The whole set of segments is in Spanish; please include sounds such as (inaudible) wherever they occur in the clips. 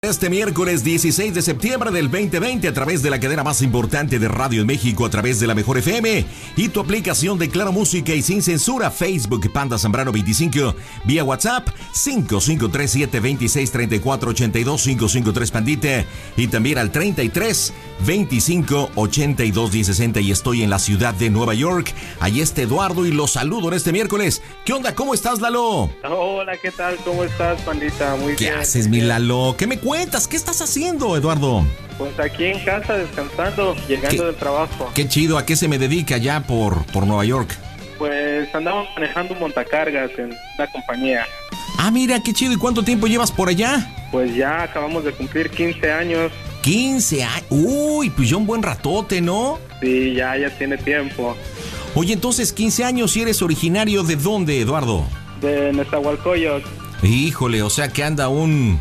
Este miércoles 16 de septiembre del 2020 a través de la cadena más importante de radio en México a través de la Mejor FM y tu aplicación de Claro Música y sin censura Facebook Panda Zambrano 25 vía WhatsApp 5537 26 34 82 553 Pandite y también al 33 25 82 1060 y estoy en la ciudad de Nueva York. Ahí está Eduardo y los saludo en este miércoles. ¿Qué onda? ¿Cómo estás, Lalo? Hola, ¿qué tal? ¿Cómo estás, pandita? Muy ¿Qué bien. haces, mi Lalo? ¿Qué me cuentas? ¿Qué estás haciendo, Eduardo? Pues aquí en casa descansando, llegando ¿Qué? del trabajo. Qué chido, ¿a qué se me dedica ya por, por Nueva York? Pues andamos manejando montacargas en una compañía. Ah, mira, qué chido. ¿Y cuánto tiempo llevas por allá? Pues ya acabamos de cumplir 15 años 15 años. Uy, pues ya un buen ratote, ¿no? y ya ya tiene tiempo. Oye, entonces 15 años y eres originario de dónde, Eduardo? De Nezahualcóyotl. Híjole, o sea que anda un...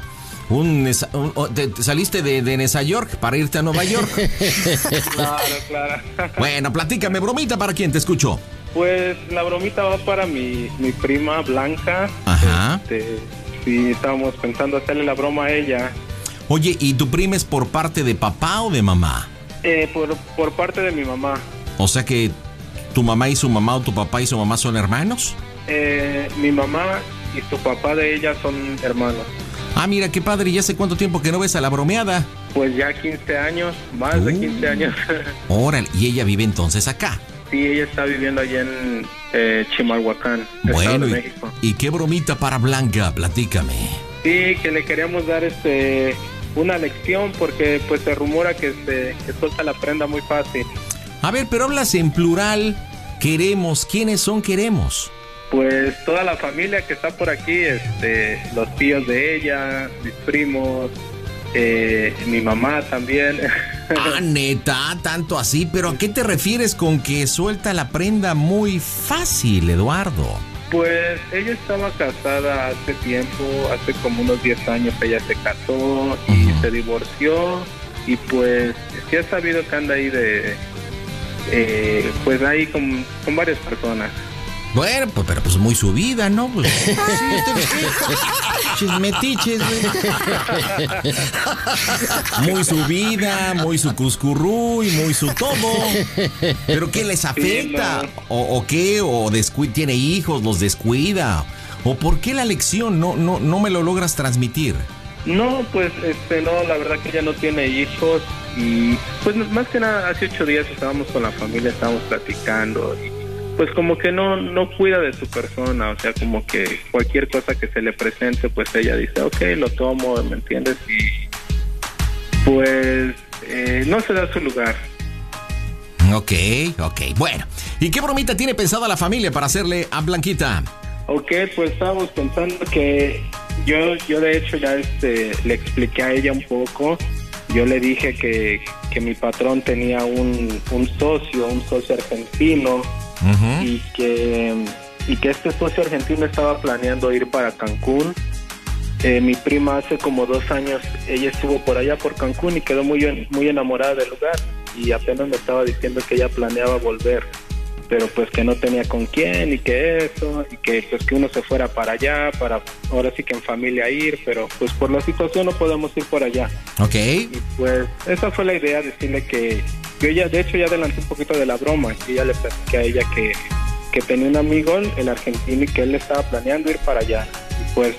un, Nesa- un- o- te- te saliste de, de Nueva York para irte a Nueva York. (laughs) Claro, claro. (laughs) bueno, platícame, bromita para quién te escucho. Pues la bromita va para mi, mi prima Blanca. Ajá. Este, sí, estábamos pensando hacerle la broma a ella. Oye, ¿y tu prima es por parte de papá o de mamá? Eh, por, por parte de mi mamá. O sea que tu mamá y su mamá o tu papá y su mamá son hermanos. Eh, mi mamá y su papá de ella son hermanos. Ah, mira, qué padre, ya sé cuánto tiempo que no ves a la bromeada. Pues ya 15 años, más de Uh. 15 años. (laughs) Órale, y ella vive entonces acá. sí, ella está viviendo allá en eh, Chimalhuacán, Estado Bueno, de y, México. y qué bromita para Blanca, platícame. Sí, que le queríamos dar este una lección porque pues se rumora que se que suelta la prenda muy fácil. A ver, pero hablas en plural. Queremos, ¿quiénes son queremos? Pues toda la familia que está por aquí, este, los tíos de ella, mis primos, eh, mi mamá también. (laughs) Ah, neta, tanto así, pero ¿a qué te refieres con que suelta la prenda muy fácil, Eduardo? Pues ella estaba casada hace tiempo, hace como unos 10 años ella se casó y se divorció y pues sí ha sabido que anda ahí de, eh, pues ahí con, con varias personas. Bueno, pues, pero pues muy subida, ¿no? Pues, (laughs) sí, Chismetiches, güey. Muy subida, muy su cuscurruy, muy su todo. ¿Pero qué les afecta? ¿O, o qué? ¿O tiene hijos, los descuida? ¿O por qué la lección no, no, no me lo logras transmitir? No, pues este no, la verdad que ella no tiene hijos y pues más que nada hace ocho días estábamos con la familia, estábamos platicando y pues como que no no cuida de su persona, o sea como que cualquier cosa que se le presente pues ella dice ok lo tomo, ¿me entiendes? Y pues eh, no se da su lugar. Ok, ok. Bueno, ¿y qué bromita tiene pensada la familia para hacerle a Blanquita? Ok, pues estábamos pensando que yo, yo de hecho ya este, le expliqué a ella un poco. Yo le dije que, que mi patrón tenía un, un socio, un socio argentino, Y que, y que este socio argentino estaba planeando ir para Cancún. Eh, mi prima hace como dos años, ella estuvo por allá por Cancún y quedó muy, muy enamorada del lugar y apenas me estaba diciendo que ella planeaba volver, pero pues que no tenía con quién y que eso, y que pues que uno se fuera para allá, para ahora sí que en familia ir, pero pues por la situación no podemos ir por allá. Ok. Y pues esa fue la idea, decirle que yo ya, de hecho ya adelanté un poquito de la broma, que ya le platiqué a ella que, que tenía un amigo, el argentino, y que él estaba planeando ir para allá. Y pues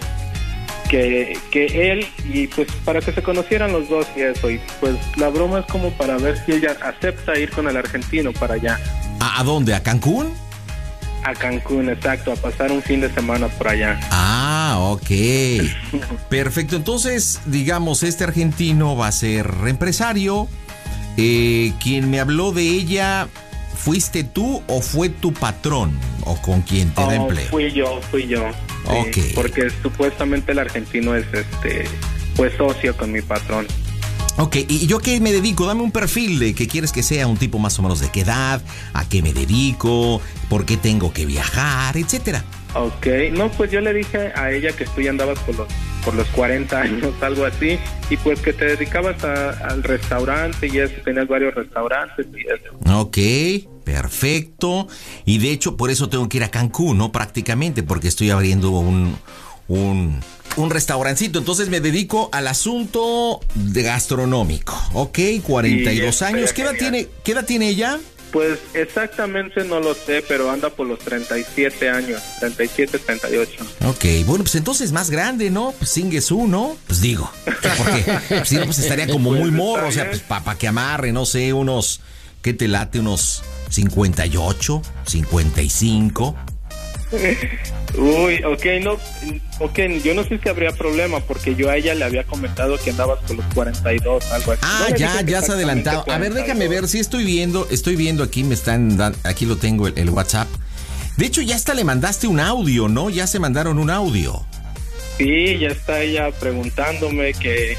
que, que él, y pues para que se conocieran los dos y eso, y pues la broma es como para ver si ella acepta ir con el argentino para allá, ¿A, a dónde? ¿A Cancún? a Cancún, exacto, a pasar un fin de semana por allá. Ah, ok. (laughs) Perfecto. Entonces, digamos, este argentino va a ser empresario. Eh, quien me habló de ella, ¿fuiste tú o fue tu patrón? ¿O con quien te da Oh, empleo? Fui yo, fui yo. sí, Ok. Porque supuestamente el argentino es este pues socio con mi patrón. Ok, ¿y yo qué me dedico? Dame un perfil de que quieres que sea un tipo más o menos de qué edad, a qué me dedico, por qué tengo que viajar, etcétera. Ok, no, pues yo le dije a ella que tú ya andabas por los, por los 40 años, algo así, y pues que te dedicabas a- al restaurante y eso, tenías varios restaurantes y eso. Ok, perfecto. Y de hecho, por eso tengo que ir a Cancún, ¿no? Prácticamente, porque estoy abriendo un, un, un restaurancito. Entonces me dedico al asunto de gastronómico. Ok, 42 años. ¿Qué edad, tiene, ¿Qué edad tiene ella? Pues exactamente no lo sé, pero anda por los 37 años, 37, 38. Ok, bueno, pues entonces más grande, ¿no? Pues Ingesu, ¿no? Pues digo, porque si no, pues estaría como muy pues morro, o sea, pues para que amarre, no sé, unos, ¿qué te late? Unos 58, 55. Uy, ok, no, ok, yo no sé si habría problema porque yo a ella le había comentado que andabas con los 42, algo así. Ah, ya, ya se adelantado. A ver, déjame ver si estoy viendo, estoy viendo aquí, me están dando, aquí lo tengo el, WhatsApp. De hecho, ya hasta le mandaste un audio, ¿no? Ya se mandaron un audio. Sí, ya está ella preguntándome que,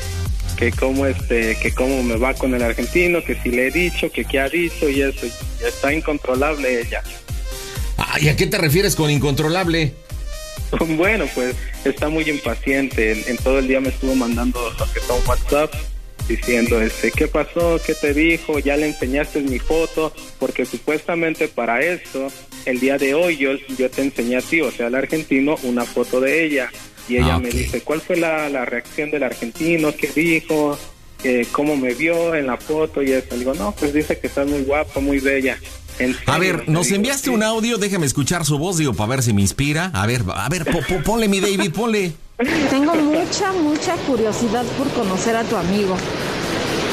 que cómo este, que cómo me va con el argentino, que si le he dicho, que qué ha dicho y eso. Ya está incontrolable ella. ¿Y a qué te refieres con incontrolable? (laughs) Bueno, pues está muy impaciente. En, todo el día me estuvo mandando lo que son WhatsApp diciendo este qué pasó, qué te dijo, ya le enseñaste mi foto, porque supuestamente para eso el día de hoy yo, yo te enseñé a ti, o sea, al argentino, una foto de ella. Y ella ah, me dice, ¿cuál fue la, la, reacción del argentino? ¿Qué dijo? ¿Cómo me vio en la foto? Y eso. Le digo, no, pues dice que estás muy guapa, muy bella. A ver, nos enviaste un audio, déjame escuchar su voz, digo, para ver si me inspira. A ver, a ver, ponle mi David, ponle. Tengo mucha, mucha curiosidad por conocer a tu amigo.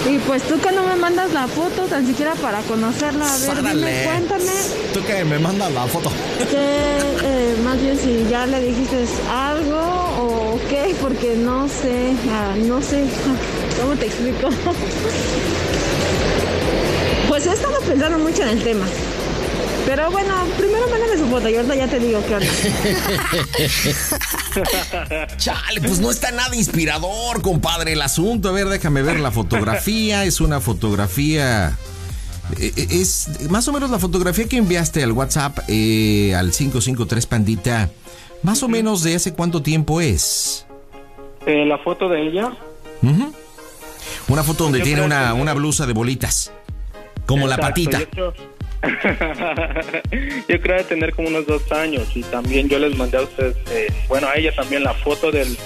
Y pues tú que no me mandas la foto, tan siquiera para conocerla, a ver, dime, cuéntame. Tú que me mandas la foto. Que eh, más bien si ya le dijiste algo o qué, porque no sé, ah, no sé, ¿cómo te explico? Pues he estado pensando mucho en el tema. Pero bueno, primero mándame su foto y ahorita ya te digo qué onda. (laughs) Chale, pues no está nada inspirador, compadre, el asunto. A ver, déjame ver la fotografía. Es una fotografía. Eh, eh, es más o menos la fotografía que enviaste al WhatsApp eh, al 553 Pandita. Más o menos de hace cuánto tiempo es. la foto de ella. Una foto donde tiene una, una blusa de bolitas. Como la patita. (laughs) Yo creo, de tener como unos dos años y también yo les mandé a ustedes, eh, bueno, a ella también la foto del,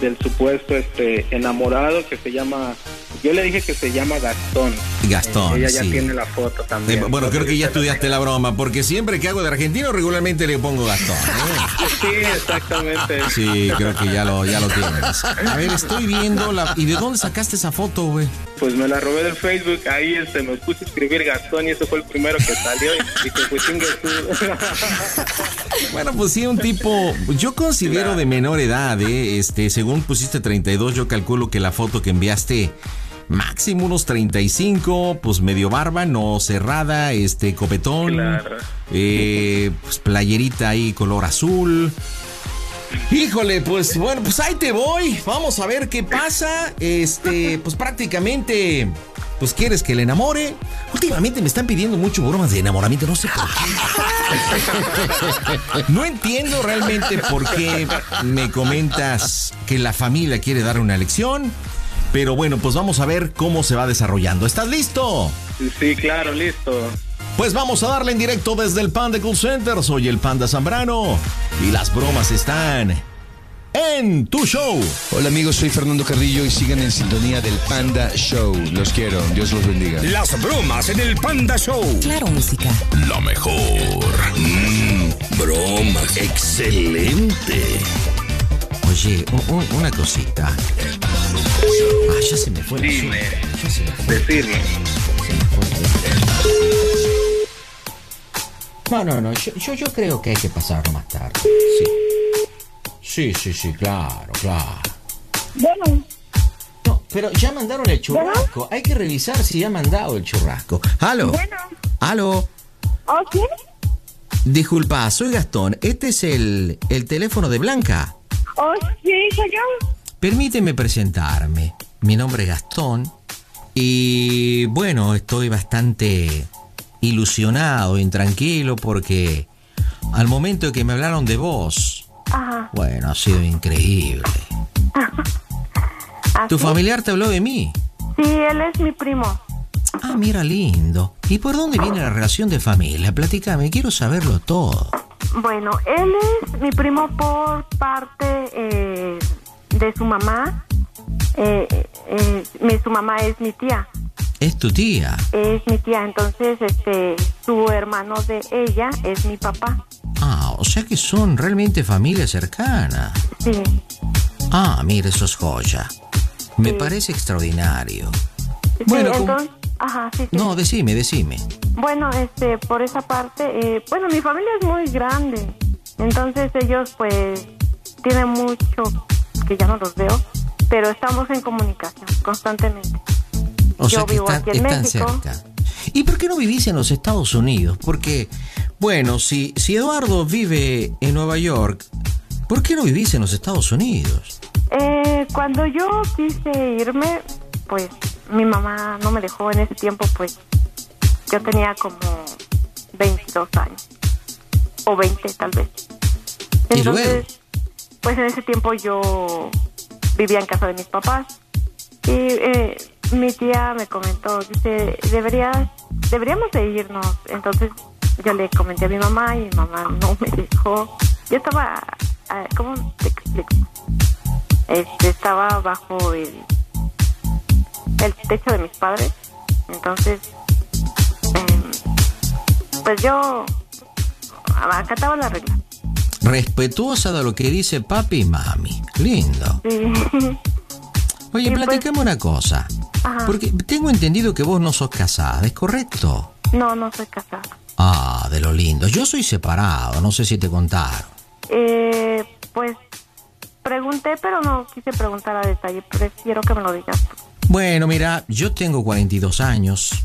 del supuesto este enamorado que se llama yo le dije que se llama Gastón. Gastón. ella ya tiene la foto también. Eh, bueno, creo que ya estudiaste la broma, porque siempre que hago de argentino regularmente le pongo Gastón. ¿eh? (laughs) Sí, exactamente. Sí, creo que ya lo, ya lo tienes. A ver, estoy viendo la. ¿Y de dónde sacaste esa foto, güey? Pues me la robé del Facebook, ahí este, me puse a escribir Gastón y ese fue el primero que salió y dije, pues (laughs) Bueno, pues sí, un tipo, yo considero de menor edad, ¿eh? Este, según pusiste 32, yo calculo que la foto que enviaste máximo unos 35, pues medio barba, no cerrada, este copetón, eh, pues playerita ahí color azul. Híjole, pues bueno, pues ahí te voy. Vamos a ver qué pasa. Este, pues prácticamente pues quieres que le enamore. Últimamente me están pidiendo mucho bromas de enamoramiento, no sé por qué. No entiendo realmente por qué me comentas que la familia quiere dar una lección. Pero bueno, pues vamos a ver cómo se va desarrollando. ¿Estás listo? Sí, claro, listo. Pues vamos a darle en directo desde el Panda Cool Center. Soy el Panda Zambrano y las bromas están en tu show. Hola amigos, soy Fernando Carrillo y sigan en sintonía del Panda Show. Los quiero, Dios los bendiga. Las bromas en el Panda Show. Claro, música. La mejor. Mmm, bromas. Excelente. Oye, una cosita. Ah, ya se me fue. Dime. Decirme. No, no, no. Yo, yo, creo que hay que pasarlo más tarde. Sí. Sí, sí, sí, claro, claro. Bueno. No, pero ya mandaron el churrasco. Hay que revisar si ya han mandado el churrasco. ¿Aló? Bueno. ¿Aló? ¿Oh, quién? Disculpa, soy Gastón. Este es el, el teléfono de Blanca. Oh, sí, soy yo. Permíteme presentarme. Mi nombre es Gastón y bueno, estoy bastante ilusionado, intranquilo porque al momento que me hablaron de vos, bueno, ha sido increíble. (laughs) ¿Tu ¿Ah, familiar te habló de mí? Sí, él es mi primo. Ah, mira, lindo. ¿Y por dónde viene la relación de familia? Platícame, quiero saberlo todo. Bueno, él es mi primo por parte eh, de su mamá. Eh, eh, su mamá es mi tía. Es tu tía. Es mi tía, entonces este su hermano de ella es mi papá. Ah, o sea que son realmente familia cercana. Sí. Ah, mire, eso es joya. Me parece extraordinario. bueno, entonces, ajá, sí, sí. No, decime, decime. Bueno, este, por esa parte, eh, bueno, mi familia es muy grande, entonces ellos pues tienen mucho que ya no los veo, pero estamos en comunicación constantemente. O Yo vivo aquí en México. cerca. ¿Y por qué no vivís en los Estados Unidos? Porque, bueno, si, si Eduardo vive en Nueva York, ¿por qué no vivís en los Estados Unidos? Eh, cuando yo quise irme, pues mi mamá no me dejó en ese tiempo, pues yo tenía como 22 años, o 20 tal vez. Entonces, pues en ese tiempo yo vivía en casa de mis papás y eh, mi tía me comentó, dice, deberías, deberíamos de irnos. Entonces yo le comenté a mi mamá y mi mamá (laughs) no me dejó. Yo estaba, eh, ¿cómo te explico? Este, estaba bajo el, el techo de mis padres. Entonces, em, pues yo acataba la regla. Respetuosa de lo que dice papi y mami. Lindo. Oye, pues platicame una cosa. Porque tengo entendido que vos no sos casada, ¿es correcto? No, no soy casada. Ah, de lo lindo. Yo soy separado, no sé si te contaron. Eh, pues pregunté, pero no quise preguntar a detalle. Prefiero que me lo digas. Bueno, mira, yo tengo 42 años.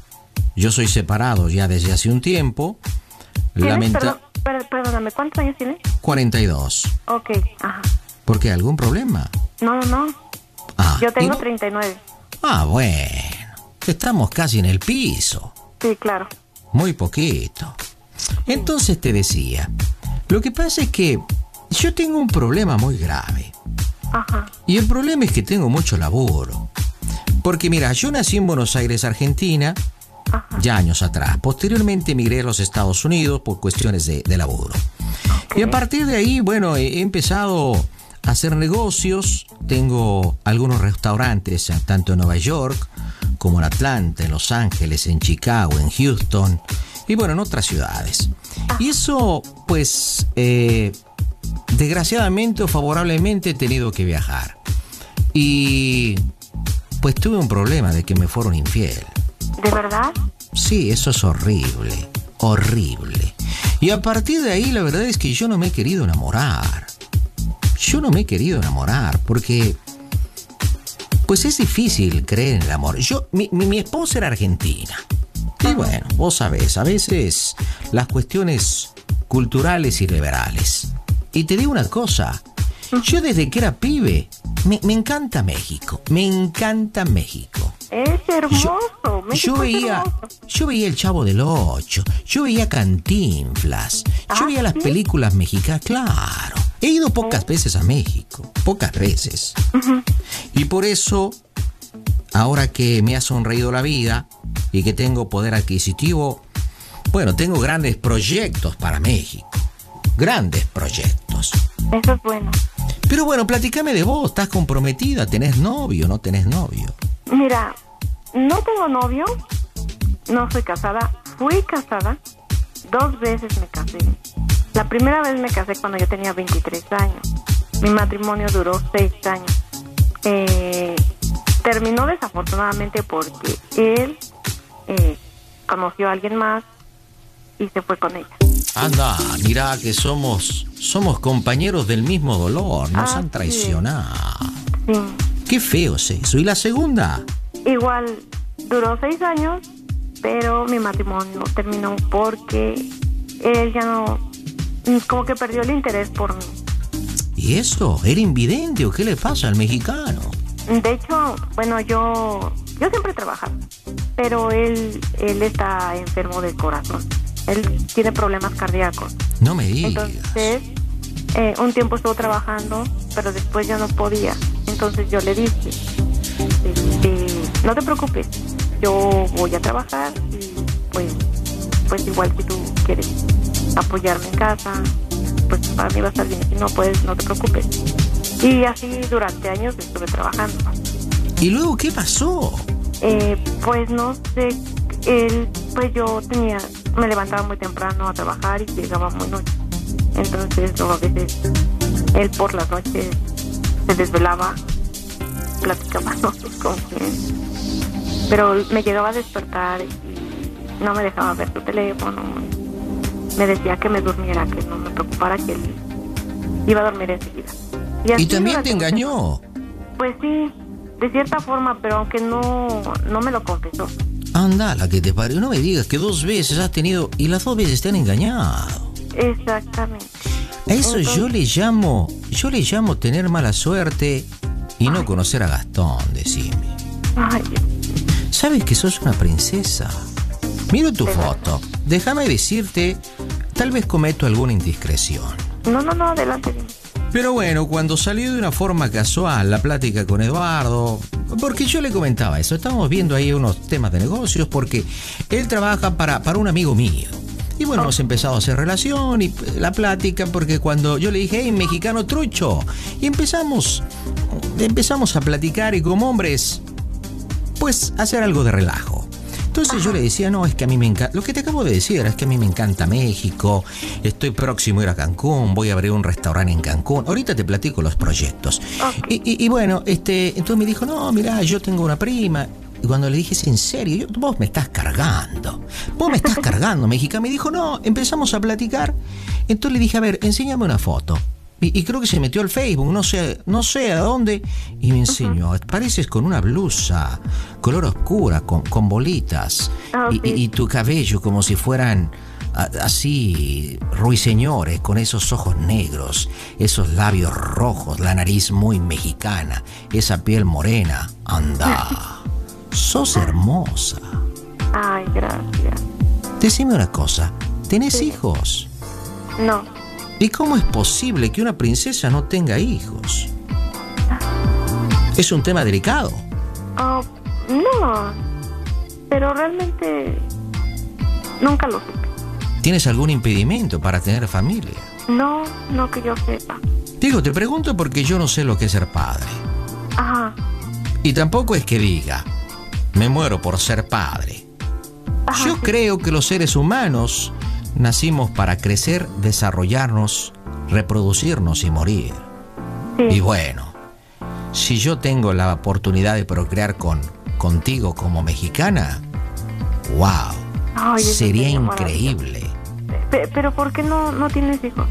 Yo soy separado ya desde hace un tiempo. Lamenta... perdóname, ¿cuántos años tienes? 42. Ok, ajá. ¿Por qué? ¿Algún problema? No, no, no. Ah, yo tengo 39. Ah, bueno. Estamos casi en el piso. Sí, claro. Muy poquito. Entonces te decía, lo que pasa es que yo tengo un problema muy grave. Ajá. Y el problema es que tengo mucho laburo. Porque mira, yo nací en Buenos Aires, Argentina, ya años atrás. Posteriormente emigré a los Estados Unidos por cuestiones de, laburo. Y a partir de ahí, bueno, he empezado hacer negocios. Tengo algunos restaurantes tanto en Nueva York como en Atlanta, en Los Ángeles, en Chicago, en Houston y bueno, en otras ciudades. Y eso, pues, eh, desgraciadamente o favorablemente he tenido que viajar. Y pues tuve un problema de que me fueron infiel. ¿De verdad? Sí, eso es horrible, horrible. Y a partir de ahí la verdad es que yo no me he querido enamorar yo no me he querido enamorar porque pues es difícil creer en el amor. Yo, mi, mi, esposa era argentina. Y bueno, vos sabés, a veces las cuestiones culturales y liberales. Y te digo una cosa, yo desde que era pibe, me, encanta México, me encanta México. Es hermoso, yo, veía, yo veía El Chavo del Ocho, yo veía Cantinflas, yo ah, veía las películas mexicanas, claro. He ido pocas veces a México, pocas veces. Y por eso, ahora que me ha sonreído la vida y que tengo poder adquisitivo, bueno, tengo grandes proyectos para México. Grandes proyectos. Eso es bueno. Pero bueno, platícame de vos. ¿Estás comprometida? ¿Tenés novio? ¿No tenés novio? Mira, no tengo novio. No soy casada. Fui casada. Dos veces me casé. La primera vez me casé cuando yo tenía 23 años. Mi matrimonio duró 6 años. Eh, terminó desafortunadamente porque él eh, conoció a alguien más y se fue con ella. Anda, mira que somos somos compañeros del mismo dolor, nos han traicionado. Sí. Qué feo es eso. ¿Y la segunda? Igual, duró seis años, pero mi matrimonio terminó porque él ya no como que perdió el interés por mí. ¿Y eso? ¿Era invidente o qué le pasa al mexicano? De hecho, bueno, yo, yo siempre he trabajado, pero él, él está enfermo del corazón. Él tiene problemas cardíacos. No me digas. Entonces, eh, un tiempo estuvo trabajando, pero después ya no podía. Entonces yo le dije, este, no te preocupes, yo voy a trabajar y pues, pues igual si tú quieres apoyarme en casa, pues para mí va a estar bien. Si no puedes, no te preocupes. Y así durante años estuve trabajando. ¿Y luego qué pasó? Eh, pues no sé, él, pues yo tenía, me levantaba muy temprano a trabajar y llegaba muy noche. Entonces, a veces él por las noches se desvelaba, platicaba (laughs) con quien. Pero me llegaba a despertar y no me dejaba ver su teléfono. Me decía que me durmiera, que no me preocupara, que él iba a dormir enseguida. ¿Y, también te engañó? Pues sí, de cierta forma, pero aunque no, no me lo confesó. Anda, la que te parió. No me digas que dos veces has tenido y las dos veces te han engañado. Exactamente. A eso yo le llamo, yo le llamo tener mala suerte y no conocer a Gastón, decime. Ay. Sabes que sos una princesa. Miro tu foto. Déjame decirte, tal vez cometo alguna indiscreción. No, no, no, adelante. Pero bueno, cuando salió de una forma casual la plática con Eduardo, porque yo le comentaba eso, estábamos viendo ahí unos temas de negocios porque él trabaja para, para un amigo mío. Y bueno, hemos empezado a hacer relación y la plática porque cuando yo le dije, hey, mexicano trucho, y empezamos, empezamos a platicar y como hombres, pues hacer algo de relajo. Entonces yo le decía, no, es que a mí me encanta, lo que te acabo de decir es que a mí me encanta México, estoy próximo a ir a Cancún, voy a abrir un restaurante en Cancún, ahorita te platico los proyectos. Y, y, bueno, este, entonces me dijo, no, mira, yo tengo una prima, y cuando le dije, ¿es en serio? Yo, vos me estás cargando. Vos me estás (laughs) cargando, México. Me dijo, no, empezamos a platicar. Entonces le dije, a ver, enséñame una foto. Y, creo que se metió al Facebook, no sé, no sé a dónde, y me enseñó. Pareces con una blusa, color oscura, con, con bolitas, ah, y, tu cabello como si fueran así ruiseñores, con esos ojos negros, esos labios rojos, la nariz muy mexicana, esa piel morena. Anda. (laughs) Sos hermosa. Ay, gracias. Decime una cosa, ¿tenés hijos? No. ¿Y cómo es posible que una princesa no tenga hijos? Es un tema delicado. Oh, no, pero realmente nunca lo supe. ¿Tienes algún impedimento para tener familia? No, no que yo sepa. Digo, te pregunto porque yo no sé lo que es ser padre. Ajá. Y tampoco es que diga, me muero por ser padre. Yo creo que los seres humanos nacimos para crecer, desarrollarnos, reproducirnos y morir. Y bueno, si yo tengo la oportunidad de procrear con contigo como mexicana, wow, sería increíble. Pero ¿por qué no, no tienes hijos?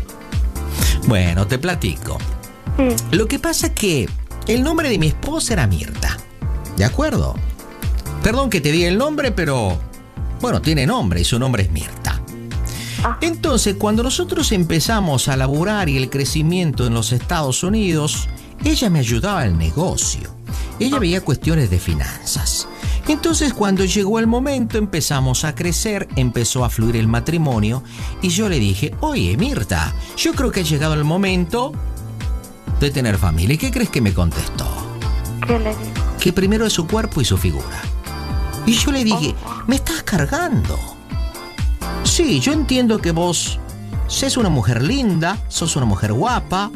Bueno, te platico. Lo que pasa es que el nombre de mi esposa era Mirta. ¿De acuerdo? Perdón que te diga el nombre, pero bueno, tiene nombre y su nombre es Mirta. Ah. Entonces, cuando nosotros empezamos a laburar y el crecimiento en los Estados Unidos, ella me ayudaba al negocio. Ella veía cuestiones de finanzas. Entonces, cuando llegó el momento, empezamos a crecer, empezó a fluir el matrimonio y yo le dije, oye, Mirta, yo creo que ha llegado el momento de tener familia. ¿Y qué crees que me contestó? ¿Qué le dijo? Que primero es su cuerpo y su figura. Y yo le dije, me estás cargando. Sí, yo entiendo que vos sos una mujer linda, sos una mujer guapa,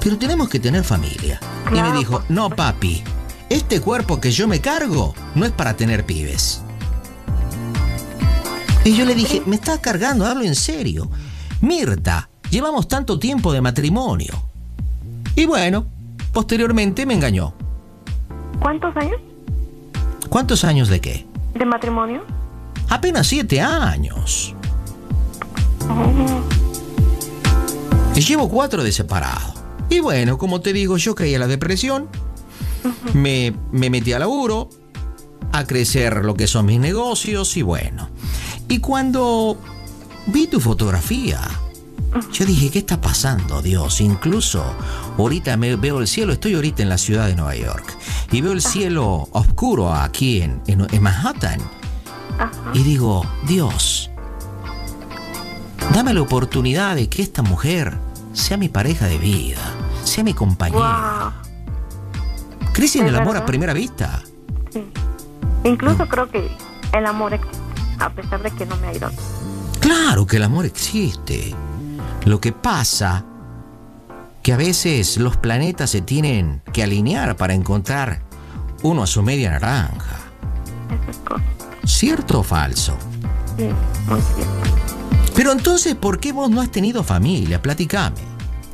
pero tenemos que tener familia. Y me dijo, no papi, este cuerpo que yo me cargo no es para tener pibes. Y yo le dije, me estás cargando, hablo en serio. Mirta, llevamos tanto tiempo de matrimonio. Y bueno, posteriormente me engañó. ¿Cuántos años? ¿Cuántos años de qué? ¿De matrimonio? Apenas siete años. Y llevo cuatro de separado. Y bueno, como te digo, yo caí a la depresión, me, me metí a laburo, a crecer lo que son mis negocios y bueno. Y cuando vi tu fotografía, yo dije, ¿qué está pasando, Dios? Incluso ahorita me veo el cielo, estoy ahorita en la ciudad de Nueva York y veo el cielo oscuro aquí en, en, Manhattan. Y digo, Dios, dame la oportunidad de que esta mujer sea mi pareja de vida, sea mi compañera. ¿Crees en el amor a primera vista? Sí. Incluso creo que el amor existe, a pesar de que no me ha ido. Claro que el amor existe. Lo que pasa que a veces los planetas se tienen que alinear para encontrar uno a su media naranja. ¿Cierto o falso? Sí, muy cierto. Pero entonces, ¿por qué vos no has tenido familia? Platicame.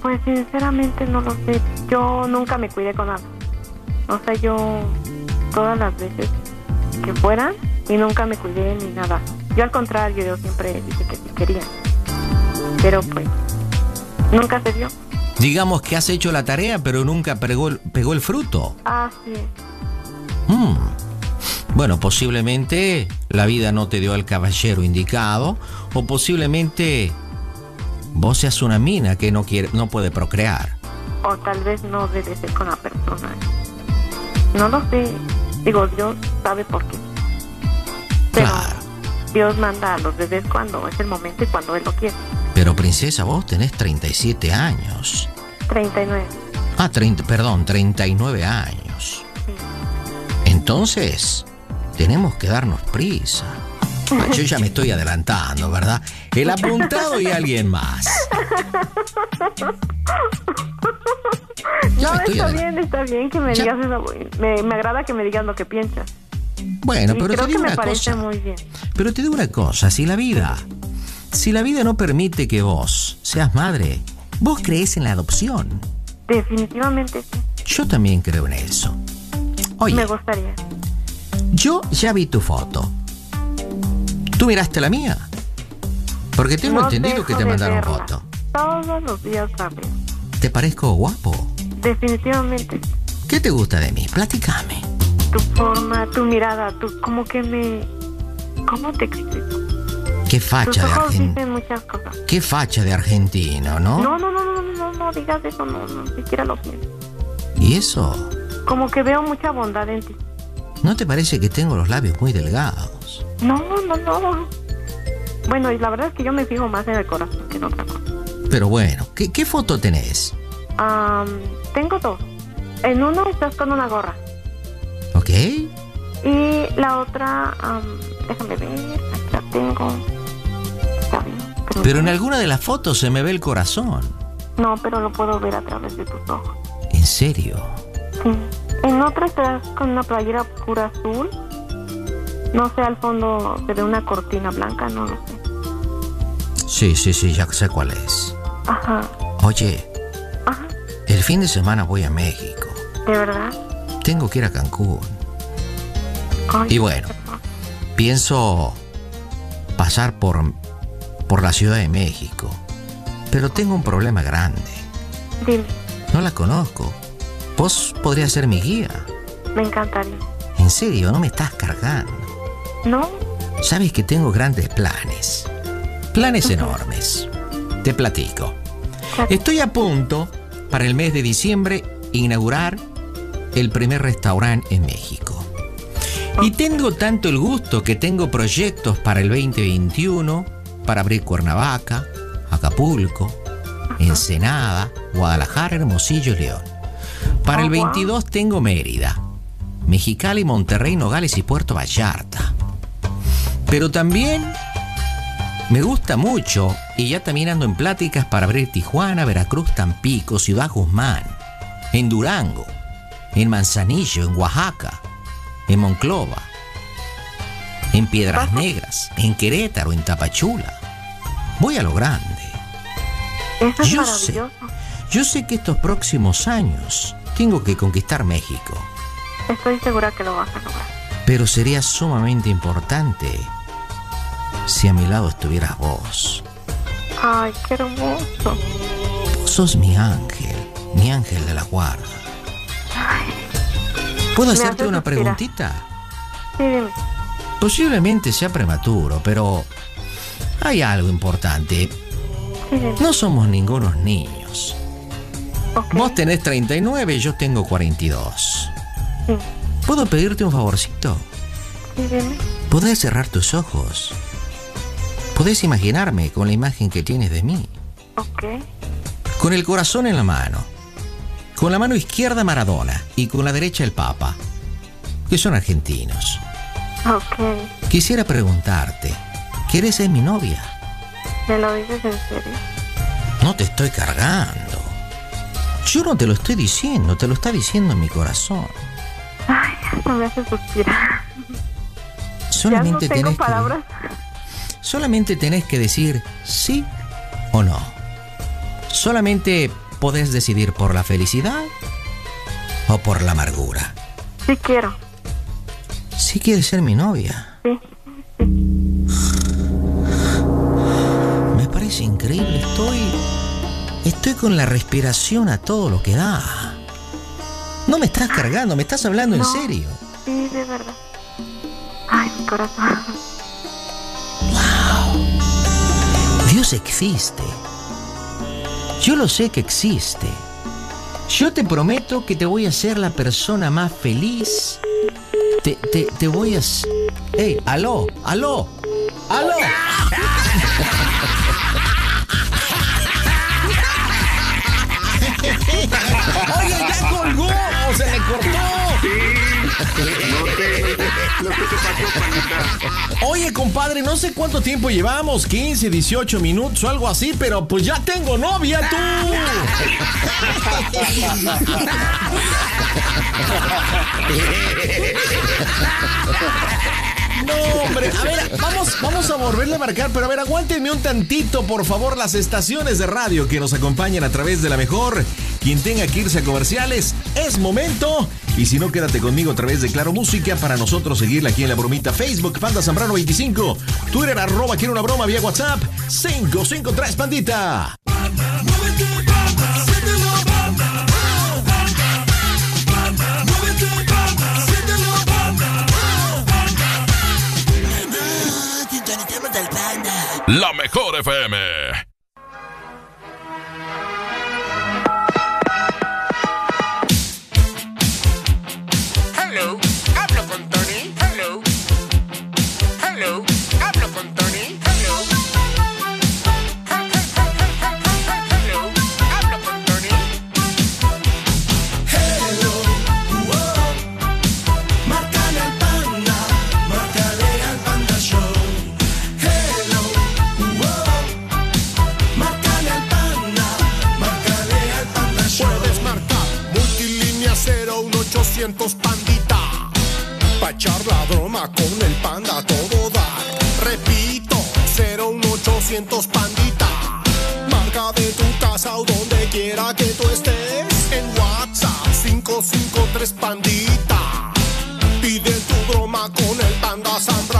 Pues sinceramente no lo sé. Yo nunca me cuidé con nada. O sea, yo todas las veces que fueran y nunca me cuidé ni nada. Yo al contrario, yo siempre dije que sí quería. Pero pues, nunca se dio. Digamos que has hecho la tarea, pero nunca pegó, el- pegó el fruto. Ah, sí. Mm. Bueno, posiblemente la vida no te dio al caballero indicado, o posiblemente vos seas una mina que no quiere, no puede procrear. O tal vez no debe ser con la persona. No lo sé. Digo, Dios sabe por qué. Pero Claro. Dios manda a los bebés cuando es el momento y cuando Él lo quiere. Pero princesa, vos tenés 37 años. 39. Ah, 30, perdón, 39 años. Entonces, tenemos que darnos prisa. Yo ya me estoy adelantando, ¿verdad? El apuntado y alguien más. Ya No, me está bien, está bien que me Ya- digas eso. Me, me agrada que me digas lo que piensas. Bueno, y pero creo te que digo me una parece cosa. muy bien. Pero te digo una cosa, si la vida, si la vida no permite que vos seas madre, vos crees en la adopción. Definitivamente sí. Yo también creo en eso. Oye, Me gustaría. Yo ya vi tu foto. ¿Tú miraste la mía? Porque tengo No entendido que te mandaron verla. foto. Todos los días veo. ¿Te parezco guapo? Definitivamente. ¿Qué te gusta de mí? Platícame. Tu forma, tu mirada, tu como que me... ¿Cómo te explico? ¿Qué facha de ojos dicen muchas cosas. ¿Qué facha de argentino, no? No, no, no, no, no, no, no digas eso, no, no, ni siquiera lo pienso. ¿Y eso? Como que veo mucha bondad en ti. ¿No te parece que tengo los labios muy delgados? No, no, no. Bueno, y la verdad es que yo me fijo más en el corazón que en otra cosa. Pero bueno, ¿qué, qué foto tenés? Am, tengo dos. En uno estás con una gorra. ¿Ok? Y la otra, am, déjame ver, aquí la tengo. Está bien, pero- Pero en alguna de las fotos se me ve el corazón. No, pero lo puedo ver a través de tus ojos. ¿En serio? Sí. En otra estás con una playera oscura azul. No sé, al fondo se ve una cortina blanca, no lo sé. Sí, sí, sí, ya sé cuál es. Ajá, Oye, ajá, el fin de semana voy a México. de verdad. Tengo que ir a Cancún. Ay, Y bueno, pienso pasar por, por la Ciudad de México. Pero tengo un problema grande. Dime, No la conozco. Vos podrías ser mi guía. me encantaría. En serio, no me estás cargando. ¿No? Sabes que tengo grandes planes. Planes enormes. Te platico. Estoy a punto, para el mes de diciembre, inaugurar el primer restaurante en México. Y tengo tanto el gusto que tengo proyectos para el 2021, para abrir Cuernavaca, Acapulco, Ensenada, Guadalajara, Hermosillo y León. Para el Oh, wow. 22 tengo Mérida, Mexicali, Monterrey, Nogales y Puerto Vallarta. Pero también me gusta mucho y ya también ando en pláticas para abrir Tijuana, Veracruz, Tampico, Ciudad Guzmán, en Durango, en Manzanillo, en Oaxaca, en Monclova, en Piedras Negras, en Querétaro, en Tapachula. Voy a lo grande. Eso es Yo sé. Yo sé que estos próximos años tengo que conquistar México, Estoy segura que lo vas a lograr. pero sería sumamente importante si a mi lado estuvieras vos. Ay, qué hermoso. Vos sos mi ángel, mi ángel de la guarda. ¿Puedo Me hacerte una suspirar. preguntita? Sí, dime. Posiblemente sea prematuro, pero hay algo importante. Sí. No somos ningunos niños. Ok. Vos tenés 39 y yo tengo 42. Sí, ¿Puedo pedirte un favorcito? sí, dime. ¿Podés cerrar tus ojos? ¿Podés imaginarme con la imagen que tienes de mí? Ok. Con el corazón en la mano. Con la mano izquierda Maradona y con la derecha el Papa. Que son argentinos. Ok. Quisiera preguntarte, ¿quieres ser mi novia? ¿Me lo dices en serio? No te estoy cargando. Yo no te lo estoy diciendo, te lo está diciendo mi corazón. Ay, eso me hace suspirar. Solamente ya no tengo tenés palabras. que solamente tenés que decir sí o no. Solamente podés decidir por la felicidad o por la amargura. Sí quiero. Si quieres ser mi novia. Sí. Me parece increíble, estoy estoy con la respiración a todo lo que da. No me estás cargando, me estás hablando en serio. Sí, de verdad. Ay, mi corazón. Dios existe. Yo lo sé que existe. Yo te prometo que te voy a hacer la persona más feliz. Te, te, te voy a... ¡Ey! ¡Aló! ¡Aló! ¡Aló! (laughs) ¡Oye, ya colgó! ¡O se le cortó! Panita. Oye, compadre, no sé cuánto tiempo llevamos, 15, 18 minutos o algo así, pero pues ya tengo novia tú. No, hombre, a ver, vamos, vamos a volverle a marcar, pero a ver, aguántenme un tantito, por favor, las estaciones de radio que nos acompañan a través de la mejor. Quien tenga que irse a comerciales, es momento. Y si no, quédate conmigo a través de Claro Música para nosotros seguirla aquí en la bromita Facebook, Panda Zambrano 25, Twitter, arroba, quiero una broma vía WhatsApp, 553 Pandita. La mejor FM. Con el panda todo dar. Repito, 01800 pandita. Marca de tu casa o donde quiera que tú estés. En WhatsApp 553 pandita. Pide tu broma con el panda Zambrano.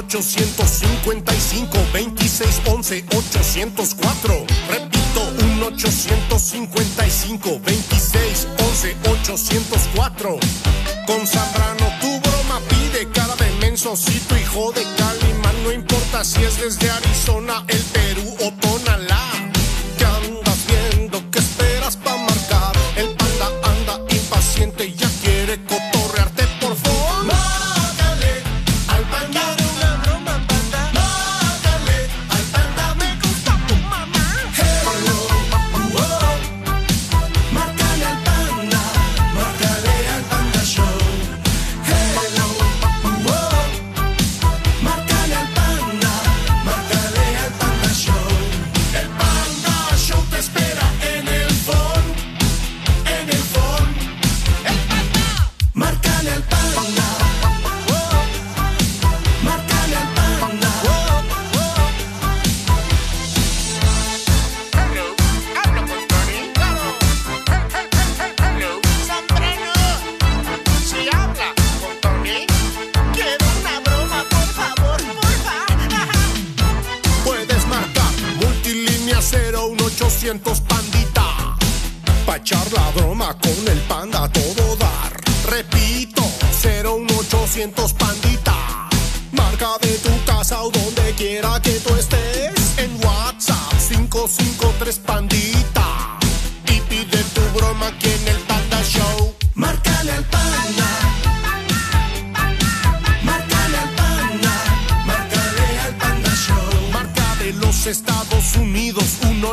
1-855-2611-804. Repito, 1-855-2611-804. Con Zambrano tu broma pide cara de mensocito, hijo de Calimán. No importa si es desde Arizona, el 200 pandita. Pa' echar la broma con el panda todo dar. Repito, 01800 pandita. Marca de tu casa o donde quiera que tú estés. En WhatsApp 553 pandita.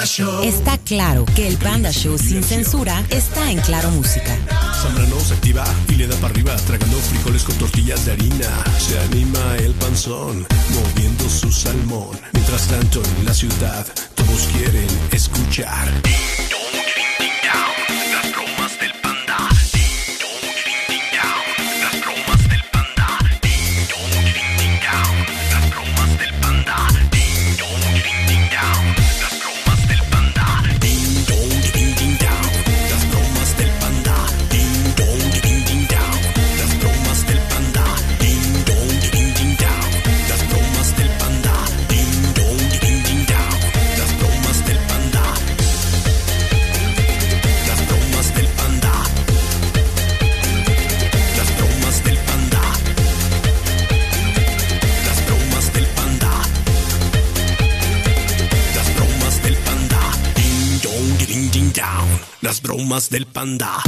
panda show. Está claro que el Panda Show sin censura está en Claro Música. Zambrano se activa y le da para arriba, tragando frijoles con tortillas de harina. Se anima el panzón, moviendo su salmón. Mientras tanto, en la ciudad, todos quieren escuchar. Bromas del panda.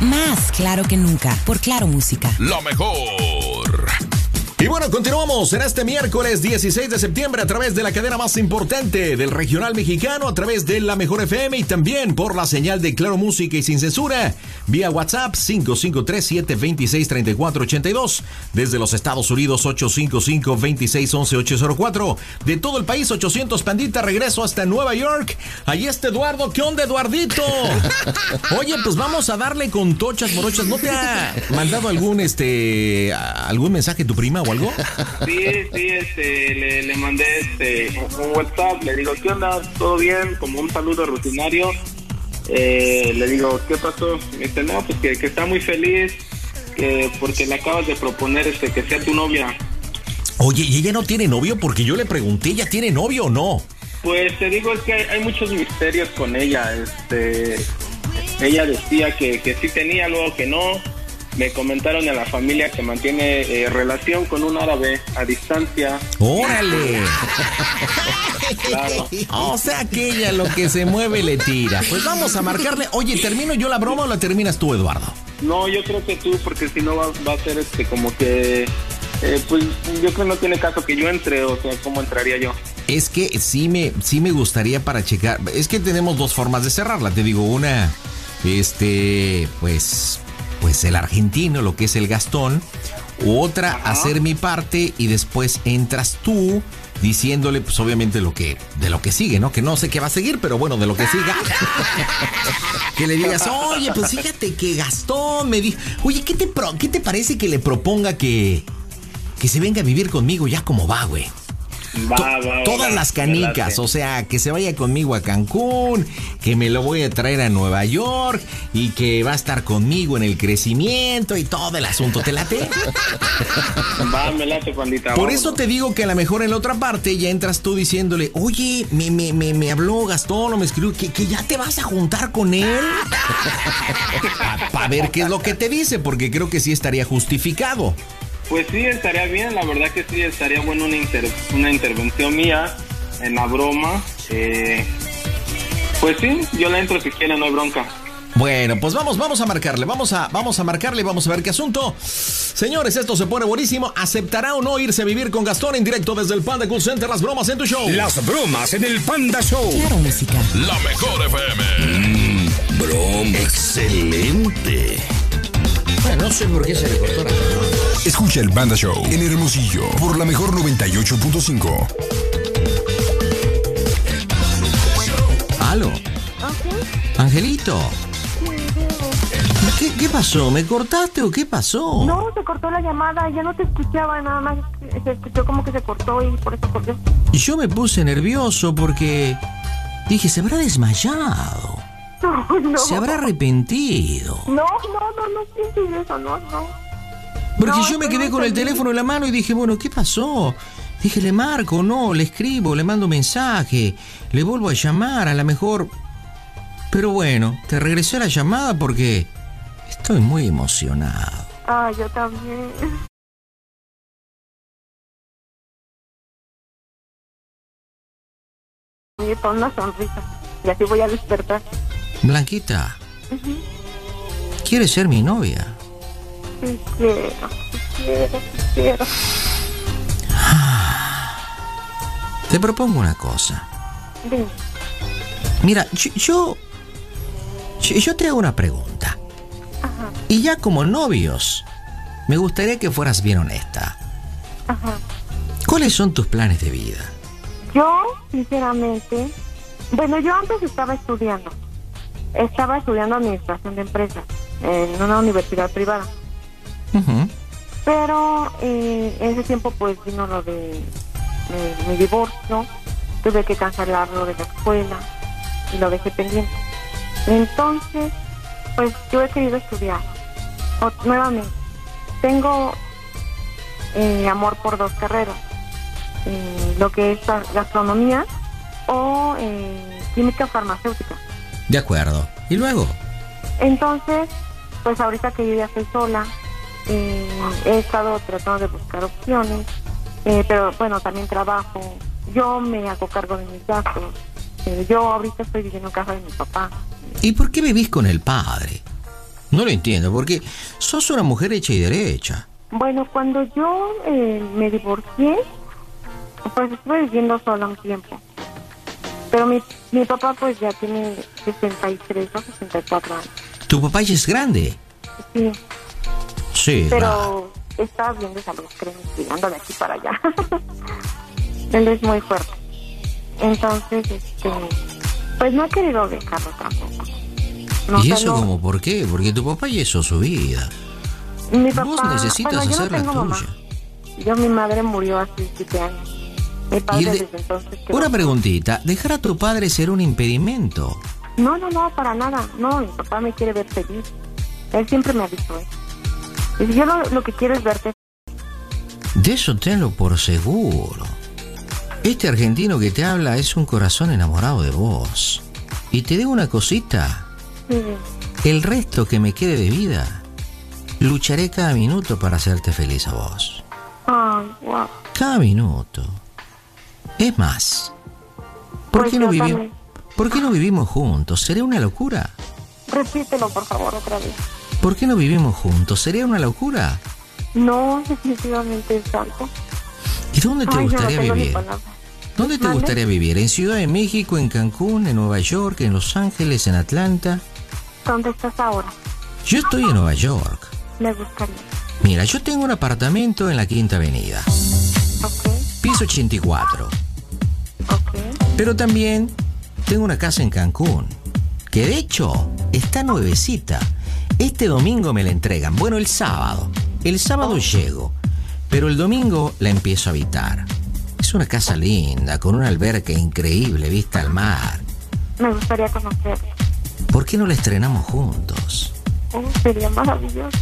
Más claro que nunca por Claro Música. Lo mejor. Y bueno, continuamos en este miércoles 16 de septiembre a través de la cadena más importante del regional mexicano, a través de la Mejor FM y también por la señal de Claro Música y Sin Censura, vía WhatsApp 5537263482, desde los Estados Unidos 855-2611-804, de todo el país 800 Pandita, regreso hasta Nueva York. Ahí está Eduardo, ¿qué onda Eduardito? (laughs) Oye, pues vamos a darle con tochas morochas. ¿No te ha mandado algún este algún mensaje tu prima o algo? Sí, sí, este, le, le mandé este, un WhatsApp, le digo, ¿qué onda? ¿Todo bien? Como un saludo rutinario. Eh, le digo, ¿qué pasó? Me dice, no, pues que, que está muy feliz que porque le acabas de proponer este que sea tu novia. Oye, ¿y ella no tiene novio? Porque yo le pregunté, ¿ella tiene novio o no? Pues te digo, es que hay, hay muchos misterios con ella. Este, ella decía que, que sí tenía, luego que no. Me comentaron en la familia que mantiene eh, relación con un árabe a distancia. ¡Órale! Claro. (laughs) O sea que ella lo que se mueve le tira. Pues vamos a marcarle. Oye, ¿termino yo la broma o la terminas tú, Eduardo? No, yo creo que tú, porque si no va, va a ser este como que, eh, pues yo creo que no tiene caso que yo entre, o sea, ¿cómo entraría yo? Es que sí me, sí me gustaría para checar. Es que tenemos dos formas de cerrarla. Te digo, una, este, pues, pues el argentino, lo que es el Gastón. Otra, hacer mi parte y después entras tú diciéndole, pues obviamente lo que, de lo que sigue, ¿no? Que no sé qué va a seguir, pero bueno, de lo que siga. (laughs) que le digas, oye, pues fíjate que Gastón me dijo, oye, ¿qué te, pro- ¿qué te parece que le proponga que, que se venga a vivir conmigo ya como va, güey? Va, va, todas va, las canicas, o sea, que se vaya conmigo a Cancún, que me lo voy a traer a Nueva York y que va a estar conmigo en el crecimiento y todo el asunto. ¿Te late? (laughs) Va, me late, pandita. Por vámonos. eso te digo que a lo mejor en la otra parte ya entras tú diciéndole, oye, me, me, me, me habló Gastón o me escribió que, que ya te vas a juntar con él. (laughs) Para ver qué es lo que te dice, porque creo que sí estaría justificado. Pues sí, estaría bien, la verdad que sí, estaría bueno una, inter- una intervención mía en la broma. Eh, pues sí, yo la entro si quieren, no hay bronca. Bueno, pues vamos, vamos a marcarle, vamos a, vamos a marcarle, vamos a ver qué asunto. Señores, esto se pone buenísimo. ¿Aceptará o no irse a vivir con Gastón en directo desde el Panda Cool Center? Las bromas en tu show. Las bromas en el Panda Show. Claro, música. La mejor FM. broma. Excelente. Bueno, no sé por qué se le cortó la Escucha el Panda Show en Hermosillo por la mejor 98.5. Aló, Angelito. ¿Qué, qué pasó? ¿Me cortaste o qué pasó? No, se cortó la llamada, ya no te escuchaba, nada más se escuchó como que se cortó y por eso corté. Y yo me puse nervioso porque dije, se habrá desmayado. (laughs) No, no. Se habrá arrepentido. No, no, no, no pienses eso, no, no. Porque No, yo me quedé con el teléfono en la mano y dije, bueno, ¿qué pasó? Dije, le marco, no, le escribo, le mando mensaje, le vuelvo a llamar, a lo mejor... Pero bueno, te regresé la llamada porque estoy muy emocionado. Ah, yo también. (laughs) Y pon una sonrisa. Y así voy a despertar. Blanquita, ¿quieres ser mi novia? Quiero, quiero, quiero. Te propongo una cosa. Dime. Mira, yo, yo, yo- yo te hago una pregunta. Ajá, Y ya como novios, me gustaría que fueras bien honesta. ajá. ¿Cuáles son tus planes de vida? Yo, sinceramente, bueno, yo antes estaba estudiando. Estaba estudiando administración de empresas en una universidad privada. Ujú. Pero eh, en ese tiempo pues vino lo de mi, mi divorcio, tuve que cancelarlo de la escuela y lo dejé pendiente. Entonces, pues yo he querido estudiar o- nuevamente. Tengo eh, amor por dos carreras, eh, lo que es ga- gastronomía o eh, química farmacéutica. De acuerdo. ¿Y luego? Entonces, pues ahorita que yo ya estoy sola, eh, he estado tratando de buscar opciones, eh, pero bueno, también trabajo, yo me hago cargo de mis gastos, eh, yo ahorita estoy viviendo en casa de mi papá. ¿Y por qué vivís con el padre? No lo entiendo, porque sos una mujer hecha y derecha. Bueno, cuando yo eh, me divorcié, pues estuve viviendo sola un tiempo. Pero mi, mi papá pues ya tiene 63 o 64 años. ¿Tu papá ya es grande? Sí, Sí, pero está bien de salud, créeme, que anda de aquí para allá. (laughs) Él es muy fuerte. Entonces, este, pues no he querido dejarlo tampoco. No, ¿Y eso no- como por qué? Porque tu papá ya hizo su vida. mi Vos papá, necesitas bueno, yo no hacer la tengo mamá. tuya. Yo, mi madre murió hace siete años. Mi padre de- desde entonces quedó- Una preguntita, ¿dejar a tu padre ser un impedimento? No, no, no, para nada. No, mi papá me quiere ver feliz. Él siempre me ha dicho eso. Dice, yo lo, lo que quiero es verte. De eso tenlo por seguro. Este argentino que te habla es un corazón enamorado de vos. Y te digo una cosita, Sí, el resto que me quede de vida, lucharé cada minuto para hacerte feliz a vos. Ay, wow. Cada minuto. Es más, ¿por, Pues qué, no vivi-. ¿por qué no vivimos juntos? ¿Sería una locura? Repítelo, por favor, otra vez. ¿Por qué no vivimos juntos? ¿Sería una locura? No, definitivamente es algo. ¿Y dónde te Ay, yo no gustaría vivir? ¿Dónde te gustaría vivir? ¿En Ciudad de México, en Cancún, en Nueva York, en Los Ángeles, en Atlanta? ¿Dónde estás ahora? Yo estoy en Nueva York. Me gustaría. Mira, yo tengo un apartamento en la Quinta Avenida, Ok, piso 84. ok. Pero también tengo una casa en Cancún, que de hecho está nuevecita. Este domingo me la entregan. Bueno, el sábado. El sábado llego, pero el domingo la empiezo a habitar. Es una casa linda, con una alberca increíble, vista al mar. Me gustaría conocer. ¿Por qué no la estrenamos juntos? Oh, sería maravilloso.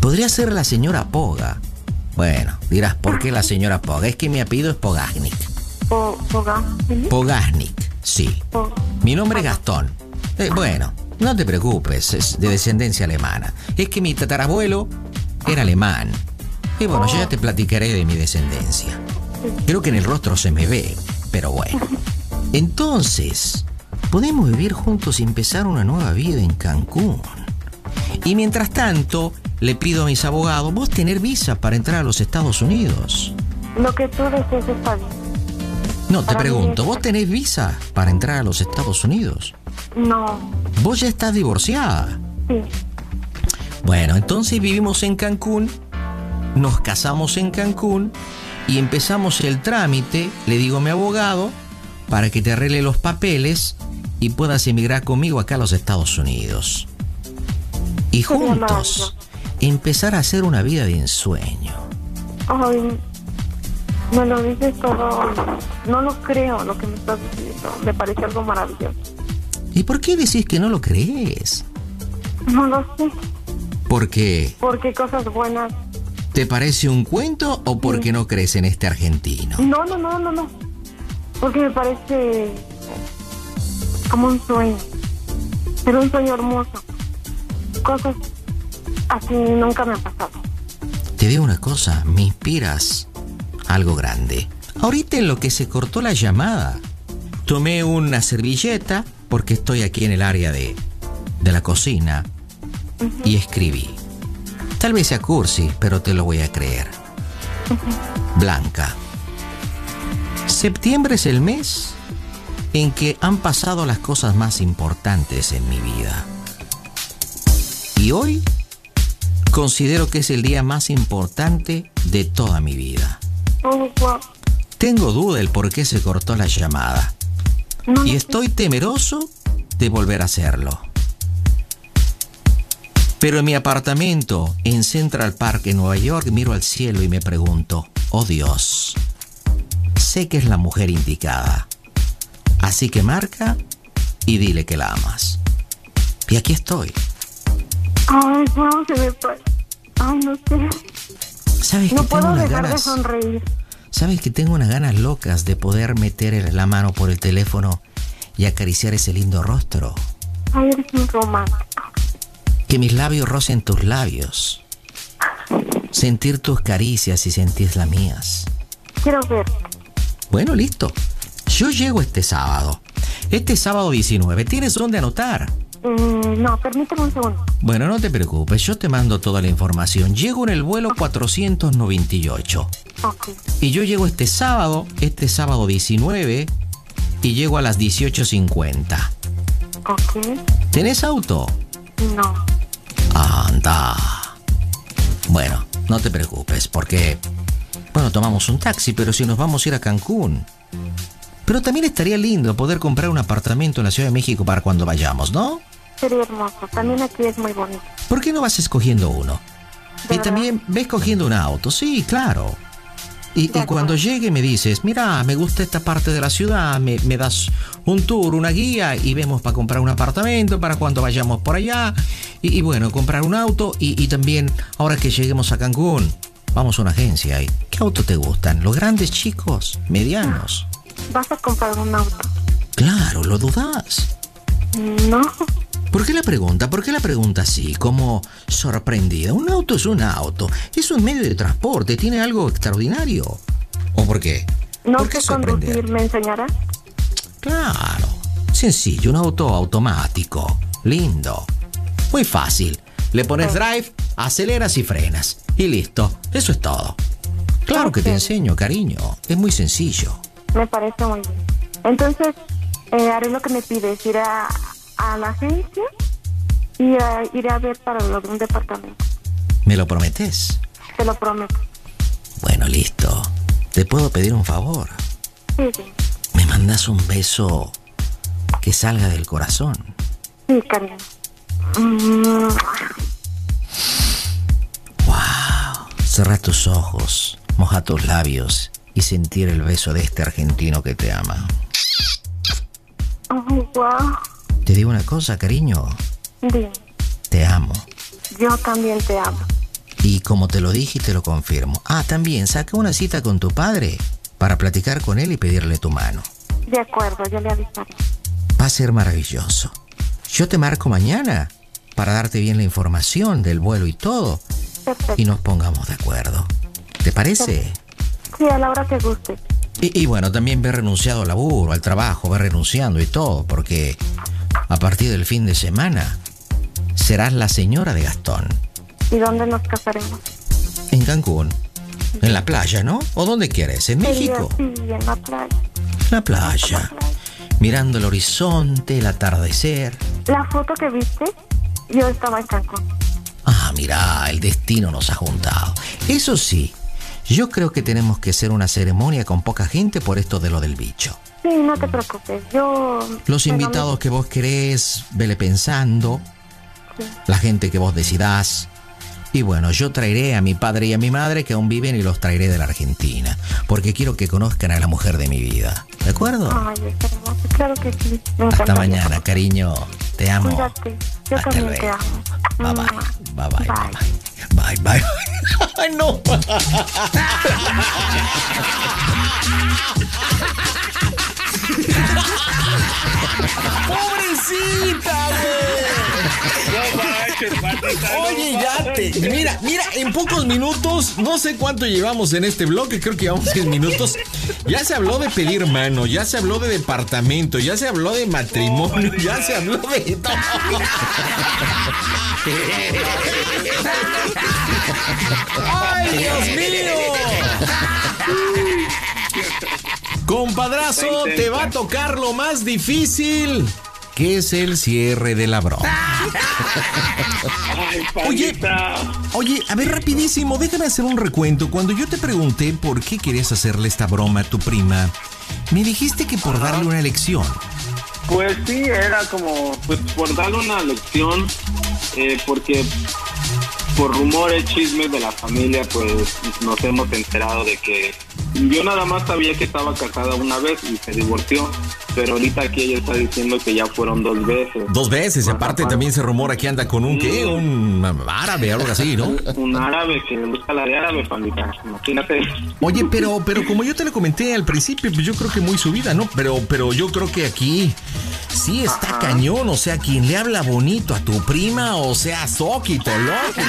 Podría ser la señora Poga. Bueno, dirás, ¿por qué la señora Poga? Es que mi apellido es Pogaznik. Po, poga, ¿sí? Pogaznik, sí. Po- Mi nombre es Gastón. Eh, bueno, no te preocupes, es de descendencia alemana. Es que mi tatarabuelo era alemán. Y bueno, yo ya te platicaré de mi descendencia. Creo que en el rostro se me ve, pero bueno. Entonces, podemos vivir juntos y empezar una nueva vida en Cancún. Y mientras tanto, le pido a mis abogados, vos tener visa para entrar a los Estados Unidos. Lo que tú desees está bien. No, te Para pregunto, ¿vos tenés visa para entrar a los Estados Unidos? No, Vos ya estás divorciada. sí. Bueno, entonces vivimos en Cancún, nos casamos en Cancún y empezamos el trámite, le digo a mi abogado, para que te arregle los papeles y puedas emigrar conmigo acá a los Estados Unidos. Y juntos empezar a hacer una vida de ensueño. Ay, me lo dices todo. No lo creo lo que me estás diciendo. Me parece algo maravilloso. ¿Y por qué decís que no lo crees? No lo sé. ¿Porque Porque cosas buenas. te parece un cuento o porque no crees en este argentino? No, no, no, no, no. Porque me parece como un sueño. Pero un sueño hermoso. Cosas así nunca me han pasado. Te digo una cosa, me inspiras algo grande. Ahorita en lo que se cortó la llamada, tomé una servilleta, porque estoy aquí en el área de, de la cocina, y escribí. Tal vez sea cursi, pero te lo voy a creer. Blanca. Septiembre es el mes en que han pasado las cosas más importantes en mi vida. Y hoy considero que es el día más importante de toda mi vida. Oh. Tengo duda el por qué se cortó la llamada. Y estoy temeroso de volver a hacerlo. Pero en mi apartamento en Central Park en Nueva York miro al cielo y me pregunto, oh Dios, sé que es la mujer indicada. Así que marca y dile que la amas. Y aquí estoy. Ay, wow, se me Ay, no sé. ¿Sabes No tengo puedo dejar de sonreír. ¿Sabes que tengo unas ganas locas de poder meter la mano por el teléfono y acariciar ese lindo rostro? Ay, eres un romántico. Que mis labios rocen tus labios. Sentir tus caricias y sentir las mías. Quiero ver. Bueno, listo. Yo llego este sábado. Este sábado 19. ¿Tienes dónde anotar? Eh, no, permíteme un segundo. Bueno, no te preocupes, yo te mando toda la información. Llego en el vuelo 498. Y yo llego este sábado, este sábado 19, y llego a las 18.50. Ok. ¿Tenés auto? No. Anda. Bueno, no te preocupes, porque... Bueno, tomamos un taxi, pero si nos vamos a ir a Cancún. Pero también estaría lindo poder comprar un apartamento en la Ciudad de México para cuando vayamos, ¿no? Sería hermoso. También aquí es muy bonito. ¿Por qué no vas escogiendo uno? Y también ves cogiendo un auto, sí, claro. Y, y cuando llegue me dices, mira, me gusta esta parte de la ciudad, me, me das un tour, una guía y vemos para comprar un apartamento para cuando vayamos por allá. Y, y bueno, comprar un auto y, y también ahora que lleguemos a Cancún, vamos a una agencia. ¿Qué auto te gustan? ¿Los grandes, chicos, medianos? ¿Vas a comprar un auto? Claro, ¿lo dudas? No. ¿Por qué la pregunta? ¿Por qué la pregunta así, como sorprendida? Un auto es un auto, es un medio de transporte, tiene algo extraordinario. ¿O por qué? No ¿Por qué sé conducir, ¿me enseñarás? Claro, sencillo, un auto automático, lindo, muy fácil. Le pones drive, aceleras y frenas. Y listo, eso es todo. Claro que te enseño, cariño, es muy sencillo. Me parece muy bien. Entonces, eh, haré lo que me pides, ir a, a la agencia y a- iré a ver para lo de un departamento. ¿Me lo prometes? Te lo prometo. Bueno, listo. ¿Te puedo pedir un favor? Sí, sí. ¿Me mandas un beso que salga del corazón? Sí, cariño. Mm, Cerra tus ojos, moja tus labios y sentir el beso de este argentino que te ama. Oh, wow. Te digo una cosa, cariño, Dime, te amo. yo también te amo. Y como te lo dije y te lo confirmo. Ah, también saca una cita con tu padre para platicar con él y pedirle tu mano. De acuerdo, yo le avisaré. Va a ser maravilloso. Yo te marco mañana para darte bien la información del vuelo y todo Perfecto. y nos pongamos de acuerdo. ¿Te parece? Sí, a la hora que guste. Y, y bueno, también ve renunciado al laburo, al trabajo, ve renunciando y todo, porque a partir del fin de semana serás la señora de Gastón. ¿Y dónde nos casaremos? En Cancún. En la playa, ¿no? ¿O dónde quieres? ¿En México? Sí, en la playa. La playa. Mirando el horizonte, el atardecer. La foto que viste, yo estaba en Cancún. Ah, mira, el destino nos ha juntado. Eso sí, yo creo que tenemos que hacer una ceremonia con poca gente por esto de lo del bicho. Sí, no te preocupes, yo... Los invitados que vos querés, vele pensando. La gente que vos decidás. Y bueno, yo traeré a mi padre y a mi madre que aún viven y los traeré de la Argentina. Porque quiero que conozcan a la mujer de mi vida. ¿De acuerdo? Ay, claro que sí. Me Hasta mañana, cariño. Te amo. Cuídate, yo Hasta también te amo. Bye bye. Bye bye. Bye. Bye bye. (laughs) Ay, no. (laughs) ¡Pobrecita, Oye, ya te. Mira, mira, en pocos minutos, no sé cuánto llevamos en este bloque, creo que llevamos 10 minutos. Ya se habló de pedir mano, ya se habló de departamento, ya se habló de matrimonio, ya se habló de todo. (laughs) ¡Ay, Dios mío! Compadrazo, te va a tocar lo más difícil, que es el cierre de la broma. (laughs) Oye, oye, a ver, rapidísimo, déjame hacer un recuento. Cuando yo te pregunté por qué querías hacerle esta broma a tu prima, me dijiste que por darle una lección. Pues sí, era como, pues por darle una lección, eh, porque por rumores, chismes de la familia, pues nos hemos enterado de que yo nada más sabía que estaba casada una vez y se divorció, pero ahorita aquí ella está diciendo que ya fueron dos veces. Dos veces, y aparte también se rumora que anda con un, ¿qué? Un árabe, algo así, ¿no? Un árabe que le gusta la de árabe, pandita, imagínate. Oye, pero, pero como yo te lo comenté al principio, pues yo creo que muy subida, ¿no? Pero, pero yo creo que aquí sí está cañón, o sea, quien le habla bonito a tu prima, o sea, Soquito, loco.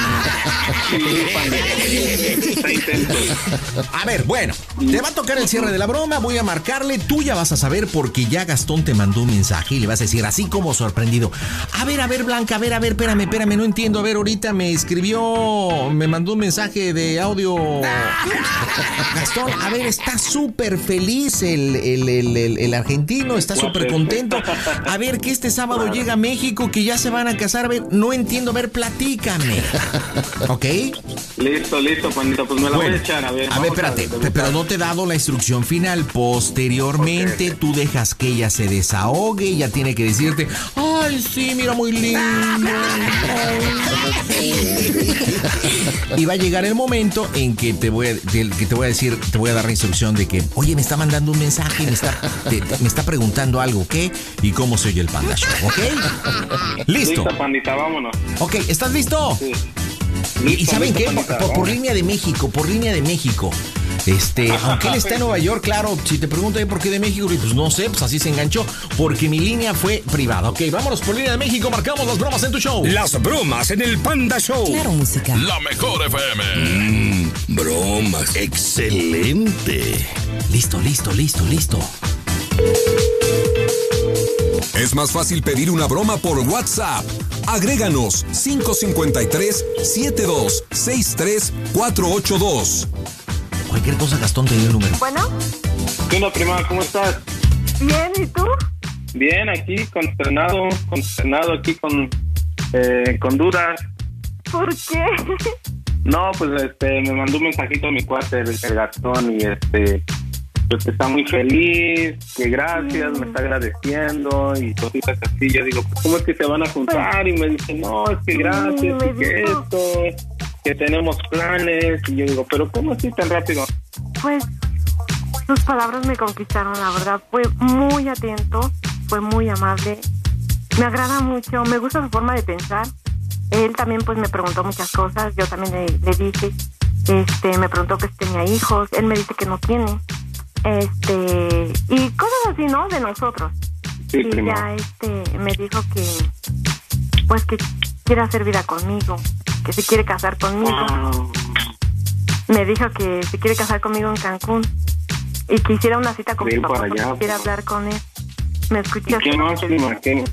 A ver, bueno, te va a tocar el cierre de la broma, voy a marcarle, tú ya vas a saber porque ya Gastón te mandó un mensaje y le vas a decir así como sorprendido. A ver, a ver, Blanca, a ver, a ver, espérame, espérame, no entiendo. A ver, ahorita me escribió, me mandó un mensaje de audio. (laughs) Gastón, a ver, está súper feliz el, el- el- el- argentino, está súper contento. A ver, que este sábado llega a México, que ya se van a casar. A ver, no entiendo, a ver, platícame. (laughs) ¿Ok? Listo, listo, pandita, pues me la voy a echar, a ver. A ver, espérate, pero no te he dado la instrucción final. Posteriormente, tú dejas que ella se desahogue, ella tiene que decirte, ay, sí, mira, muy lindo. Y va a llegar el momento en que te voy a, del- que te voy a decir, te voy a dar la instrucción de que, oye, me está mandando un mensaje, me está, te- me está preguntando algo, ¿qué? Y cómo se oye el Panda Show, ¿ok? (laughs) Listo. Listo, pandita, vámonos. Ok, ¿estás listo? Y- y, saben qué, por, línea de México, por línea de México. Este, (laughs) aunque él está en Nueva York, claro, si te pregunto por qué de México, pues no sé, pues así se enganchó, porque mi línea fue privada. Ok, vámonos por línea de México, marcamos las bromas en tu show. Las bromas en el Panda Show. Claro, música. La mejor FM. Mm, bromas. Excelente. Listo, listo, listo, listo. Es más fácil pedir una broma por WhatsApp. Agréganos 553 7263 482. Cualquier cosa, Gastón te dio el número. Bueno, ¿Qué onda, prima? ¿Cómo estás? bien, ¿y tú? Bien, aquí, consternado, consternado aquí con, eh, con dudas. ¿Por qué? No, pues este, me mandó un mensajito a mi cuate, el, el Gastón, y este, pues está muy feliz, que gracias, me está agradeciendo, y cositas así. Yo digo, pues, ¿cómo es que se van a juntar? Y me dice, no, es que gracias, y que esto, que tenemos planes. Y yo digo, pero ¿cómo así tan rápido? Pues Sus palabras me conquistaron, la verdad. Fue muy atento, fue muy amable. Me agrada mucho, me gusta su forma de pensar. Él también pues me preguntó muchas cosas, yo también le, le dije, este, me preguntó que si tenía hijos, él me dice que no tiene. Este, y cosas así, ¿no? De nosotros. Sí, y prima. ya este me dijo que pues que quiere hacer vida conmigo, que se quiere casar conmigo. Me dijo que se quiere casar conmigo en Cancún y que hiciera una cita con mi papá porque quiere pues. hablar con él. ¿Me ¿Y escuchas? qué más, prima? ¿Qué?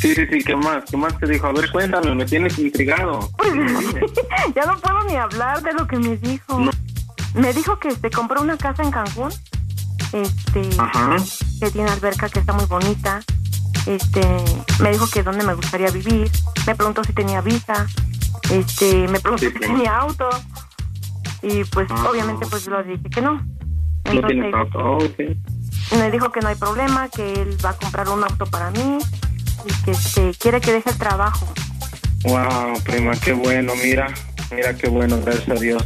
Sí, sí, sí, ¿qué más? ¿Qué más te dijo? A ver, cuéntame, me tienes intrigado. (laughs) ya no puedo ni hablar de lo que me dijo. Me dijo que se compró una casa en Cancún. Este, Ajá. que tiene alberca que está muy bonita. Este, me dijo que dónde me gustaría vivir. Me preguntó si tenía visa. Este, me preguntó Sí, si tenía auto. Y pues Ah. obviamente pues yo le dije que no. No Entonces, tienes auto. Oh, me dijo que no hay problema, que él va a comprar un auto para mí y que este, quiere que deje el trabajo. Wow, prima, qué bueno, mira. Mira qué bueno, gracias a Dios.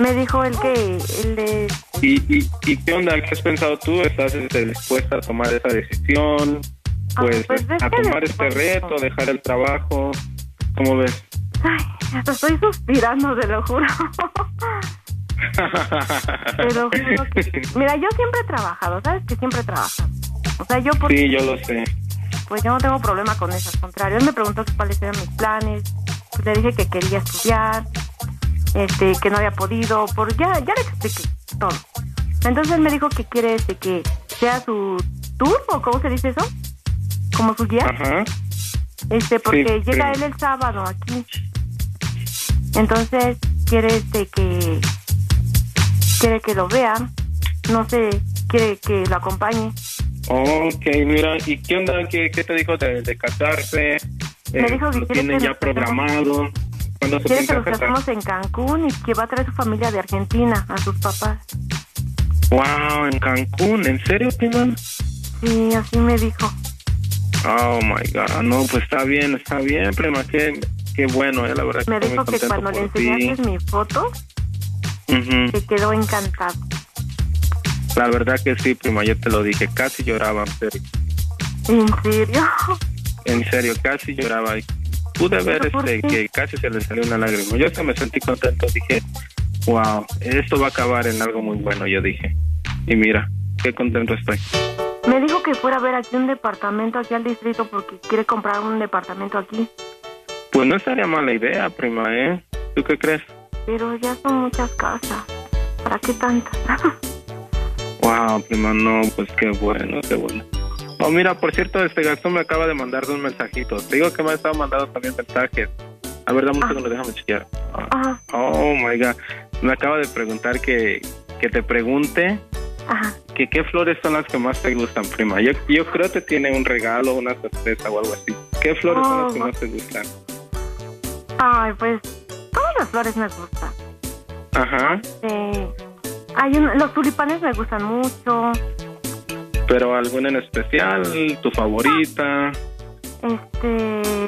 Me dijo él que él es ¿Y, y, y qué onda? ¿Qué has pensado tú? ¿Estás este, dispuesta a tomar esa decisión? Pues, pues, es a tomar este reto, dejar el trabajo. ¿Cómo ves? Hasta estoy suspirando, te lo juro. (laughs) Te lo juro que... Mira, yo siempre he trabajado, ¿sabes? Que siempre he trabajado. O sea, yo por... Sí, yo lo sé. Pues yo no tengo problema con eso, al contrario. Él me preguntó cuáles eran mis planes. Pues le dije que quería estudiar, este, que no había podido, por ya, ya le expliqué todo. Entonces él me dijo que quiere este, que sea su tour, o cómo se dice eso, como su guía. Ajá. Este, porque Sí, llega él el sábado aquí. Entonces quiere este que quiere que lo vea, no sé, quiere que lo acompañe. Ok, mira, ¿y qué onda? ¿Qué, qué te dijo de, de casarse? Me dijo que lo quiere tienen ya programado. ¿Cuándo se Quiere que piensa nos casar? casemos en Cancún y que va a traer su familia de Argentina, a sus papás. Wow, en Cancún, ¿en serio, prima? Sí, así me dijo. Oh my God, no, pues está bien, está bien, prima, qué, qué bueno, eh, la verdad. Me dijo que cuando le enseñaste mi foto, se quedó encantado. La verdad que sí, prima, yo te lo dije, casi lloraba, en serio. ¿En serio? (laughs) En serio, casi lloraba. Pude ver por este, que casi se le salió una lágrima. Yo hasta me sentí contento, dije, wow, esto va a acabar en algo muy bueno, yo dije. Y mira, qué contento estoy. Me dijo que fuera a ver aquí un departamento aquí al distrito porque quiere comprar un departamento aquí. Pues no estaría mala idea, prima, ¿eh? ¿Tú qué crees? Pero ya son muchas casas. ¿Para qué tantas? (laughs) Wow, prima, no, pues qué bueno, qué bueno. Oh, mira, por cierto, este Gastón me acaba de mandar dos mensajitos. Te digo que me ha estado mandando también mensajes. A ver, dame un segundo, déjame chequear. Ajá, Oh, my God. Me acaba de preguntar que, que te pregunte ajá. que qué flores son las que más te gustan, prima. Yo, yo creo que tiene un regalo, una sorpresa o algo así. ¿Qué flores son las que Oh. más te gustan? Ay, pues todas las flores me gustan. Ajá. Eh, hay un- los tulipanes me gustan mucho. Pero alguna en especial, tu favorita. Este.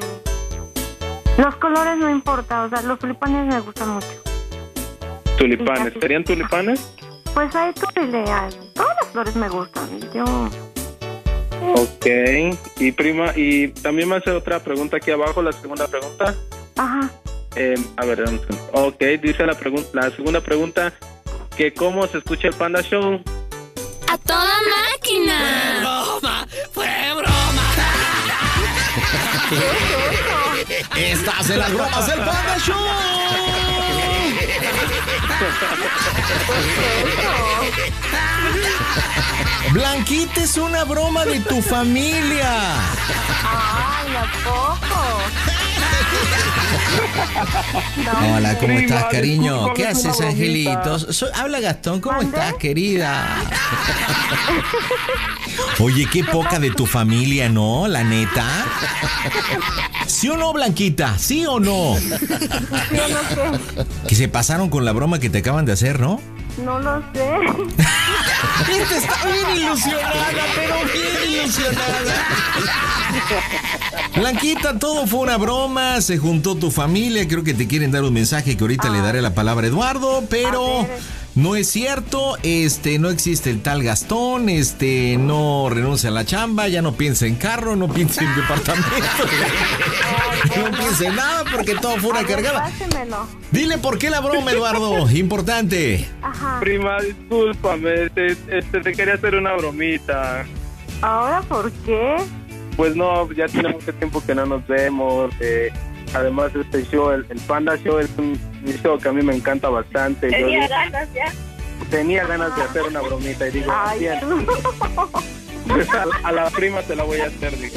Los colores no importa, o sea, los tulipanes me gustan mucho. Tulipanes. ¿Serían tulipanes? Pues hay tulileas. Todas las flores me gustan. Yo. Ok. Y prima, y también me hace otra pregunta aquí abajo, la segunda pregunta. Ajá. Eh, a ver. Ok, dice la, pregun- la segunda pregunta, que cómo se escucha el Panda Show. ¡A toda máquina! broma! ¡Fue broma! (laughs) Estás en las bromas del Panda Show. Blanquita es una broma de tu familia. Ay, ¿a poco? (laughs) Hola, ¿cómo Prima, estás, cariño? ¿Qué es haces, angelitos? Soy- habla Gastón, ¿cómo estás, querida? (laughs) Oye, qué poca de tu familia, ¿no? La neta. ¿Sí o no, Blanquita? ¿Sí o no? ¿Sí o no qué? Que se pasaron con la broma que te acaban de hacer, ¿no? No lo sé. Esta está bien ilusionada, pero bien ilusionada. Blanquita, todo fue una broma, se juntó tu familia, creo que te quieren dar un mensaje que ahorita le daré la palabra a Eduardo, pero No es cierto, este, no existe el tal Gastón, este, no renuncia a la chamba, ya no piensa en carro, no piensa en (laughs) departamento, (laughs) no piensa en nada porque todo fue una cargada. Dile por qué la broma, Eduardo, (laughs) importante. Ajá. Prima, discúlpame, te, este, te quería hacer una bromita. ¿Ahora por qué? Pues no, ya tiene mucho tiempo que no nos vemos. eh, además, este show, el, el Panda Show, es un, show que a mí me encanta bastante. Yo Tenía di- ganas ya. tenía ganas de hacer una bromita y digo, Ay, bien, pues (laughs) a, a la prima te la voy a hacer, digo.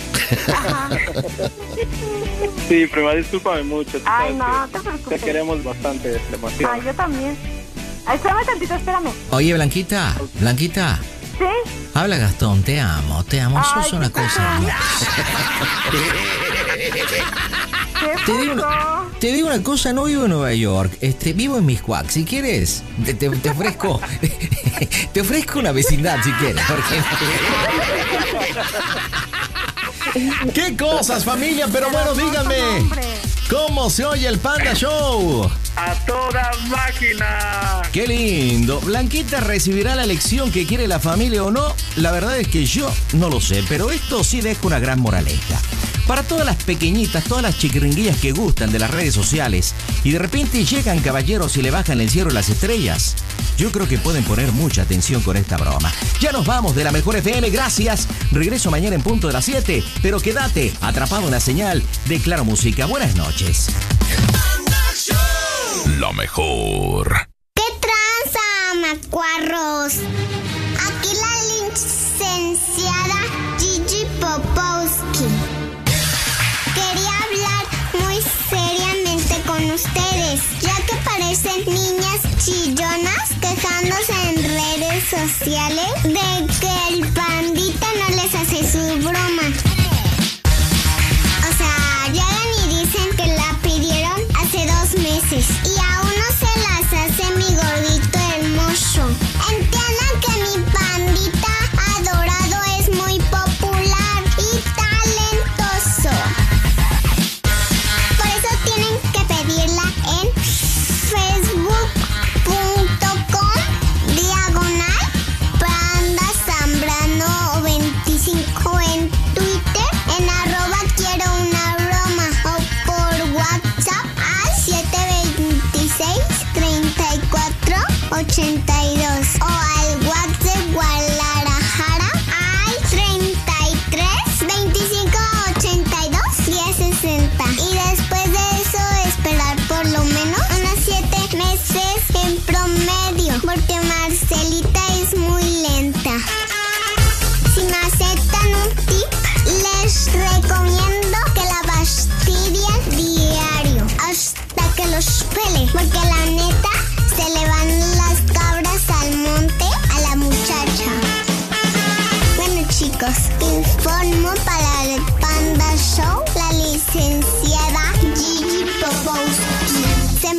sí, prima, discúlpame mucho. Ay, sabes no, te Te preocupes. queremos bastante, demasiado. Ay, yo también. Ay, espérame tantito, espérame. Oye, Blanquita, Blanquita, Habla Gastón, te amo, te amo, sos una cosa hermosa. ¿Qué Te digo, una, te digo una cosa, no vivo en Nueva York, este, vivo en Miscuac. Si quieres, te, te- te ofrezco, (laughs) te ofrezco una vecindad si quieres. porque- (laughs) ¿Qué cosas, familia? Pero bueno, díganme, ¿cómo se oye el Panda Show? ¡A toda máquina! Qué lindo. ¿Blanquita recibirá la lección que quiere la familia o no? La verdad es que yo no lo sé, pero esto sí deja una gran moraleja. Para todas las pequeñitas, todas las chiquiringuillas que gustan de las redes sociales y de repente llegan caballeros y le bajan el cielo a las estrellas, yo creo que pueden poner mucha atención con esta broma. Ya nos vamos de la mejor FM, gracias. Regreso mañana en punto de las 7, pero quédate atrapado en la señal de Claro Música. Buenas noches. La mejor. ¿Qué tranza, macuarros? Ya que parecen niñas chillonas quejándose en redes sociales de que el pandita no les hace su broma.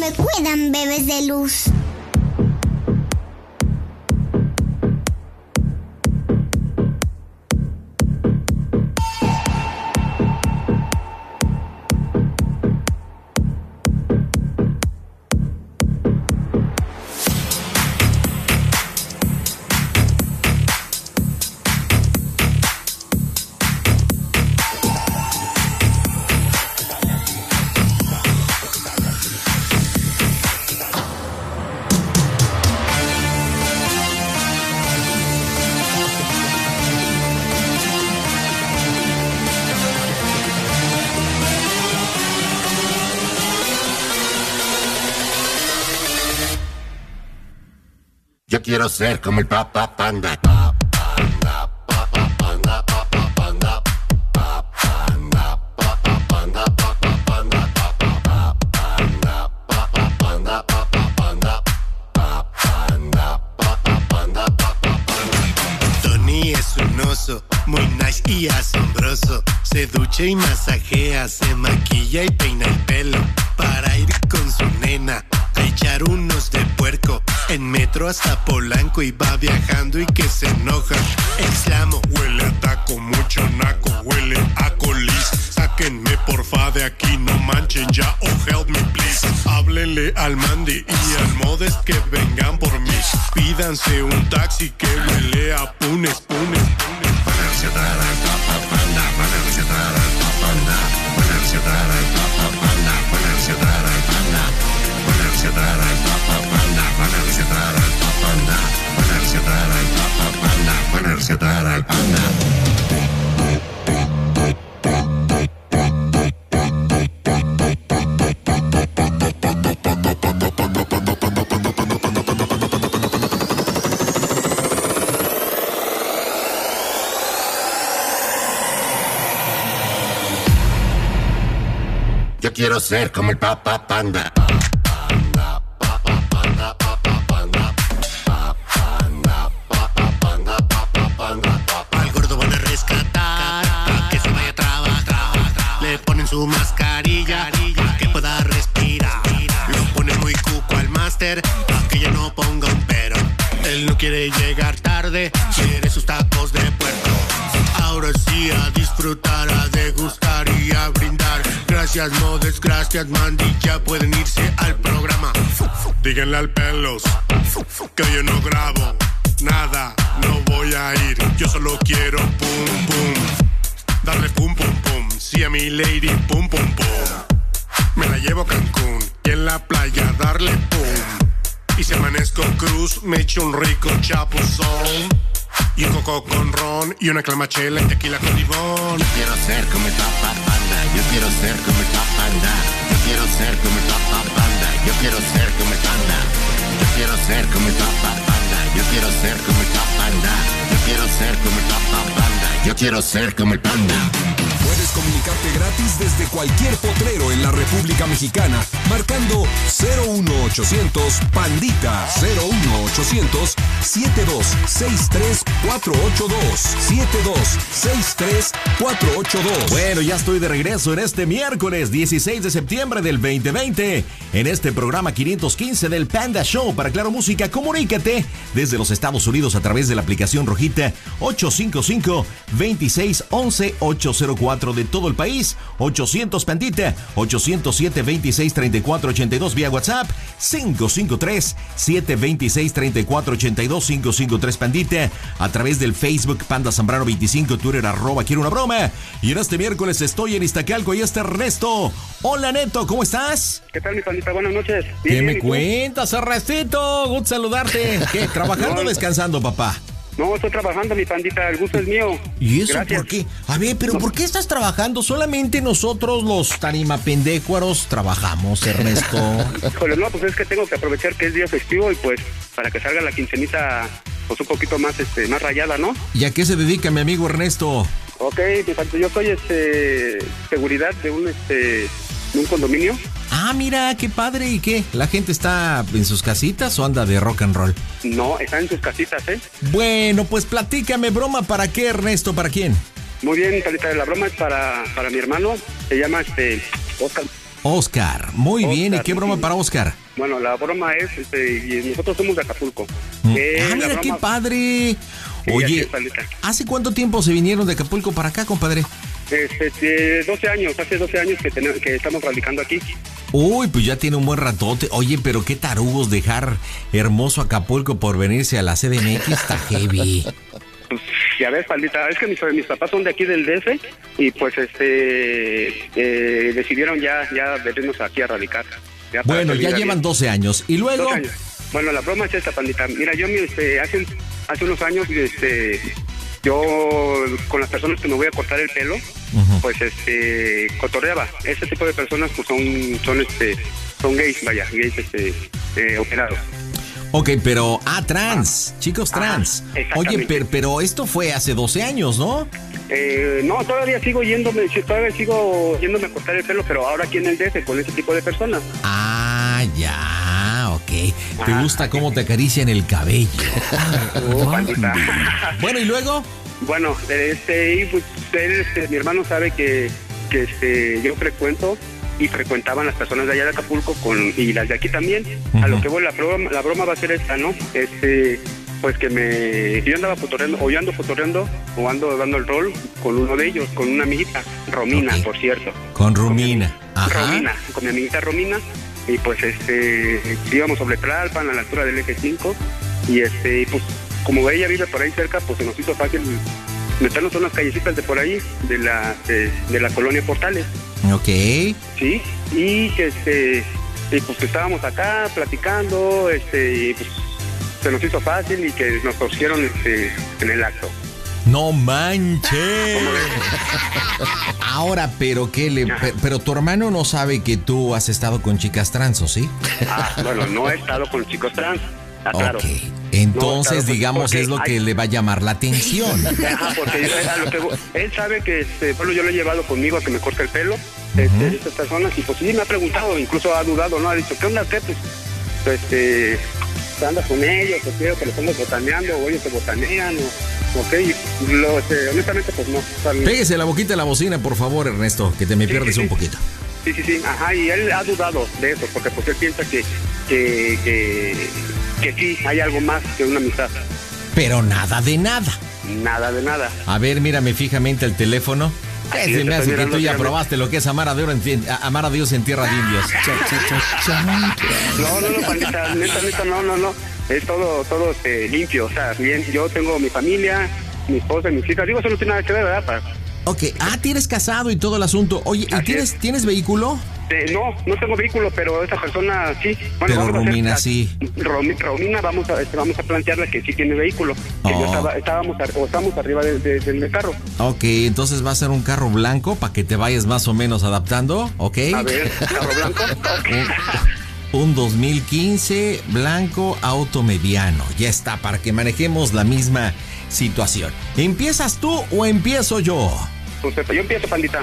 Me cuidan bebés de luz. Quiero ser como el papá panda. Muy nice y asombroso. Se ducha y masajea, se maquilla y peina el pelo hasta Polanco y va viajando y que se enoja. Exclamo, huele a taco, mucho naco, huele a colis. Sáquenme porfa de aquí, no manchen ya, oh help me please. Háblenle al Mandy y al Modes que vengan por mí. Pídanse un taxi que huele a punes, punes, punes. Yo quiero ser como el papa panda. Gracias, modes, gracias, Mandy, ya pueden irse al programa. Díganle al pelos que yo no grabo nada, no voy a ir. Yo solo quiero pum pum, darle pum pum pum. Sí a mi lady pum pum pum. Me la llevo a Cancún y en la playa darle pum. Y si amanezco cruz, me echo un rico chapuzón. Y un coco con ron y una clamachela y tequila con limón. Yo quiero ser como el papa panda, yo quiero ser como el papa panda, yo quiero ser como el papa panda, yo quiero ser como el panda, yo quiero ser como el papa panda, yo quiero ser como el papa panda, yo quiero ser como el papa panda, yo quiero ser como el panda. Puedes comunicarte gratis desde cualquier potrero en la República Mexicana marcando 01800 Pandita 01800 7263 482 7263 482. Bueno, ya estoy de regreso en este miércoles 16 de septiembre del 2020 en este programa 515 del Panda Show para Claro Música. Comunícate desde los Estados Unidos a través de la aplicación rojita 855-2611-804 de todo el país, 800 Pandita, 807-2634-82 vía WhatsApp, 553-726-3482, 553 Pandita, a través del Facebook Panda Zambrano 25, Twitter arroba quiero una broma. Y en este miércoles estoy en Iztacalco y este Ernesto. Hola Neto, ¿cómo estás? ¿Qué tal, mi pandita? Buenas noches. ¿Qué Bien, me cuentas, Ernestito? Gusto saludarte. ¿Qué? ¿Trabajando o descansando, papá? No, estoy trabajando, mi pandita. El gusto es mío. ¿Y eso Gracias. por qué? A ver, pero ¿por qué estás trabajando? Solamente nosotros los tarimapendécuaros trabajamos, Ernesto. (laughs) Híjole, no, pues es que tengo que aprovechar que es día festivo y pues para que salga la quincenita pues un poquito más este más rayada, ¿no? ¿Y a qué se dedica mi amigo Ernesto? Ok, mi pandita, yo soy este seguridad de un este de un condominio. Ah, mira, qué padre. ¿Y qué? ¿La gente está en sus casitas o anda de rock and roll? No, están en sus casitas, ¿eh? Bueno, pues platícame, broma, ¿para qué, Ernesto? ¿Para quién? Muy bien, la broma es para, para mi hermano, se llama este Oscar. Oscar. Muy bien. ¿Y qué broma sí. para Oscar? Bueno, la broma es, este, nosotros somos de Acapulco. Mm. Eh, ah, mira, qué padre. Sí, Oye. ¿hace cuánto tiempo se vinieron de Acapulco para acá, compadre? Este, de 12 años, hace 12 años que, tenemos- que estamos radicando aquí. Uy, pues ya tiene un buen ratote. Oye, pero qué tarugos dejar hermoso Acapulco por venirse a la CDMX. Está heavy. Pues, ya ves, Paldita, es que mis, mis papás son de aquí del DF y pues este eh, decidieron ya ya venirnos aquí a radicar. Ya Bueno, ya llevan bien. 12 años. Y luego, 12 años. Bueno, la broma es esta, Pandita. Mira, yo este, hace, hace unos años, este, yo con las personas que me voy a cortar el pelo, pues este, cotorreaba. Ese tipo de personas pues son, son este, son gays, vaya, gays este, eh, operados. ok, pero, ah, trans, chicos trans. Oye, pero, pero esto fue hace 12 años, ¿no? Eh, no, todavía sigo yéndome, todavía sigo yéndome a cortar el pelo, pero ahora aquí en el DF con ese tipo de personas. Ah, ya, ok. ¿Te gusta cómo te acarician el cabello? (laughs) Oh, bueno, ¿y luego? Bueno, este, pues este, mi hermano sabe que, que este, yo frecuento y frecuentaban las personas de allá de Acapulco con, y las de aquí también. A lo que voy, la broma, la broma va a ser esta, ¿no? Este, pues que me, yo andaba fotoreando, o yo ando fotoreando, o ando dando el rol con uno de ellos, con una amiguita, Romina, por cierto. Con Rumina. Ajá. Romina, con mi amiguita Romina. y pues este íbamos sobre Tlalpan a la altura del eje 5 y este y, pues como ella vive por ahí cerca pues se nos hizo fácil meternos a unas callecitas de por ahí de la de, de la colonia Portales Ok. sí y que este y pues que estábamos acá platicando este y pues se nos hizo fácil y que nos torcieron este en el acto No manches. (laughs) Ahora, pero qué le, pe- pero tu hermano no sabe que tú has estado con chicas trans, ¿o sí? ah, bueno no he estado con chicos trans ah, claro Ok. No, claro, Entonces, pues, digamos, es lo que hay- le va a llamar la atención. (laughs) Ajá, porque yo- a lo que- él sabe que este, bueno, yo lo he llevado conmigo a que me corte el pelo, este, estas personas, y pues sí me ha preguntado, incluso ha dudado, ¿no? Ha dicho, ¿qué onda, qué? Pues, este, andas con ellos, o quiero que los estamos botaneando, o ellos se botanean, o, ok, este, honestamente, pues no. Pégese la boquita a la bocina, por favor, Ernesto, que te me Sí, pierdes sí, un sí. poquito. Sí, sí, sí, ajá, y él ha dudado de eso, porque pues él piensa que, que, que, que sí, hay algo más que una amistad. Pero nada de nada. Nada de nada. A ver, mírame fijamente el teléfono. Es, se me hace que tú ya probaste lo que es amar a Dios en, ti- a- amar a Dios en tierra de indios. No, no, no, pandita, neta, neta, no, no, no. Es todo, todo este, limpio, o sea, bien, yo tengo mi familia, mi esposa, mis hijas. Digo, eso no tiene nada que ver, ¿verdad? Pa- Ok, ah, tienes casado y todo el asunto. Oye, ¿y tienes, tienes vehículo? Eh, no, no tengo vehículo, pero esa persona sí. Pero vamos a hacer- Romina sí. Romi- Romina, vamos a, este, vamos a plantearle que sí tiene vehículo. Que yo Oh. estaba, estábamos, o estamos arriba de- de- del carro. Ok, entonces va a ser un carro blanco para que te vayas más o menos adaptando, ¿ok? A ver, carro blanco. (laughs) Ok. Un 2015 blanco auto mediano. Ya está, para que manejemos la misma situación. ¿Empiezas tú o empiezo yo? Yo empiezo, pandita.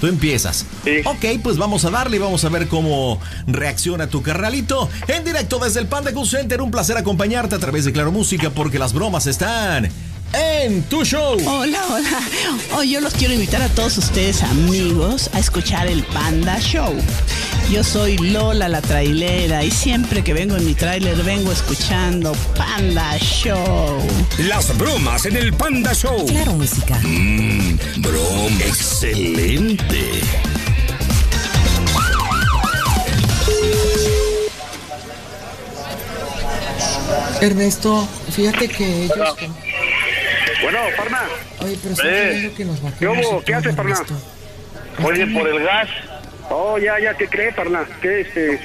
Tú empiezas. Ok, pues vamos a darle y vamos a ver cómo reacciona tu carnalito. En directo desde el Panda Cool Center, un placer acompañarte a través de Claro Música porque las bromas están en tu show. Hola, hola. Hoy yo los quiero invitar a todos ustedes, amigos, a escuchar el Panda Show. Yo soy Lola la trailera y siempre que vengo en mi trailer vengo escuchando Panda Show. Las bromas en el Panda Show. Claro, música. Mmm, broma. Excelente. Ernesto, fíjate que ellos. Bueno, Parna. Oye, pero Eh, que nos. ¿Qué haces, Parna? Oye, por el gas. Oh, ya, ya, ¿qué crees, Parna? ¿Qué, este?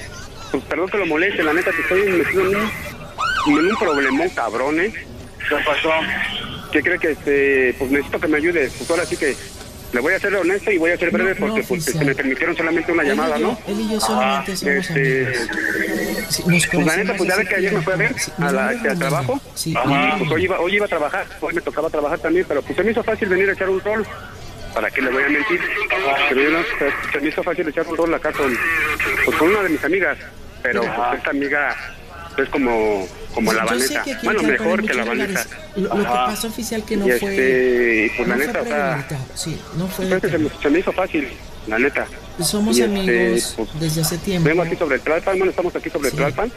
Pues perdón que lo moleste, la neta, te estoy metido en un, en un problemón cabrón, ¿eh? ¿Qué pasó? ¿Qué cree que, este, pues necesito que me ayude? Pues ahora sí que le voy a ser honesto y voy a ser breve No, no, porque pues, este, me permitieron solamente una Él llamada, yo- ¿no? Él y yo solamente Ah, somos este, amigos. Sí, nos Pues la neta, pues ya ves que ayer me fue a ver Sí, a la, este, al trabajo. Sí, y pues hoy iba, hoy iba a trabajar, hoy me tocaba trabajar también, pero pues se me hizo fácil venir a echar un rol. ¿Para qué le voy a mentir? Se me, hizo- se- se me hizo fácil echar un rol acá con, pues, con una de mis amigas. Pero pues, esta amiga es como, como la Yo sé Vanessa. que aquí Bueno, mejor que la Vanessa. Lo, lo que pasó oficial que no y fue. este, y pues la no neta, fue o sea. Sí, no fue. pues, se, me, se me hizo fácil, la neta. Somos Y, este, amigos pues, desde hace tiempo. Vengo aquí sobre el Tlalpan, bueno, estamos aquí sobre el Tlalpan,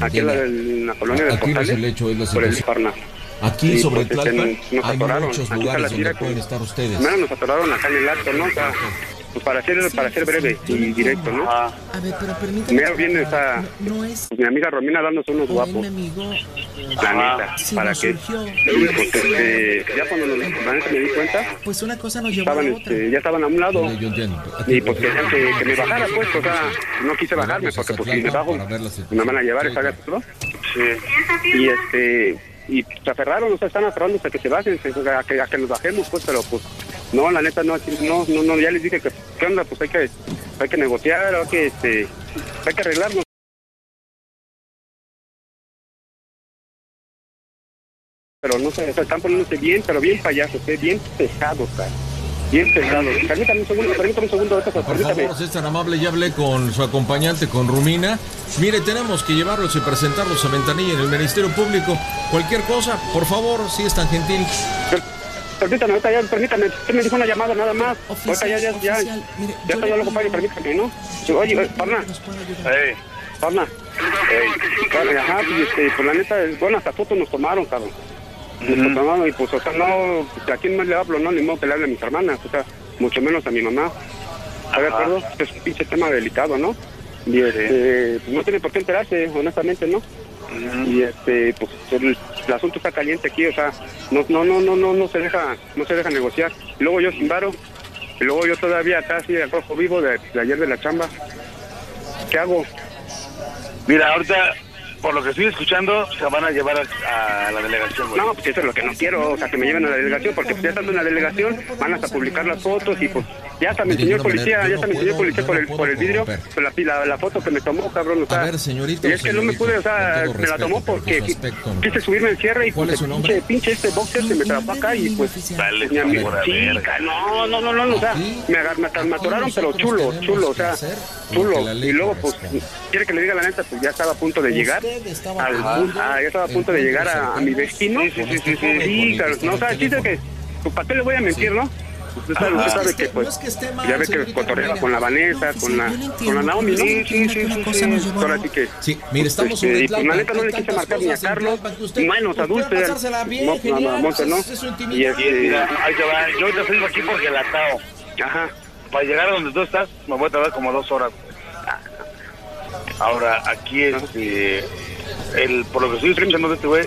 aquí en la, en la colonia de Aquí no es Portales, el hecho, es la por el. Parna. Aquí Sí, sobre pues, este, Tlalpan nos hay atoraron. muchos lugares la donde pueden pues. estar ustedes. Primero nos atoraron acá en el acto, ¿no? O sea, pues para ser, para ser breve y directo, ¿no? A ver, pero permítame. Primero viene esa, No es. pues, mi amiga Romina dándose unos guapos, mi amigo. la neta, Sí, para que, este, ya cuando nos, la neta me di cuenta, Pues una cosa nos llevó a estaban, la otra. este, ya estaban a un lado. Yo entiendo. Y pues querían que, que me bajara, pues, o sea, no quise bajarme porque pues si me bajo me van a llevar esa todo. Y este y se aferraron, o sea, están aferrándose a que se bajen, a que, a que nos bajemos, pues, pero pues no, la neta no, no, no, no ya les dije que qué onda, pues hay que hay que negociar, hay que este hay que arreglarnos. Pero no sé, están poniéndose bien, pero bien payasos, ¿eh? bien pesados, cara. Bien pesados. Permítame un segundo, permítame un segundo, ahorita, Por permítame. favor, si es tan amable, ya hablé con su acompañante, con Rumina. Mire, tenemos que llevarlos y presentarlos a ventanilla en el Ministerio Público. Cualquier cosa, por favor, si es tan gentil. Permítame, ahorita ya, permítame, usted me dijo una llamada nada más. ahorita ya, ya, ya, oficial, mire, ya yo yo lo compadre, permítame, ¿no? Sí, Oye, eh, Parna. Ey, Parna. Ajá, pues, este, pues la neta, bueno, hasta fotos nos tomaron, cabrón. Nos tomaron y pues, o sea, no, pues, ¿a quién más le hablo? No, ni modo que le hable a mis hermanas, o sea, mucho menos a mi mamá. ¿Está de acuerdo? Es un pinche tema delicado, ¿no? Y este, pues, no tiene por qué enterarse, honestamente, ¿no? Y este, pues el, el asunto está caliente aquí, o sea, no, no, no, no, no, no se deja, no se deja negociar. Luego yo sin varo, y luego yo todavía casi al rojo vivo de, de ayer de la chamba. ¿Qué hago? Mira, ahorita, por lo que estoy escuchando, se van a llevar a, a la delegación, güey. No, pues eso es lo que no quiero, o sea, que me lleven a la delegación, porque pues, ya estando en la delegación van hasta publicar las fotos y pues ya hasta enseñó el policía, ya hasta enseñó el policía por el, por el vidrio, la, la, la foto que me tomó, cabrón, o sea. A ver, señorito, Y es que no me pude, o sea, me la tomó porque aspecto, quise subirme el cierre y ¿Cuál pues es su el pinche, pinche este boxer se me trabó acá y pues Dale, mi amigo, no, no, no, no, o sea, me, me, me atoraron, pero chulo, chulo, o sea, chulo. Y luego, pues, quiere que le diga la neta, pues ya estaba a punto de llegar. Al punto- ah, ya estaba a punto de llegar a, a mi destino. Sí, sí, sí, sí, sí, claro. No, o sea, el chiste que, pues, ¿para qué le voy a mentir, no? Usted sabe, usted sabe que, pues, ya ve que cotorreaba con la Vanessa, con la, con la Naomi. Sí, sí, sí, sí. Ahora sí que... Sí, mire, estamos Este, y pues, la neta no le quise marcar ni a Carlos, usted- menos a usted Dulce. No, no, genial, no, a Monse, ¿no? es- es su Y este, Mira, ahí te va. Yo ahorita salgo aquí porque la atao. Ajá. Para llegar a donde tú estás, me voy a tardar como dos horas. Ahora, aquí este, el, por lo que estoy escuchando este güey,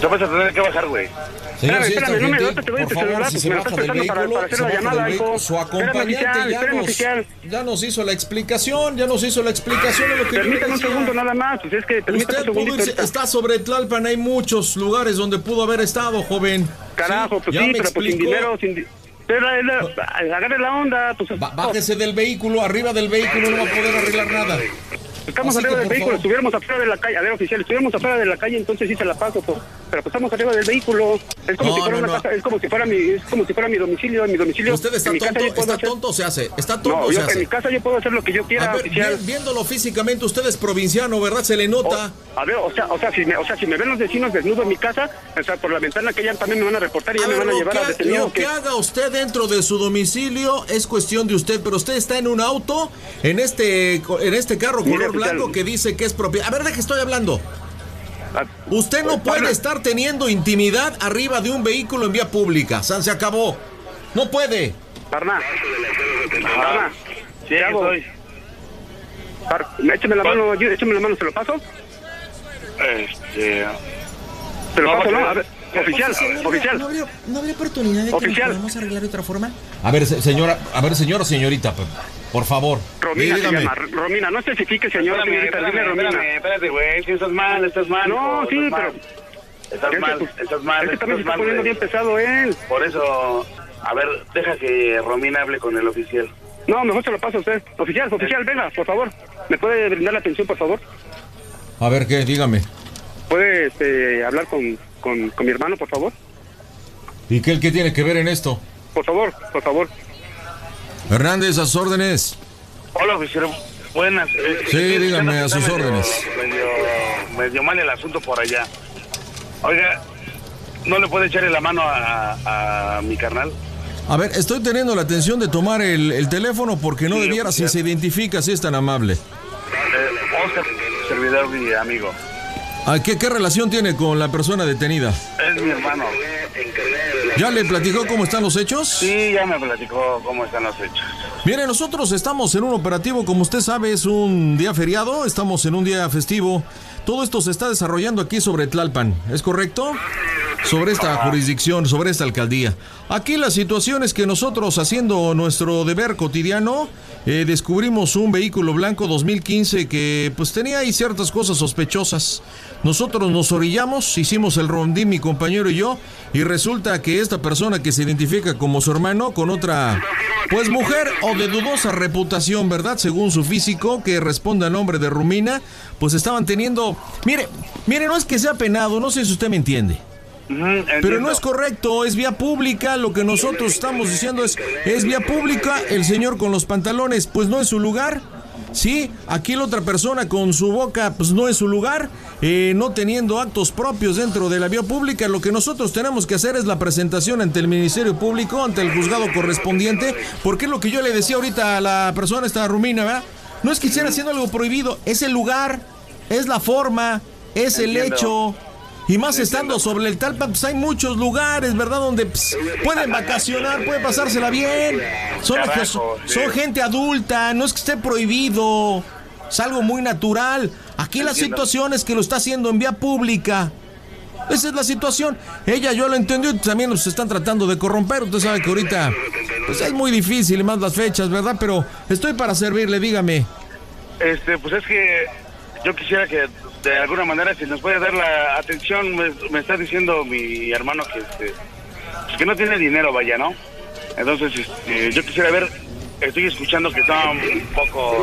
te vas a tener que bajar, güey. Señor, Espérame, espérame, no me ahorita te doy Por tu favor, si se baja del vehículo, para hacer la llamada, hijo. su acompañante ya nos, ya nos hizo la explicación, ya nos hizo la explicación de lo que Permítame un segundo nada más, pues es que Usted pudo irse, está sobre Tlalpan, hay muchos lugares donde pudo haber estado, joven. Carajo, pues ya sí, me pero pues sin dinero, sin... Pero, eh, la- agarre la onda, pues... Bájese del vehículo, arriba del vehículo no va a poder arreglar nada. Estamos Así arriba que, del vehículo, favor. estuviéramos afuera de la calle, a ver oficial, estuviéramos afuera de la calle, entonces sí se la paso, pues, pero pues estamos arriba del vehículo, es como No, si fuera no, una no. casa, es como si fuera mi, es como si fuera mi domicilio, mi domicilio. Usted está en tonto, está hacer- tonto, se hace. Está tonto, No, se yo en hace. mi casa yo puedo hacer lo que yo quiera, A ver, oficial. vi- viéndolo físicamente, usted es provinciano, ¿verdad? Se le nota. A ver, o sea, o sea, si me, o sea, si me ven los vecinos desnudos en mi casa, o sea, por la ventana que ya también me van a reportar y ya A me ver, van a llevar que, a detenido. lo que haga usted dentro de su domicilio es cuestión de usted, pero usted está en un auto, en este, en este carro color. Blanco que dice que es propiedad. A ver, ¿de qué estoy hablando? Usted no puede estar teniendo intimidad arriba de un vehículo en vía pública. San se acabó. No puede. Parna. Parna. Sí, ¿Qué hago? estoy. Par- Écheme la mano, yo- écheme la mano, ¿se lo paso? Este. Se lo No, paso, ¿no? A ver, oficial, ¿no habría- oficial. ¿No habría, no habría oportunidad de que Oficial. nos podamos arreglar de otra forma? A ver, se- señora, a ver, señora, señorita, por favor. Romina se dígame. llama, Romina, no especifique señora, Espérame, señorita, espérame, Romina. espérame, espérate, güey, si estás mal, estás mal. No, hijo, sí, estás pero- mal. Estás Es que, mal, pues, estás mal. es que también se estás está mal, poniendo bien pesado él. Por eso, a ver, deja que Romina hable con el oficial. No, mejor se lo paso a usted. Oficial, oficial, venga, por favor. ¿Me puede brindar la atención, por favor? A ver, ¿qué? Dígame. ¿Puede este, hablar con, con, con mi hermano, por favor? ¿Y qué, qué tiene que ver en esto? Por favor, por favor. Hernández, a sus órdenes. Hola, oficial. Buenas. eh, Sí, dígame, escuchando a sus medio- órdenes. Medio, medio mal el asunto por allá. Oiga, ¿no le puede echarle la mano a, a mi carnal? A ver, estoy teniendo la atención de tomar el, el teléfono porque no Sí, debiera si se identifica, si es tan amable. Eh, Oscar, servidor y amigo. ¿A qué, ¿Qué relación tiene con la persona detenida? Es mi hermano. ¿Ya le platicó cómo están los hechos? Sí, ya me platicó cómo están los hechos. Mire, nosotros estamos en un operativo, como usted sabe, es un día feriado, estamos en un día festivo. Todo esto se está desarrollando aquí sobre Tlalpan, ¿es correcto? Sobre esta jurisdicción, sobre esta alcaldía. Aquí la situación es que nosotros, haciendo nuestro deber cotidiano, eh, descubrimos un vehículo blanco 2015 que pues tenía ahí ciertas cosas sospechosas. Nosotros nos orillamos, hicimos el rondín mi compañero y yo, y resulta que esta persona que se identifica como su hermano con otra, pues mujer o de dudosa reputación, ¿verdad? Según su físico, que responde al nombre de Rumina, pues estaban teniendo... Mire, mire, no es que sea penado, no sé si usted me entiende. Pero no es correcto, es vía pública, lo que nosotros estamos diciendo es, es vía pública, el señor con los pantalones, pues no es su lugar. Sí, aquí la otra persona con su boca, pues no es su lugar, eh, no teniendo actos propios dentro de la vía pública. Lo que nosotros tenemos que hacer es la presentación ante el Ministerio Público, ante el juzgado correspondiente, porque es lo que yo le decía ahorita a la persona, esta Rumina, ¿verdad? No es que hiciera haciendo algo prohibido, es el lugar, es la forma, es el Entiendo. hecho. Y más estando sobre el Talpa, pues hay muchos lugares, ¿verdad? Donde pues, pueden vacacionar, pueden pasársela bien. Son, Carajo, son gente adulta, no es que esté prohibido. Es algo muy natural. Aquí la Entiendo. situación es que lo está haciendo en vía pública. Esa es la situación. Ella yo lo entendió y también nos están tratando de corromper. Usted sabe que ahorita pues es muy difícil y más las fechas, ¿verdad? Pero estoy para servirle, dígame. Este, pues es que yo quisiera que de alguna manera si nos puede dar la atención, me, me está diciendo mi hermano que este, pues que no tiene dinero, vaya, ¿no? Entonces, este, yo quisiera ver, estoy escuchando que está un poco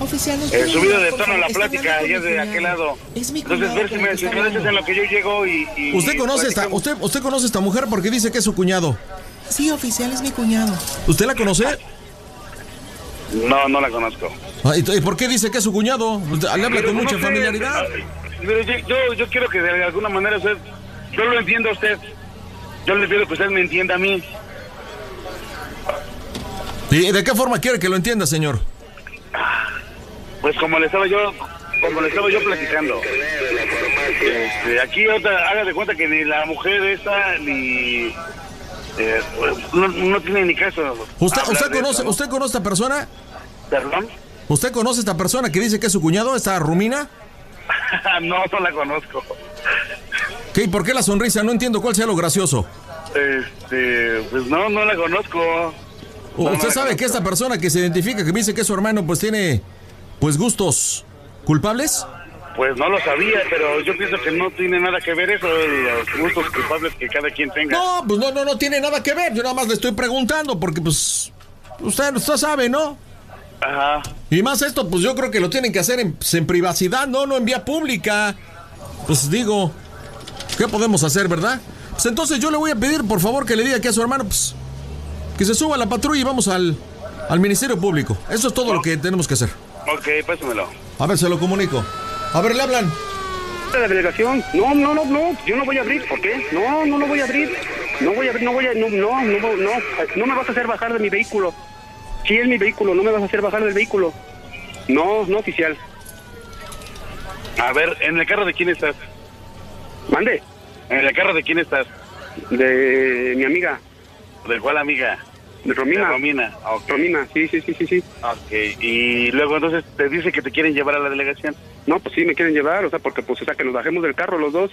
Oficial, no eh, subido de tono la está plática allá de aquel cuñado. lado. Es mi Entonces, ver si me, dices en lo que yo llego y... y- ¿Usted conoce esta, usted, usted conoce esta mujer porque dice que es su cuñado? Sí, oficial, es mi cuñado. ¿Usted la conoce? No, no la conozco. Ah, ¿Y por qué dice que es su cuñado? Le habla con mucha familiaridad. Yo, yo, yo quiero que de alguna manera usted... Yo lo entiendo a usted. Yo le pido que usted me entienda a mí. ¿Y de qué forma quiere que lo entienda, señor? Pues como le estaba yo, como le estaba yo platicando. Este, aquí otra, haga de cuenta que ni la mujer esta ni eh, no, no tiene ni caso. ¿Usted, usted conoce, usted conoce a esta persona? ¿Perdón? ¿Usted conoce a esta persona que dice que es su cuñado, esta Rumina? (laughs) no, no la conozco. ¿Qué? ¿Y por qué la sonrisa? No entiendo cuál sea lo gracioso. Este, pues no, no la conozco. ¿O No, no ¿Usted sabe que esta persona que se identifica, que dice que es su hermano, pues tiene, pues gustos culpables? Pues no lo sabía, pero yo pienso que no tiene nada que ver eso, los gustos culpables que cada quien tenga. No, pues no, no, no tiene nada que ver. Yo nada más le estoy preguntando porque, pues, usted, usted sabe, ¿no? Ajá. Y más esto, pues yo creo que lo tienen que hacer en, en privacidad, no, no en vía pública. Pues digo, ¿qué podemos hacer, verdad? Pues entonces yo le voy a pedir, por favor, que le diga que a su hermano, pues, que se suba a la patrulla y vamos al, al Ministerio Público. Eso es todo lo que tenemos que hacer. Ok, pásamelo. A ver, se lo comunico. A ver, le hablan. la delegación. No, no, no, no, yo no voy a abrir. ¿Por qué? No, no, no voy a abrir. No voy a abrir, no voy a, no, no, no, no, no me vas a hacer bajar de mi vehículo. Sí es mi vehículo, no me vas a hacer bajar del vehículo. No, no oficial. A ver, ¿en el carro de quién estás? Mande. ¿En el carro de quién estás? De mi amiga. ¿De cuál amiga? De Romina. De Romina, ok. Romina, sí, sí, sí, sí, sí. Ok, y luego entonces te dice que te quieren llevar a la delegación. No, pues sí, me quieren llevar, o sea, porque pues, o sea, que nos bajemos del carro los dos.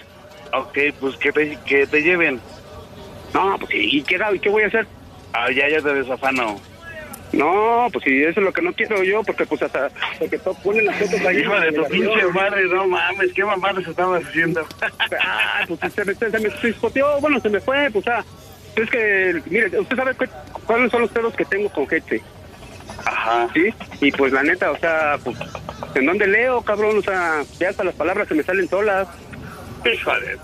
Ok, pues que te, que te lleven. No, pues sí, ¿y qué? ¿y qué voy a hacer? Ah, ya, ya te desafano. No, pues sí, eso es lo que no quiero yo, porque pues hasta, porque ponen las fotos ahí. Hijo de tu pinche madre, no mames, qué mamadas estabas haciendo. Ah, pues se me, se me bueno, se me fue, pues ah. Es que, mire, usted sabe cu- cuáles son los pedos que tengo con gente. Ajá. Sí, y pues la neta, o sea, pues, ¿en dónde leo, cabrón? O sea, ya hasta las palabras se me salen solas. Hijo de...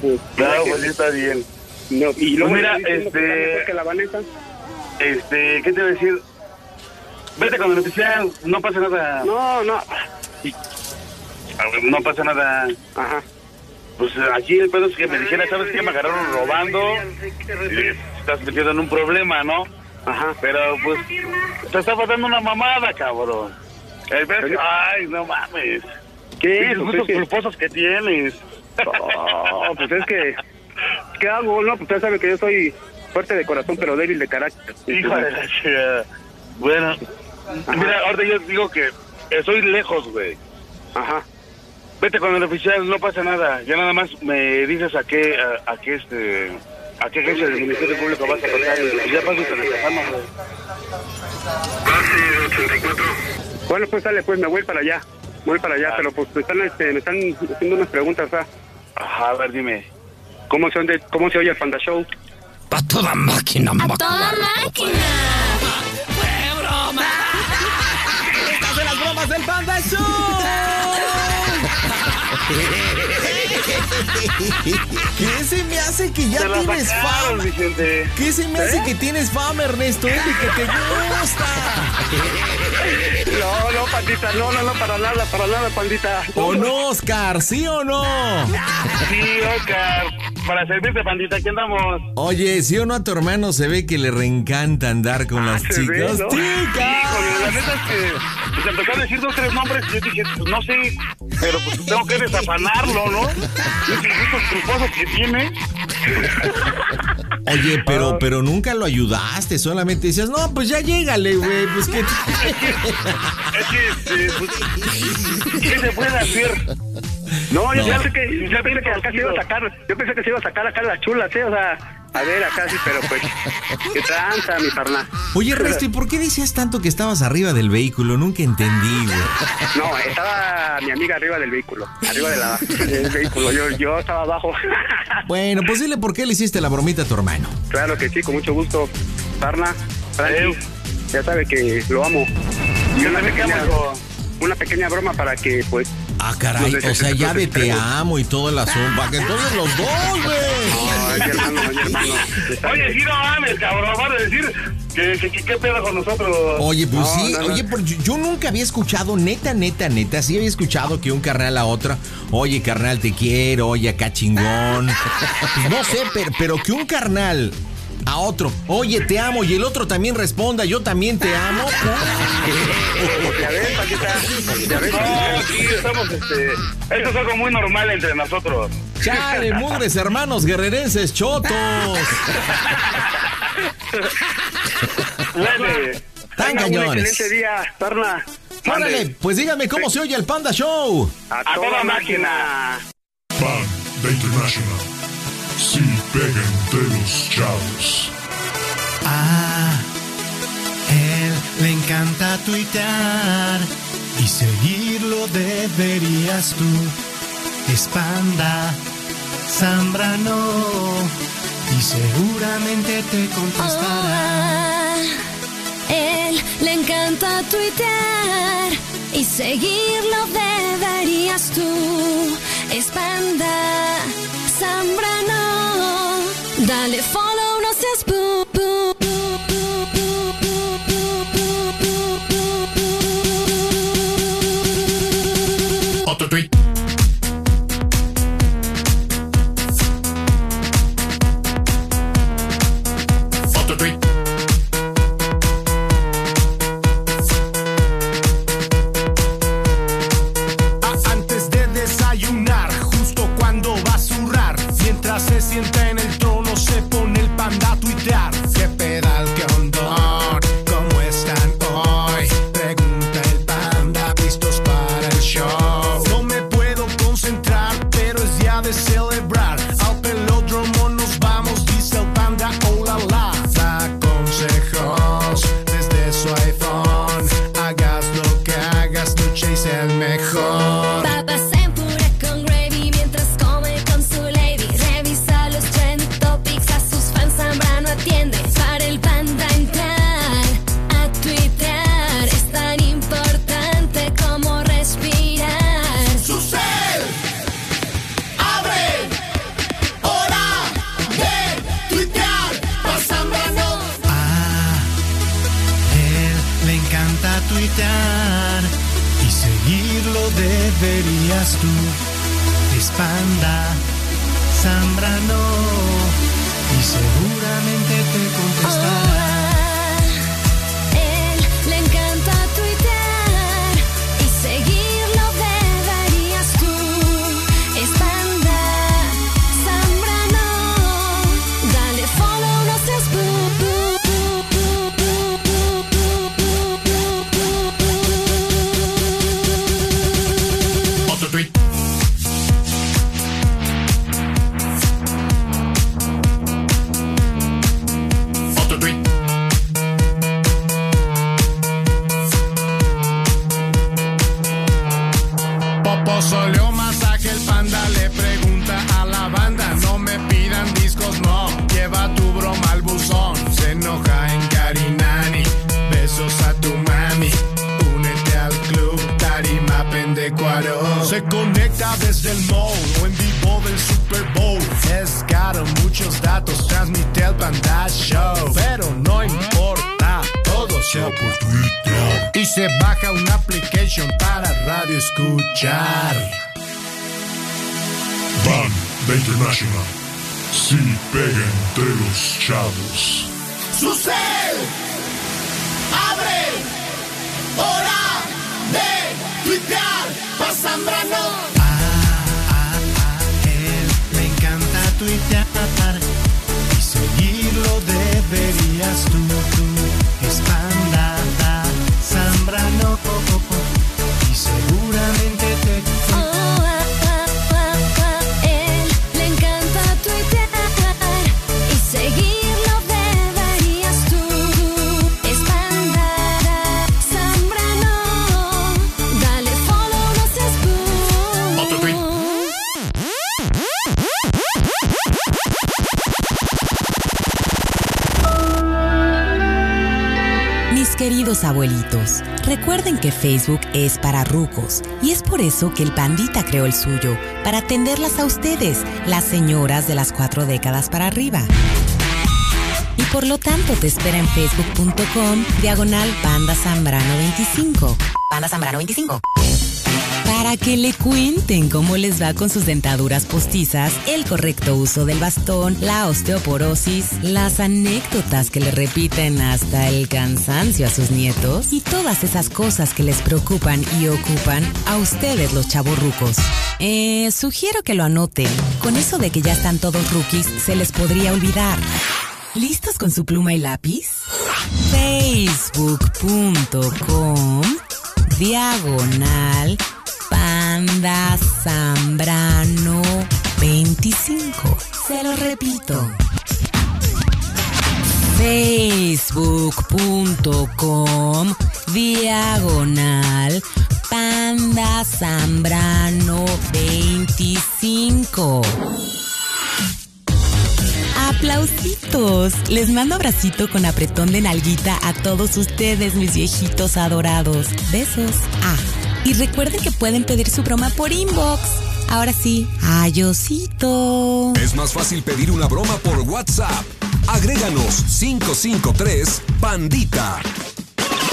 Pues, pues está bien. No, y luego Pues mira, que este- mejor que la Vanessa. Este, ¿qué te voy a decir? Vete con el oficial, no pasa nada. No, no. No pasa nada. Ajá. Pues aquí el pedo es que me dijera, ¿sabes qué? Me agarraron robando. Y estás metido en un problema, ¿no? Ajá. Pero pues te estaba dando una mamada, cabrón. El ay, no mames. ¿Qué? Pues gustos es que- culposos que tienes. No, pues es que, ¿qué hago? No, pues usted sabe que yo soy fuerte de corazón, pero débil de carácter. Hijo de la chica. Bueno, mira, ahorita yo digo que estoy lejos, güey. Ajá. Vete con el oficial, no pasa nada. Ya nada más me dices a qué, a, a qué este, a qué agencia del Ministerio Público vas a pasar. Ya paso y te desafano, güey. Bueno, pues sale, pues me voy para allá. Voy para allá, pero pues me están, este, me están haciendo unas preguntas, ¿ah? Ajá, a ver, dime. ¿Cómo se, oye- cómo se oye el Panda Show? A toda máquina, ¡Toda máquina! (laughs) Estas son las bromas del Panda Show. (laughs) (laughs) ¿Qué se me hace que ya tienes sacaron, fama? Vicente. ¿Qué se me hace ¿Eh? que tienes fama, Ernesto? Es de que te gusta. (laughs) No, no, pandita, no, no, no, para nada, para nada, pandita. ¿O no, Oscar? ¿Sí o no? Sí, Oscar. Para servirte, pandita, aquí andamos. Oye, ¿sí o no a tu hermano se ve que le reencanta andar con las Ah, Se ve, chicas? ¿no? Híjole, la neta es que pues, empezó a decir dos, tres nombres y yo dije, pues no sé, pero pues tengo que desafanarlo, ¿no? Que tiene. Oye, pero, pero nunca lo ayudaste, solamente decías, no, pues ya llégale, güey, pues que... Es que, este, pues, ¿qué se puede hacer? No, yo No. pensé que, yo pensé que acá se iba a sacar, yo pensé que se iba a sacar acá las chulas, ¿eh? O sea, a ver, acá sí, pero pues, qué tranza, mi parna. Oye, Resto, ¿y por qué decías tanto que estabas arriba del vehículo? Nunca entendí, güey. No, estaba mi amiga arriba del vehículo, arriba de la, del vehículo, yo, yo estaba abajo. Bueno, pues dile por qué le hiciste la bromita a tu hermano. Claro que sí, con mucho gusto. Parna, Frankie, ya sabe que lo amo. Y una pequeña, una pequeña broma para que, pues... Ah, caray, o sea, ya de te amo y todo el asunto. para que entonces los dos, güey. Ay, mi hermano, mi hermano. Oye, sí, no mames, cabrón, van a decir que, que, que qué pedo con nosotros. Oye, pues No, sí, no, oye, pues yo, yo nunca había escuchado, neta, neta, neta, sí había escuchado que un carnal a otra, oye, carnal, te quiero, oye, acá chingón. Pues (laughs) no sé, pero, pero que un carnal a otro, oye, te amo, y el otro también responda, yo también te amo. (laughs) Ya ves, Paquita, ya ves. (laughs) No, sí, estamos, este, esto es algo muy normal entre nosotros. Chale, mugres hermanos guerrerenses chotos. Tan cañones. excelente día, Parna. Órale, pues dígame cómo se oye el Panda Show. A toda máquina. Banda International. Pega entre los chavos. Ah, él le encanta tuitear y seguirlo deberías tú. Es Panda Zambrano y seguramente te contestará. Él le encanta tuitear y seguirlo deberías tú. Es Panda Zambrano. Dale follow, no seas bu- bu- Facebook es para rucos y es por eso que el pandita creó el suyo, para atenderlas a ustedes, las señoras de las cuatro décadas para arriba. Y por lo tanto te espera en facebook.com diagonal panda zambrano 25. Panda zambrano 25. Para que le cuenten cómo les va con sus dentaduras postizas, el correcto uso del bastón, la osteoporosis, las anécdotas que le repiten hasta el cansancio a sus nietos y todas esas cosas que les preocupan y ocupan a ustedes los chavorrucos. Eh, sugiero que lo anoten. Con eso de que ya están todos rookies, se les podría olvidar. ¿Listos con su pluma y lápiz? Facebook.com diagonal panda zambrano 25. Se lo repito. Facebook.com diagonal panda zambrano 25. Aplausitos. Les mando abracito con apretón de nalguita a todos ustedes, mis viejitos adorados. Besos. Ah, y recuerden que pueden pedir su broma por inbox. Ahora sí, ayosito. Es más fácil pedir una broma por WhatsApp. Agréganos 553 Pandita.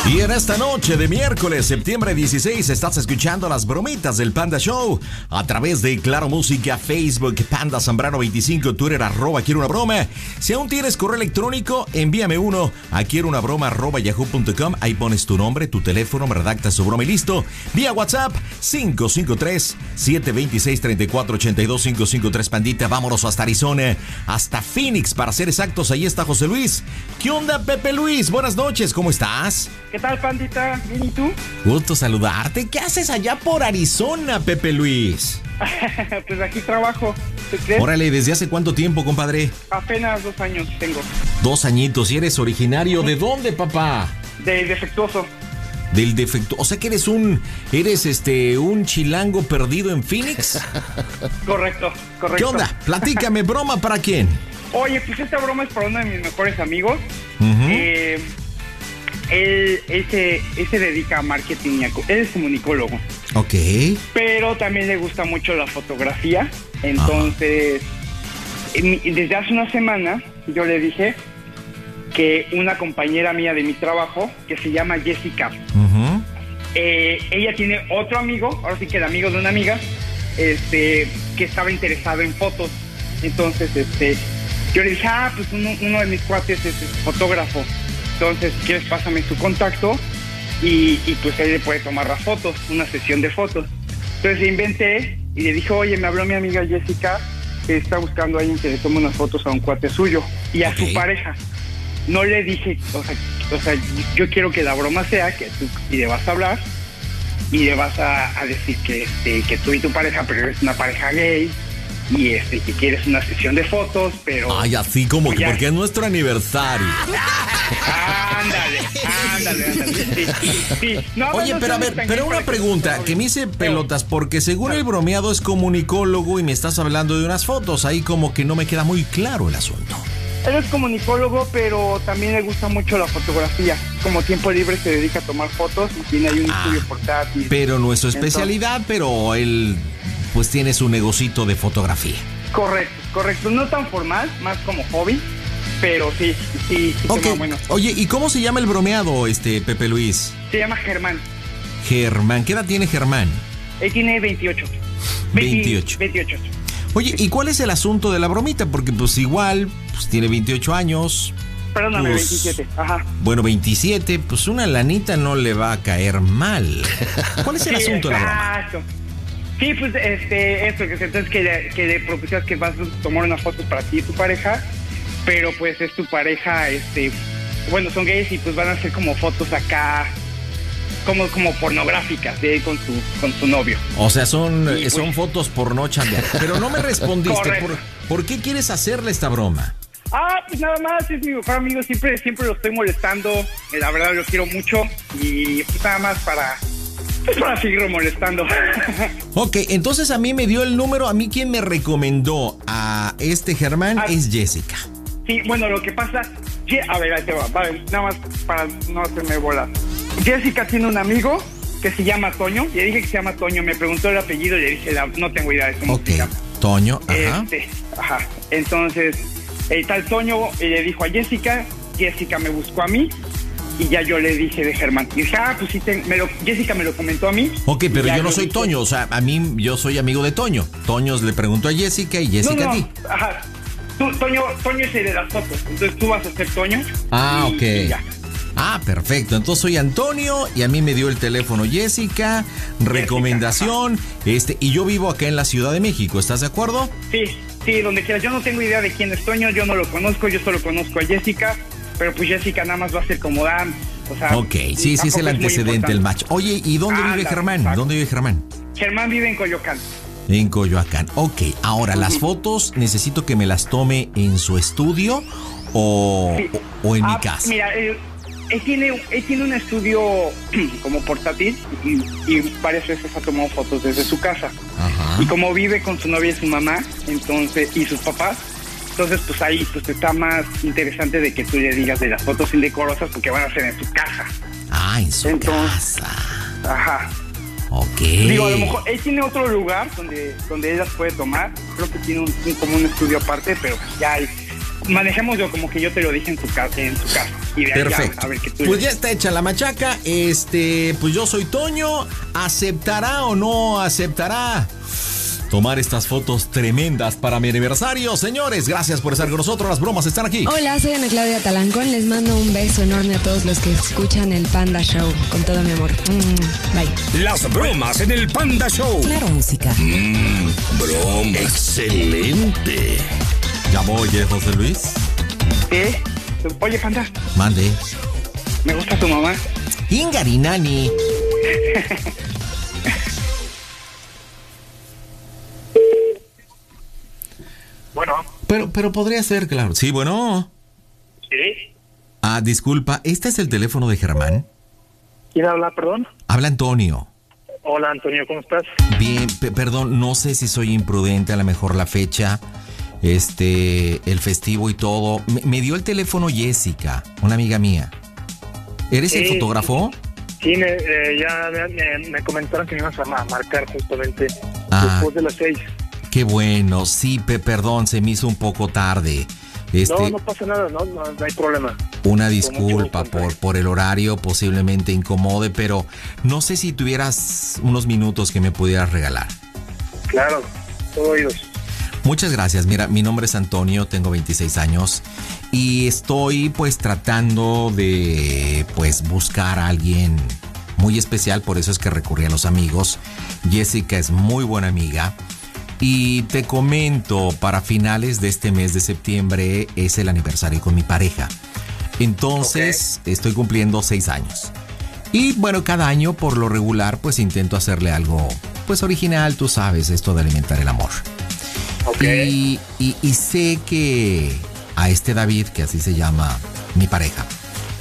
Y en esta noche de miércoles, septiembre 16, estás escuchando las bromitas del Panda Show a través de Claro Música, Facebook, Panda Zambrano 25, Twitter, arroba quiero una broma. Si aún tienes correo electrónico, envíame uno a quiero una broma arroba yahoo.com. Ahí pones tu nombre, tu teléfono, me redactas su broma y listo. Vía WhatsApp 553-726-3482 553 Pandita. Vámonos hasta Arizona, hasta Phoenix, para ser exactos. Ahí está José Luis. ¿Qué onda, Pepe Luis? Buenas noches, ¿cómo estás? ¿Qué tal, pandita? ¿Bien y tú? Gusto saludarte. ¿Qué haces allá por Arizona, Pepe Luis? (laughs) pues aquí trabajo. ¿Te crees? Órale, ¿desde hace cuánto tiempo, compadre? Apenas dos años tengo. Dos añitos. ¿Y eres originario de dónde, papá? De defectuoso. Del defecto. O sea que eres un. Eres este. un chilango perdido en Phoenix. (laughs) Correcto, correcto. ¿Qué onda? Platícame, broma para quién. Oye, pues esta broma es para uno de mis mejores amigos. Ujú. Eh, él, él se, él se dedica a marketing, y a co- él es comunicólogo, Ok. pero también le gusta mucho la fotografía. Entonces, en desde hace una semana yo le dije que una compañera mía de mi trabajo, que se llama Jessica, eh, ella tiene otro amigo, ahora sí que el amigo de una amiga, este, que estaba interesado en fotos. Entonces, este, yo le dije, ah, pues uno, uno de mis cuates es, es fotógrafo. Entonces, si quieres, pásame su contacto y, y, pues él le puede tomar las fotos, una sesión de fotos. Entonces le inventé y le dije, oye, me habló mi amiga Jessica, que está buscando a alguien que le tome unas fotos a un cuate suyo y a su pareja. No le dije, o sea, o sea, yo quiero que la broma sea que tú y le vas a hablar y le vas a, a decir que, este, que tú y tu pareja, pero eres una pareja gay y este, que quieres una sesión de fotos, pero... Ay, así como que porque es nuestro aniversario. Ándale, ándale, ándale. Sí, sí. No, Oye, no, pero a ver, pero una pregunta que me hice pelotas, porque según el bromeado es comunicólogo y me estás hablando de unas fotos, ahí como que no me queda muy claro el asunto. Él es comunicólogo, pero también le gusta mucho la fotografía. Como tiempo libre se dedica a tomar fotos y tiene ahí un estudio portátil. Pero no es su Entonces- especialidad, pero él pues tiene su negocito de fotografía. Correcto, correcto. No tan formal, más como hobby, pero sí, sí, sí fotos. oye, ¿y cómo se llama el bromeado, este Pepe Luis? Se llama Germán. Germán, ¿qué edad tiene Germán? Él tiene 28. 28. 28. Oye, ¿y cuál es el asunto de la bromita? Porque pues igual, pues tiene 28 años. Perdóname, Pues, 27. Ajá. Bueno, 27, pues una lanita no le va a caer mal. ¿Cuál es el Sí, asunto de la broma? Sí, pues este, eso, que entonces que le, que le propusieras que vas a tomar unas fotos para ti y tu pareja, pero pues es tu pareja, este, bueno, son gays y pues van a hacer como fotos acá, como, como pornográficas de él con su, con su novio. O sea, son, Sí, eh, son pues. fotos porno chambear. Pero no me (laughs) respondiste. ¿Por, por qué quieres hacerle esta broma? Ah, pues nada más, es mi mejor amigo, siempre, siempre lo estoy molestando, eh, la verdad lo quiero mucho y pues nada más para, pues para seguirlo molestando. (laughs) Ok, entonces a mí me dio el número. A mí quien me recomendó a este Germán Ah. es Jessica. Sí, bueno, lo que pasa, a ver, ahí te va, vale, nada más para no hacerme bolas. Jessica tiene un amigo que se llama Toño, le dije que se llama Toño, me preguntó el apellido y le dije, la- no tengo idea de cómo Ok, se llama. Toño, ajá. Este, ajá. Entonces, el tal Toño eh, le dijo a Jessica, Jessica me buscó a mí y ya yo le dije de Germán. Y dije, ah, pues sí, te- me lo, Jessica me lo comentó a mí. Ok, pero yo no soy dije, Toño. O sea, a mí yo soy amigo de Toño. Toño le preguntó a Jessica y Jessica no, a ti. ajá. Tú, Toño, Toño es el de las fotos, entonces tú vas a ser Toño. Ah, y- ok. y ya. Ah, perfecto. Entonces soy Antonio y a mí me dio el teléfono Jessica, recomendación, este, y yo vivo acá en la Ciudad de México, ¿estás de acuerdo? Sí, sí, donde quieras. Yo no tengo idea de quién es Toño, yo no lo conozco, yo solo conozco a Jessica, pero pues Jessica nada más va a ser como Dan. O sea, Ok, sí, sí es el antecedente, el match. Oye, ¿y dónde vive Ándale, Germán? exacto. ¿Dónde vive Germán? Germán vive en Coyoacán. En Coyoacán. Ok, ahora las fotos necesito que me las tome en su estudio o, Sí. o- o en mi Ah, casa. Mira, él, él tiene, él tiene un estudio (clears throat) como portátil y, y varias veces ha tomado fotos desde su casa. Y como vive con su novia y su mamá, entonces, y sus papás, entonces pues ahí pues está más interesante de que tú le digas de las fotos indecorosas porque van a ser en su casa. Ah, en su casa. Ajá. Ok. Digo, a lo mejor él tiene otro lugar donde, donde él las puede tomar. Creo que tiene un, un- como un estudio aparte, pero ya hay- manejémoslo como que yo te lo dije en tu casa, en su casa. Y de Perfecto. a ver qué tú Pues ya está hecha la machaca. Este, pues yo soy Toño. ¿Aceptará o no aceptará? Tomar estas fotos tremendas para mi aniversario. Señores, gracias por estar con nosotros. Las bromas están aquí. Hola, soy Ana Claudia Talancón. Les mando un beso enorme a todos los que escuchan el Panda Show. Con todo mi amor. Mm, bye. Las bromas en el Panda Show. Claro, música. Mmm, broma. Excelente. ¿Llamó oye José Luis? ¿Eh? Oye, Panda, Mande. me gusta tu mamá. Ingarinani. (laughs) Bueno, Pero, pero podría ser, claro. Sí, bueno. ¿sí? Ah, disculpa, ¿este es el teléfono de Germán? ¿Quién habla, perdón? Habla Antonio. Hola, Antonio, ¿cómo estás? Bien, pe- perdón, no sé si soy imprudente, a lo mejor la fecha, este, el festivo y todo. Me, me dio el teléfono Jessica, una amiga mía. ¿Eres el fotógrafo? Sí, me, eh, ya me, me- me comentaron que me ibas a ma- marcar justamente Ah. después de las seis. Qué bueno, sí, pe- perdón, se me hizo un poco tarde. Este, No, no pasa nada, no, no, no hay problema. Una disculpa por, por el horario, posiblemente incomode, pero no sé si tuvieras unos minutos que me pudieras regalar. Claro, todo oídos. Muchas gracias. Mira, mi nombre es Antonio, tengo 26 años y estoy pues tratando de pues buscar a alguien muy especial, por eso es que recurrí a los amigos. Jessica es muy buena amiga y te comento, para finales de este mes de septiembre es el aniversario con mi pareja. Entonces estoy cumpliendo seis años. Y bueno, cada año por lo regular pues intento hacerle algo pues original, tú sabes, esto de alimentar el amor. Y, y- y sé que a este David, que así se llama mi pareja,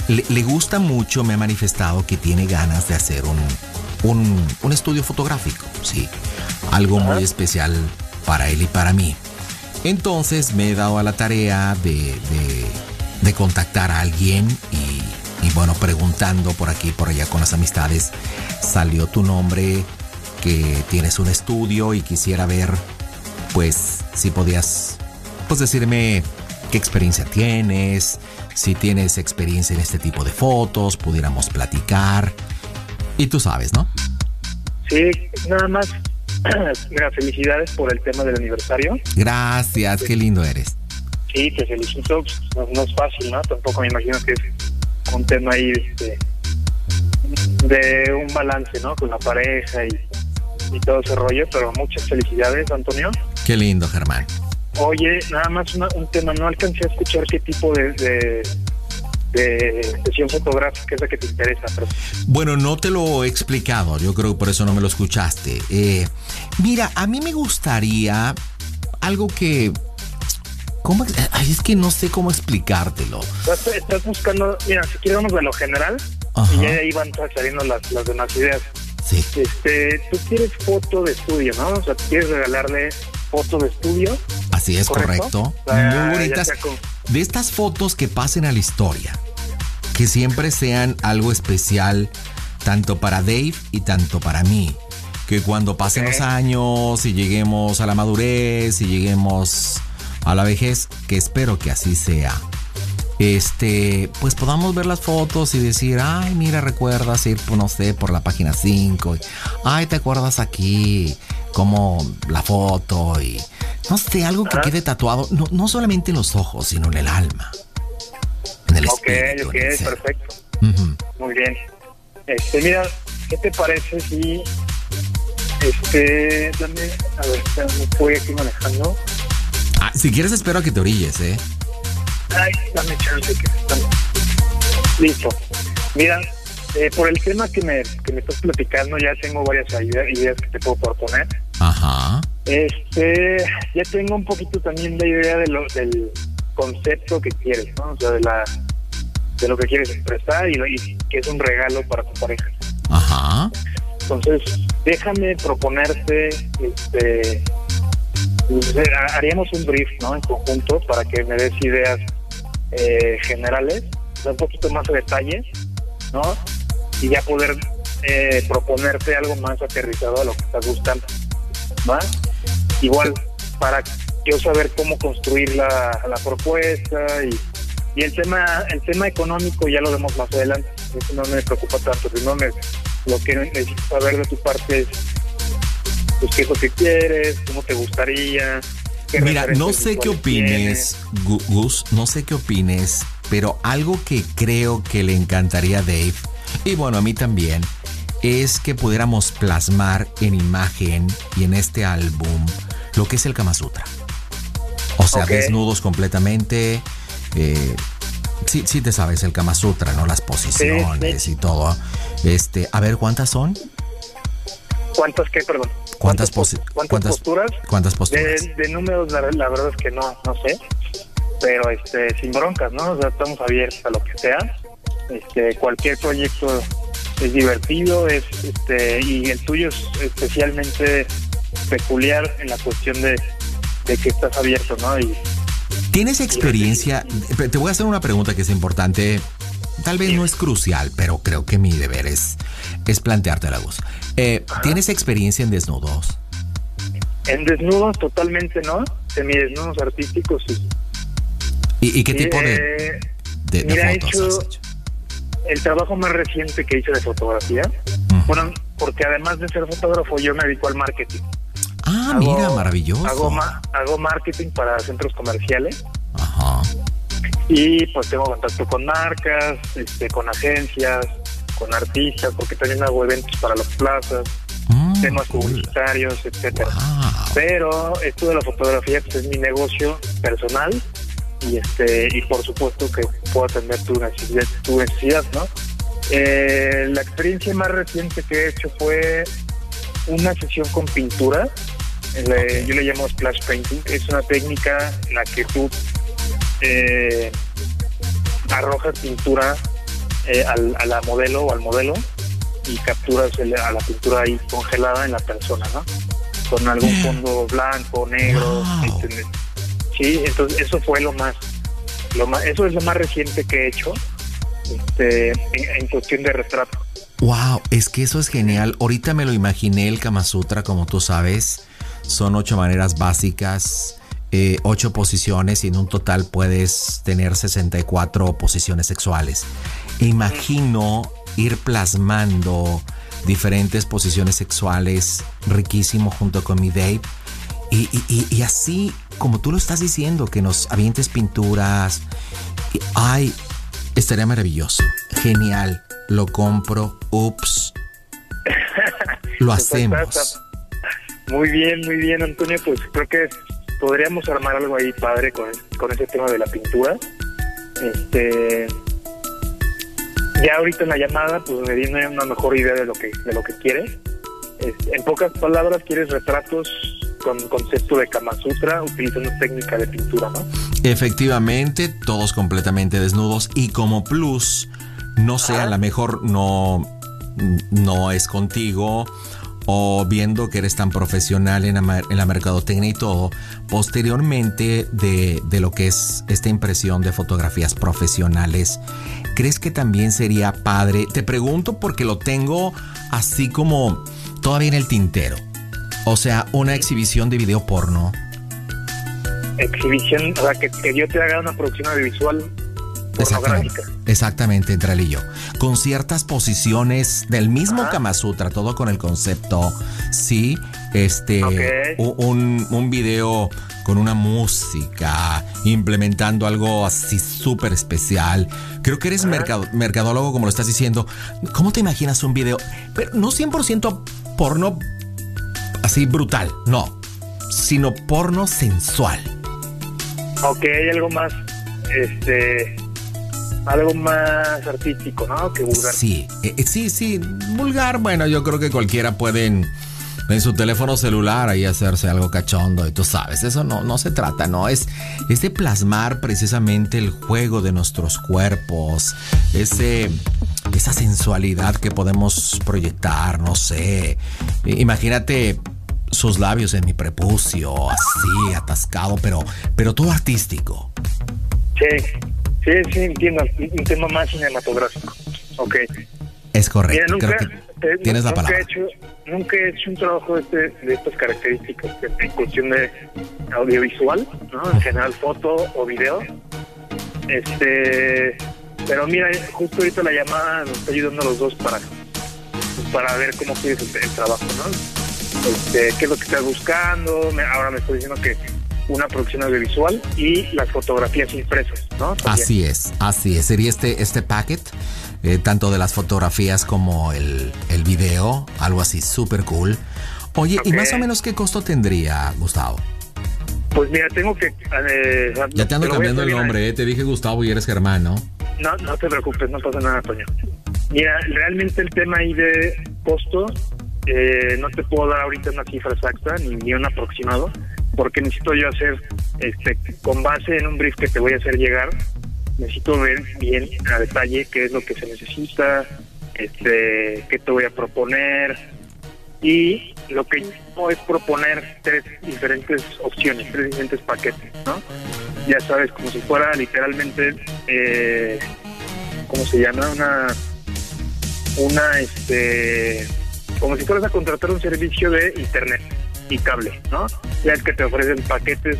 le, le gusta mucho, me ha manifestado que tiene ganas de hacer un, un, un estudio fotográfico, sí. Algo muy especial para él y para mí. Entonces me he dado a la tarea de, de- de contactar a alguien y, y bueno, preguntando por aquí y por allá con las amistades, salió tu nombre, que tienes un estudio y quisiera ver, pues, si podías, pues decirme qué experiencia tienes, si tienes experiencia en este tipo de fotos, pudiéramos platicar. Y tú sabes, ¿no? Sí, nada más. (clears throat) Mira, felicidades por el tema del aniversario. Gracias, qué lindo eres. Sí, te felicito. No, no es fácil, ¿no? Tampoco me imagino que es un tema ahí este, de un balance, ¿no? Con la pareja y y todo ese rollo, pero muchas felicidades, Antonio. Qué lindo, Germán. Oye, nada más una- un tema, no alcancé a escuchar qué tipo de, de, de sesión fotográfica es la que te interesa, pero Bueno, no te lo he explicado, yo creo que por eso no me lo escuchaste. Eh, mira, a mí me gustaría algo que... ¿Cómo? Ay, es que no sé cómo explicártelo. estás, estás buscando, mira, si quieres vamos de lo general, Ajá. y ya de ahí van saliendo las, las demás ideas. Sí. Este, tú quieres foto de estudio, ¿no? O sea, quieres regalarle foto de estudio. Así es, correcto. O sea, Muy bonitas. con- De estas fotos que pasen a la historia. Que siempre sean algo especial, tanto para Dave y tanto para mí. Que cuando pasen los años y lleguemos a la madurez y lleguemos a la vejez, que espero que así sea. Este, pues podamos ver las fotos y decir, ay, mira, recuerdas ir, no sé, por la página 5. y, Ay, ¿te acuerdas aquí? Como la foto y, no sé, algo que quede tatuado, no, no solamente en los ojos, sino en el alma. En el Ok, espíritu. ok, en el perfecto. Muy bien. Este, mira, ¿qué te parece si este, dame, a ver, espérame, voy aquí manejando. Ah, si quieres, espero a que te orilles, ¿eh? Ay, dame chance que estamos. Listo. Mira, eh, por el tema que me, que me estás platicando, ya tengo varias idea- ideas que te puedo proponer. Ajá. Este, ya tengo un poquito también la idea de lo, del concepto que quieres, ¿no? O sea, de la de lo que quieres expresar y, y que es un regalo para tu pareja. Ajá. Entonces, déjame proponerte, este, haríamos un brief, ¿no? En conjunto para que me des ideas eh, generales, un poquito más de detalle, ¿no? Y ya poder eh, proponerte algo más aterrizado a lo que estás buscando, ¿va? Igual, para yo saber cómo construir la, la propuesta y, y el tema el tema económico ya lo vemos más adelante, eso no me preocupa tanto, primero me, lo que necesito saber de tu parte es pues, qué que quieres, cómo te gustaría. Mira, no sé qué opines, Gu- Gus, no sé qué opines, pero algo que creo que le encantaría a Dave, y bueno, a mí también, es que pudiéramos plasmar en imagen y en este álbum lo que es el Kama Sutra. O sea, desnudos completamente. eh, sí, sí te sabes el Kama Sutra, ¿no? Las posiciones y todo. Este, a ver, ¿cuántas son? ¿Cuántas qué, perdón? ¿Cuántas, posi- ¿Cuántas, cuántas posturas? ¿Cuántas posturas? De, de números, la, la verdad es que no, no sé. Pero este, sin broncas, ¿no? O sea, estamos abiertos a lo que sea. Este, cualquier proyecto es divertido, es, este, y el tuyo es especialmente peculiar en la cuestión de, de que estás abierto, ¿no? Y ¿Tienes experiencia? Te voy a hacer una pregunta que es importante. Tal vez no es crucial, pero creo que mi deber es, es plantearte la voz. Eh, ¿Tienes experiencia en desnudos? en desnudos totalmente, ¿no? Semidesnudos artísticos, sí. ¿Y, y qué Sí, tipo de, eh, de- de mira, he fotos hecho has hecho? el trabajo más reciente que hice de fotografía. Bueno, porque además de ser fotógrafo, yo me dedico al marketing. Ah, Hago- mira, maravilloso. Hago, hago marketing para centros comerciales. Y pues tengo contacto con marcas, este, con agencias, con artistas, porque también hago eventos para las plazas, Mm, temas publicitarios, etcétera. Pero esto de la fotografía pues, es mi negocio personal y este y por supuesto que puedo atender tu necesidad, tu necesidad ¿no? Eh, la experiencia más reciente que he hecho fue una sesión con pintura. Le- yo le llamo splash painting. Es una técnica en la que tú eh, arrojas pintura eh, al- a la modelo o al modelo y capturas el- a la pintura ahí congelada en la persona, ¿no? Con algún fondo blanco, negro. este, Sí, entonces eso fue lo más, lo más, eso es lo más reciente que he hecho, este, en, en cuestión de retrato. Wow, es que eso es genial. Ahorita me lo imaginé el Kama Sutra, como tú sabes. Son ocho maneras básicas, eh, ocho posiciones y en un total puedes tener 64 posiciones sexuales. Imagino ir plasmando diferentes posiciones sexuales riquísimo junto con mi Dave. Y, y- y- así, como tú lo estás diciendo, que nos avientes pinturas. y- ay, estaría maravilloso. Genial. Lo compro. Ups. (laughs) Lo Pues, hacemos. está- Muy bien, muy bien, Antonio. Pues creo que podríamos armar algo ahí padre con, con ese tema de la pintura. Este, ya ahorita en la llamada, pues me viene una mejor idea de lo que de lo que quiere. Este, en pocas palabras, quieres retratos con concepto de Kama Sutra utilizando técnica de pintura, ¿no? Efectivamente, todos completamente desnudos y como plus, no sé, a lo mejor no, no es contigo o viendo que eres tan profesional en la, en la mercadotecnia y todo, posteriormente de, de lo que es esta impresión de fotografías profesionales, ¿crees que también sería padre? Te pregunto porque lo tengo así como todavía en el tintero. O sea, una exhibición de video porno. Exhibición, o sea, que, que yo te haga una producción audiovisual pornográfica. Exactamente, entre él y yo. Con ciertas posiciones del mismo Kama Sutra, todo con el concepto, sí, este, un video con una música, implementando algo así súper especial. Creo que eres mercado- mercadólogo, como lo estás diciendo. ¿Cómo te imaginas un video? Pero no 100% porno así brutal, no, sino porno sensual. Ok, hay algo más, este, algo más artístico, ¿no? Que vulgar. Sí, eh, eh, sí, sí, vulgar, bueno, yo creo que cualquiera puede en, en su teléfono celular ahí hacerse algo cachondo y tú sabes, eso no, no se trata, no, es, es de plasmar precisamente el juego de nuestros cuerpos, ese, esa sensualidad que podemos proyectar, no sé, imagínate sus labios en mi prepucio, así, atascado, pero, pero todo artístico. Sí, sí, sí, entiendo. Un tema más cinematográfico. Ok. Es correcto, Mira, nunca, creo que eh, tienes la nunca palabra. He hecho, nunca he hecho un trabajo de, este- de estas características en cuestión de audiovisual, ¿no? En general, foto o video. Este, pero mira, justo ahorita la llamada nos está ayudando a los dos para, para ver cómo quieres el, el trabajo, ¿no? Este, qué es lo que estás buscando. Me- ahora me estoy diciendo que una producción audiovisual y las fotografías impresas, ¿no? También. Así es, así es. Sería este, este packet, eh, tanto de las fotografías como el, el video, algo así súper cool. Oye, ¿y más o menos qué costo tendría, Gustavo? Pues mira, tengo que... eh, Ya te ando cambiando el nombre, eh. te dije Gustavo y eres Germán, ¿no? No, no te preocupes, no pasa nada, Toño. Mira, realmente el tema ahí de costo, eh, no te puedo dar ahorita una cifra exacta ni, ni un aproximado, porque necesito yo hacer, este, con base en un brief que te voy a hacer llegar, necesito ver bien a detalle qué es lo que se necesita, este, qué te voy a proponer, y lo que yo es proponer tres diferentes opciones, tres diferentes paquetes, ¿no? Ya sabes, como si fuera literalmente, eh, ¿cómo se llama? Una, una, este, como si fueras a contratar un servicio de internet y cable, ¿no? Ya es que te ofrecen paquetes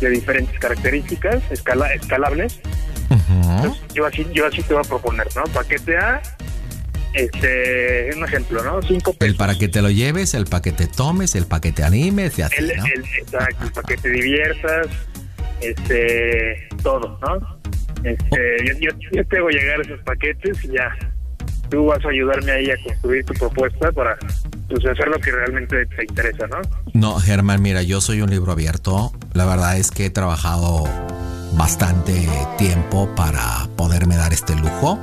de diferentes características, escala, escalables. Entonces, yo así, yo así te voy a proponer, ¿no? Paquete A, este, un ejemplo, ¿no? Cinco El para que te lo lleves, el para que te tomes, el para que te animes y así, el, ¿no? el- exacto, para que te diviertas, este, todo, ¿no? Este, yo, yo, yo te hago llegar esos paquetes y ya tú vas a ayudarme ahí a construir tu propuesta para pues, hacer lo que realmente te interesa, ¿no? No, Germán, mira, yo soy un libro abierto. La verdad es que he trabajado bastante tiempo para poderme dar este lujo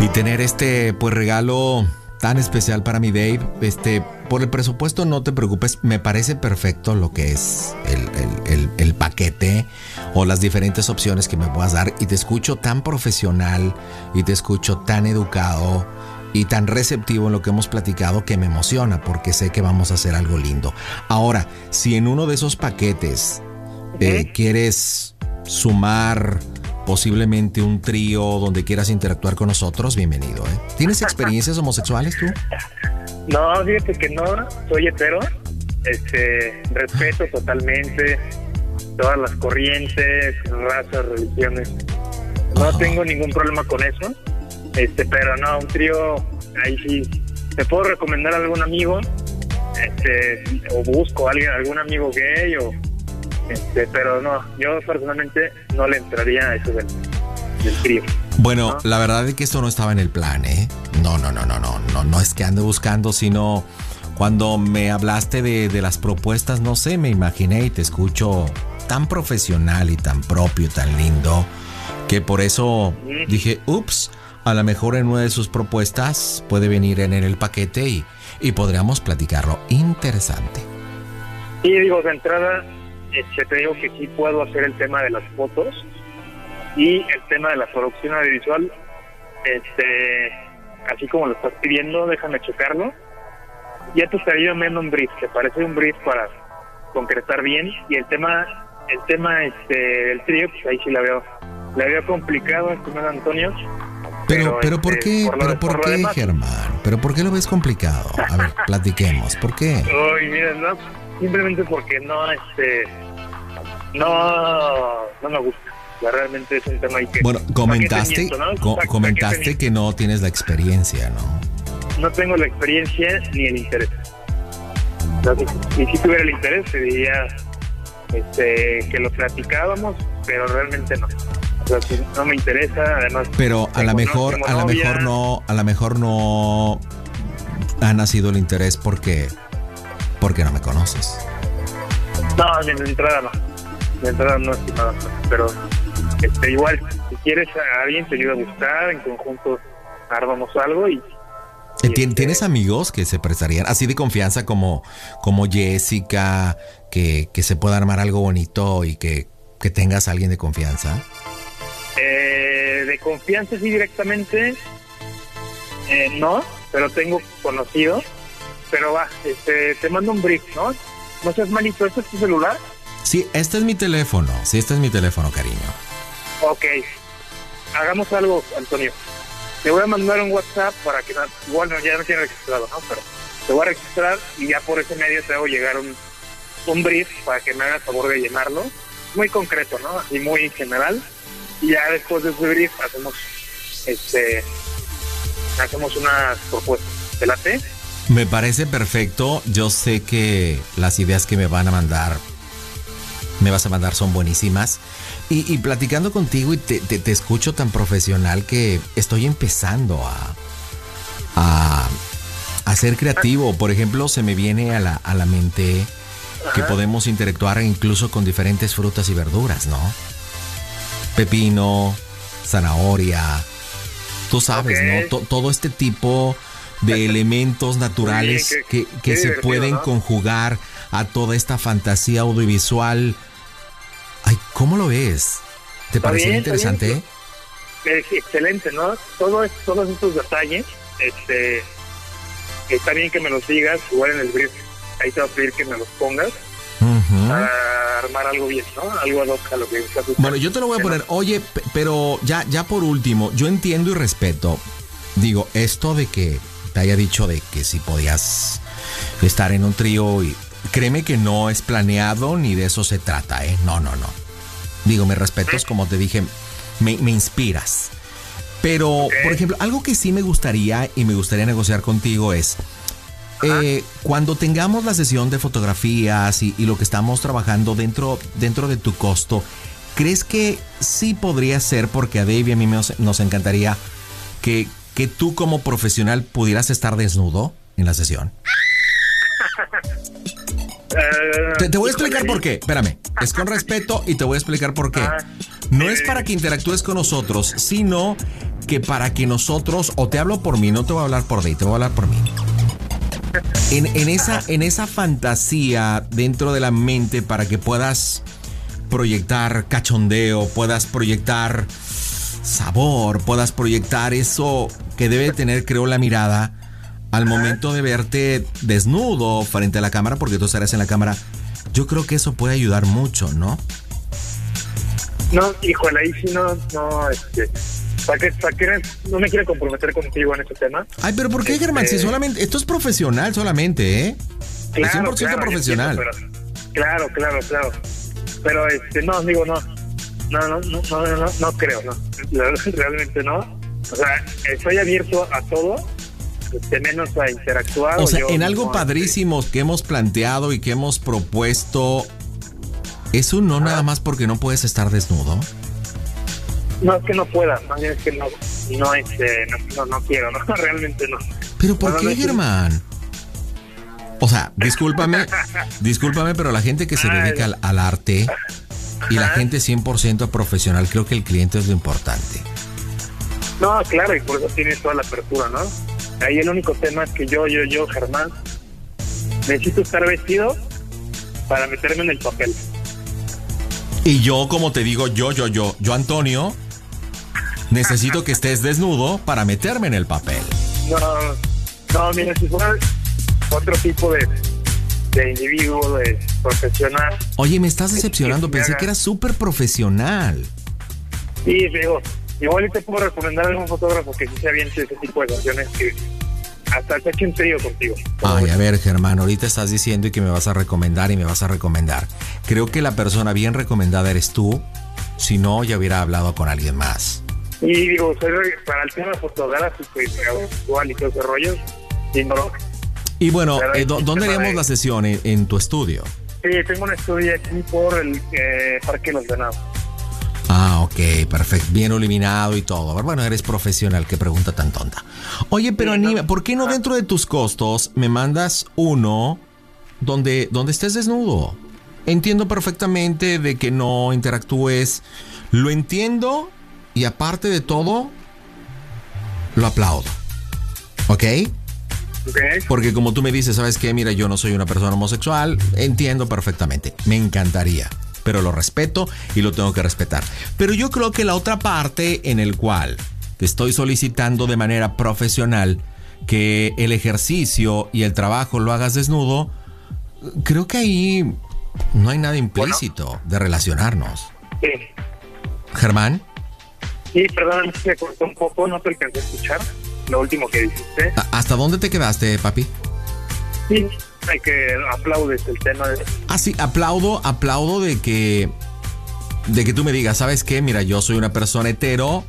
y tener este pues regalo tan especial para mi Dave. Este, por el presupuesto no te preocupes, me parece perfecto lo que es el, el- el- el paquete o las diferentes opciones que me puedas dar y te escucho tan profesional y te escucho tan educado y tan receptivo en lo que hemos platicado que me emociona porque sé que vamos a hacer algo lindo. Ahora, si en uno de esos paquetes eh, quieres sumar posiblemente un trío donde quieras interactuar con nosotros, bienvenido. ¿eh? ¿Tienes (laughs) experiencias homosexuales tú? No, fíjate que no, soy hetero, este, respeto totalmente todas las corrientes, razas, religiones. No tengo ningún problema con eso, este, pero no, un trío, ahí sí, te puedo recomendar a algún amigo, este, o busco a alguien, algún amigo gay, o, este, pero no, yo personalmente no le entraría a eso del, del trío. Bueno, la verdad es que esto no estaba en el plan, ¿eh? No, no, no, no, no, no, no es que ande buscando, sino cuando me hablaste de, de las propuestas, no sé, me imaginé y te escucho tan profesional y tan propio, tan lindo, que por eso dije, ups, a lo mejor en una de sus propuestas puede venir en el paquete y, y podríamos platicarlo. Interesante. Y digo, de entrada, este, te digo que sí puedo hacer el tema de las fotos y el tema de la producción audiovisual, este, así como lo estás pidiendo, déjame checarlo. Ya te estaría enviando un brief, que parece un brief para concretar bien. Y el tema, el tema este, del trío, pues ahí sí la veo, la veo complicado, estimado Antonio. Pero, pero ¿por este, qué, por lo- pero por por lo qué, Germán? ¿Pero por qué lo ves complicado? A ver, (laughs) platiquemos, ¿por qué? Uy, mira, no, simplemente porque no, este, no, no me gusta. Ya realmente es un tema ahí que... Bueno, ¿para qué comentaste, miento, no? co- ¿Para- para qué comentaste que no tienes la experiencia, ¿no? No tengo la experiencia ni el interés. Y si tuviera el interés, te diría este, que lo platicábamos, pero realmente no. O sea, si no me interesa, además... Pero a lo mejor, a lo mejor no, a lo mejor no ha nacido el interés porque, porque no me conoces. No, de entrada no. De entrada no, estimado. Pero este, igual, si quieres a alguien, te ayuda a buscar, en conjunto armamos algo y Eh, ¿tien- ¿Tienes amigos que se prestarían así de confianza como, como Jessica, que, que se pueda armar algo bonito y que, que tengas a alguien de confianza? eh, de confianza sí directamente, eh, no, pero tengo conocido. Pero va, este, te mando un brief, ¿no? No seas malito, ¿este es tu celular? Sí, este es mi teléfono. Sí, este es mi teléfono, cariño. Ok, hagamos algo, Antonio. Te voy a mandar un WhatsApp para que, no- igual no, ya no tiene registrado, ¿no? Pero te voy a registrar y ya por ese medio te hago llegar un, un brief para que me hagas favor de llenarlo. Muy concreto, ¿no? Y muy general. Y ya después de ese brief hacemos, este, hacemos unas propuestas. ¿Te late? Me parece perfecto. Yo sé que las ideas que me van a mandar, me vas a mandar son buenísimas. Y, y platicando contigo y te, te- te escucho tan profesional que estoy empezando a, a, a ser creativo. Por ejemplo, se me viene a la, a la mente que podemos interactuar incluso con diferentes frutas y verduras, ¿no? Pepino, zanahoria, tú sabes. ¿no? To- todo este tipo de (laughs) elementos naturales que, que qué se pueden ¿no? conjugar a toda esta fantasía audiovisual. Ay, ¿cómo lo ves? ¿Te Está pareció está interesante? bien. Eh, excelente, ¿no? Todo todos estos detalles, este, está bien que me los digas, igual en el brief, ahí te voy a pedir que me los pongas para armar algo bien, ¿no? Algo ad hoc a lo que buscando. Bueno, yo te lo voy a poner. Oye, pe- pero ya, ya por último, yo entiendo y respeto. Digo, esto de que te haya dicho de que si podías estar en un trío y créeme que no es planeado ni de eso se trata, ¿eh? No, no, no. Digo, me respetos, como te dije, me, me inspiras. Pero, por ejemplo, algo que sí me gustaría y me gustaría negociar contigo es, eh, cuando tengamos la sesión de fotografías y, y lo que estamos trabajando dentro, dentro de tu costo, ¿crees que sí podría ser, porque a Dave y a mí nos, nos encantaría, que, que tú como profesional pudieras estar desnudo en la sesión? (laughs) Te, te voy a explicar por qué. Espérame. Es con respeto y te voy a explicar por qué. No es para que interactúes con nosotros, sino que para que nosotros, o te hablo por mí, no te voy a hablar por Dave, te voy a hablar por mí. En, en esa, en esa fantasía dentro de la mente para que puedas proyectar cachondeo, puedas proyectar sabor, puedas proyectar eso que debe tener, creo, la mirada al momento de verte desnudo frente a la cámara, porque tú estarás en la cámara. Yo creo que eso puede ayudar mucho, ¿no? No, híjole, ahí sí no, no, este, ¿para qué, para qué no me quiero comprometer contigo en este tema? Ay, pero ¿por qué, Germán? Si Este, solamente, esto es profesional solamente, ¿eh? Es 100% yo profesional. entiendo, pero- claro, claro, claro. Pero, este, no, digo, no. No, no, no, no, no, no, creo, no. Realmente no. O sea, estoy abierto a todo, este, menos a interactuar. O sea, yo en algo no, padrísimo que hemos planteado y que hemos propuesto, ¿eso no nada más porque no puedes estar desnudo? No es que no pueda, es que no, no, este, no, no, no quiero, (laughs) no, realmente no. ¿Pero por qué, Germán? O sea, discúlpame, (laughs) discúlpame, pero la gente que se dedica al, al arte y la gente 100% profesional, creo que el cliente es lo importante. No, claro, y por eso tienes toda la apertura, ¿no? Ahí el único tema es que yo, yo, yo, Germán, necesito estar vestido para meterme en el papel. Y yo, como te digo, yo, yo, yo, yo, Antonio, necesito que estés desnudo para meterme en el papel. No, no, mira, si fuera otro tipo de, de individuo, de profesional, Oye, me estás decepcionando, pensé que eras súper profesional. sí, digo, igual y te puedo recomendar a algún fotógrafo que sí se aviente ese tipo de canciones que hasta se eche un trío contigo. Ay, a ver, Germán, ahorita estás diciendo y que me vas a recomendar y me vas a recomendar. Creo que la persona bien recomendada eres tú. Si no, ya hubiera hablado con alguien más. Y digo, para el tema fotográfico y visual y todo ese rollo, no. Y bueno, eh, el ¿dó- ¿dónde haríamos de- la sesión? ¿En, en tu estudio? Sí, tengo un estudio aquí por el eh, Parque Los Venados. Ah, ok, perfecto. Bien iluminado y todo. Bueno, eres profesional, qué pregunta tan tonta. Oye, pero anima, ¿por qué no dentro de tus costos me mandas uno donde, donde estés desnudo? Entiendo perfectamente de que no interactúes. Lo entiendo y aparte de todo, lo aplaudo. ¿Ok? Porque como tú me dices, ¿sabes qué? Mira, yo no soy una persona homosexual, entiendo perfectamente, me encantaría, pero lo respeto y lo tengo que respetar. Pero yo creo que la otra parte en el cual te estoy solicitando de manera profesional que el ejercicio y el trabajo lo hagas desnudo, creo que ahí no hay nada implícito de relacionarnos. Sí, Germán, sí, perdón, se cortó un poco, no te alcancé a escuchar lo último que dijiste. ¿a- ¿hasta dónde te quedaste, papi? Sí, hay que aplaudes el tema de... Ah, sí, aplaudo, aplaudo de que. De que tú me digas, ¿sabes qué? Mira, yo soy una persona hetero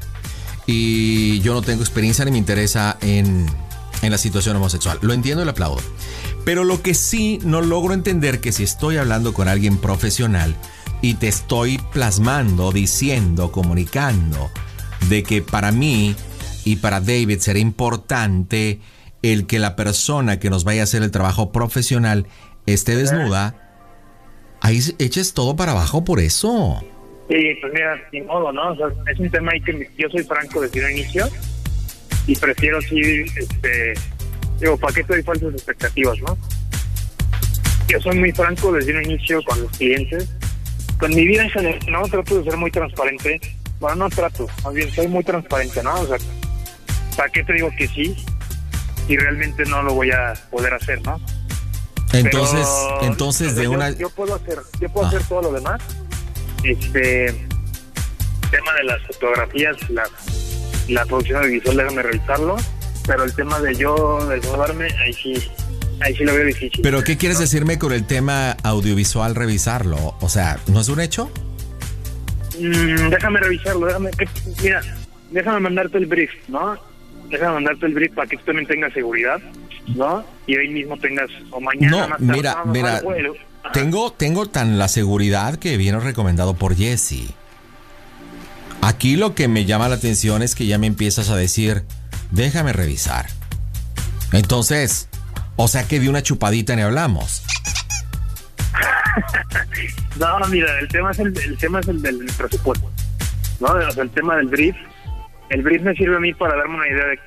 y yo no tengo experiencia ni me interesa en, en la situación homosexual. Lo entiendo y lo aplaudo. Pero lo que sí no logro entender que si estoy hablando con alguien profesional y te estoy plasmando, diciendo, comunicando de que para mí y para David será importante el que la persona que nos vaya a hacer el trabajo profesional esté desnuda, ahí eches todo para abajo por eso. Sí, pues mira, ni modo, ¿no? O sea, es un tema ahí que yo soy franco desde un inicio y prefiero sí, este, digo, ¿para qué doy falsas expectativas, no? Yo soy muy franco desde un inicio con los clientes, con mi vida en general, ¿no? Trato de ser muy transparente. Bueno, no trato, más bien soy muy transparente, ¿no? O sea, ¿para qué te digo que sí? Y realmente no lo voy a poder hacer, ¿no? Entonces, Pero, entonces de yo- una... Yo, puedo hacer, yo puedo Ah. hacer todo lo demás. Este tema de las fotografías, la, la producción audiovisual, déjame revisarlo. Pero el tema de yo desnudarme, ahí sí, ahí sí lo veo difícil. Pero ¿qué quieres decirme con el tema audiovisual revisarlo? O sea, ¿no es un hecho? Mm, déjame revisarlo, déjame, que- mira, déjame mandarte el brief, ¿no? Déjame mandarte el brief para que tú también tengas seguridad, ¿no? Y hoy mismo tengas, o mañana No, más tarde, mira, mira. Tengo, tengo tan la seguridad que viene recomendado por Jesse. Aquí lo que me llama la atención es que ya me empiezas a decir, déjame revisar. Entonces, o sea que de una chupadita ni hablamos. (laughs) No, mira, el tema es el, el tema es el del presupuesto, ¿no? O sea, el tema del brief. El brief me sirve a mí para darme una idea de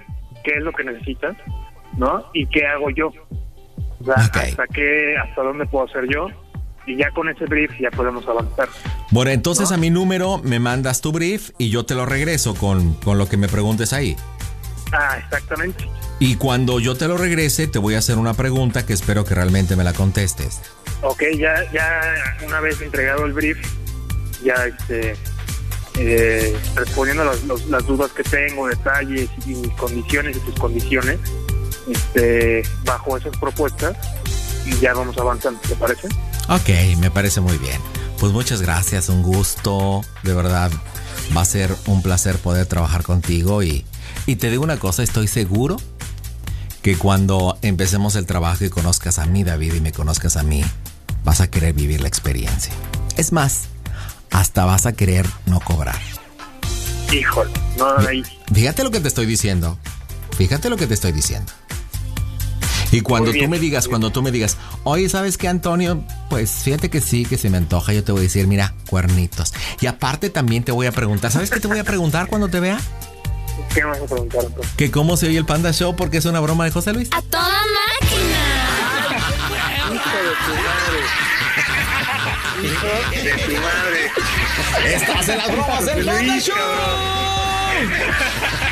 qué es lo que necesitas, ¿no? Y qué hago yo. O sea, hasta qué, hasta dónde puedo hacer yo. Y ya con ese brief ya podemos avanzar. Bueno, entonces a mi número me mandas tu brief y yo te lo regreso con, con lo que me preguntes ahí. Ah, exactamente. Y cuando yo te lo regrese, te voy a hacer una pregunta que espero que realmente me la contestes. Ok, ya, ya una vez entregado el brief, ya este, eh, respondiendo las, las dudas que tengo, detalles y mis condiciones y tus condiciones, este, bajo esas propuestas, y ya vamos avanzando, ¿te parece? Ok, me parece muy bien. Pues muchas gracias, un gusto, de verdad. Va a ser un placer poder trabajar contigo y, y te digo una cosa, estoy seguro que cuando empecemos el trabajo y conozcas a mí, David, y me conozcas a mí, vas a querer vivir la experiencia. Es más, hasta vas a querer no cobrar. Híjole, no, ahí. Fíjate lo que te estoy diciendo. Fíjate lo que te estoy diciendo. Y cuando tú me digas, cuando tú me digas, oye, ¿sabes qué, Antonio? Pues fíjate que sí, que se me antoja. Yo te voy a decir, mira, cuernitos. Y aparte también te voy a preguntar, ¿sabes qué te voy a preguntar cuando te vea? ¿Qué me vas a preguntar entonces? Que cómo se oye el Panda Show porque es una broma de José Luis. ¡A toda máquina! Hijo de tu madre. Estás en las bromas del Panda Show.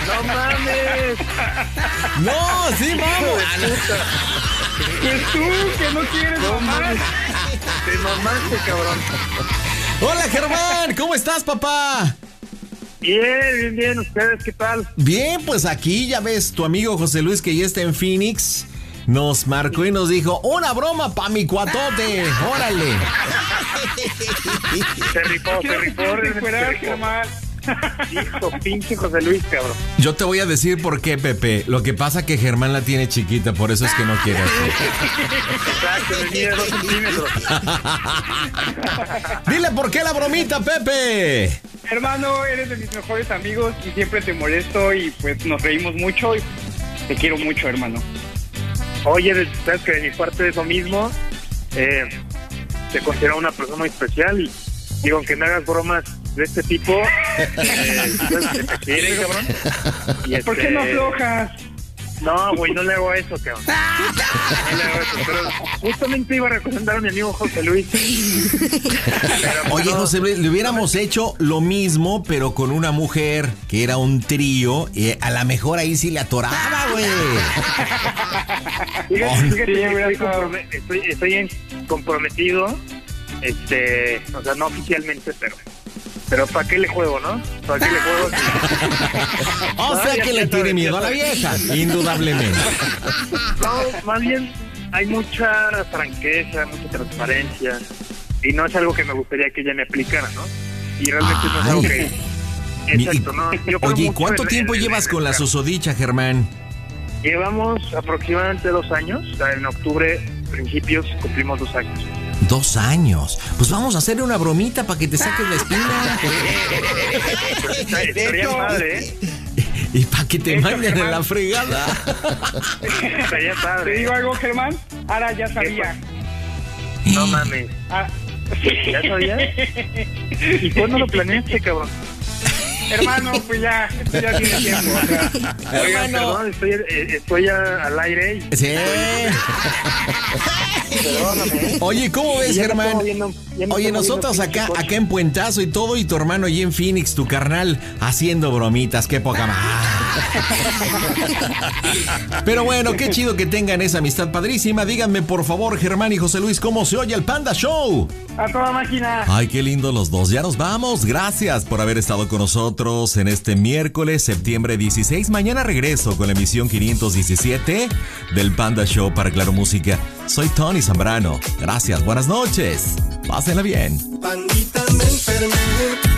No mames. No, sí, vamos. Pues tú, que no quieres mamar. Te mamaste, cabrón. Hola, Germán. ¿Cómo estás, papá? Bien, bien, bien. ¿Ustedes qué tal? Bien, pues aquí ya ves, tu amigo José Luis que ya está en Phoenix. Nos marcó y nos dijo, una broma pa' mi cuatote, órale. Se rifó, se rifó. Hijo, pinche José Luis, cabrón. Yo te voy a decir por qué, Pepe. Lo que pasa que Germán la tiene chiquita, por eso es que no quiere hacer. Exacto, mide dos centímetros. (laughs) Dile por qué la bromita, Pepe. Hermano, eres de mis mejores amigos y siempre te molesto y pues nos reímos mucho y te quiero mucho, hermano. Oye, sabes que de mi parte es lo mismo. Eh, te considero una persona muy especial y digo, aunque me hagas bromas de este tipo, (laughs) eh, pues, que te quiere, cabrón. Y ¿Por qué este, no aflojas? No, güey, no le hago eso, cabrón. (laughs) No le hago eso, pero justamente iba a recomendar a mi amigo José Luis. Oye, José Luis, le hubiéramos hecho lo mismo, pero con una mujer que era un trío. Y a lo mejor ahí sí le atoraba, güey. Fíjate, fíjate, sí, estoy, estoy, estoy en- comprometido, este, o sea, no oficialmente, pero, pero ¿para qué le juego, no? ¿Para qué le juego? (laughs) O No, sea que le tiene miedo a la vieja, indudablemente. (laughs) No, más bien hay mucha franqueza, mucha transparencia, y no es algo que me gustaría que ella me aplicara, ¿no? Y realmente no es algo que... (laughs) Exacto, no. Yo Oye, ¿y mucho ¿cuánto tiempo llevas con la susodicha, Germán? Llevamos aproximadamente dos años, en octubre, principios, cumplimos dos años. Dos años. Pues vamos a hacerle una bromita para que te saques la espina. (laughs) Estaría hecho- padre, ¿eh? Y para que te manden a la fregada. Estaría ¿Te padre. digo algo, Germán? Ahora ya sabía. No mames. Ah, ¿Ya sabías? ¿Y cuándo lo planeaste, cabrón? Hermano, pues ya, esto ya tiene tiempo. o sea, (laughs) Oigan, perdón, estoy, eh, estoy a- al aire. y- Sí. Perdóname. Oye, ¿cómo ves, Ya Germán? viendo- Oye, nosotros acá, acá en Puentazo y todo, y tu hermano allí en Phoenix, tu carnal, haciendo bromitas, qué poca más. (laughs) Pero bueno, qué chido que tengan esa amistad padrísima. Díganme, por favor, Germán y José Luis, ¿cómo se oye el Panda Show? a toda máquina. Ay, qué lindo los dos. Ya nos vamos. Gracias por haber estado con nosotros en este miércoles, septiembre 16. Mañana regreso con la emisión 517 del Panda Show para Claro Música. Soy Tony Zambrano. Gracias, buenas noches. Pásenla bien. Pandita me enfermé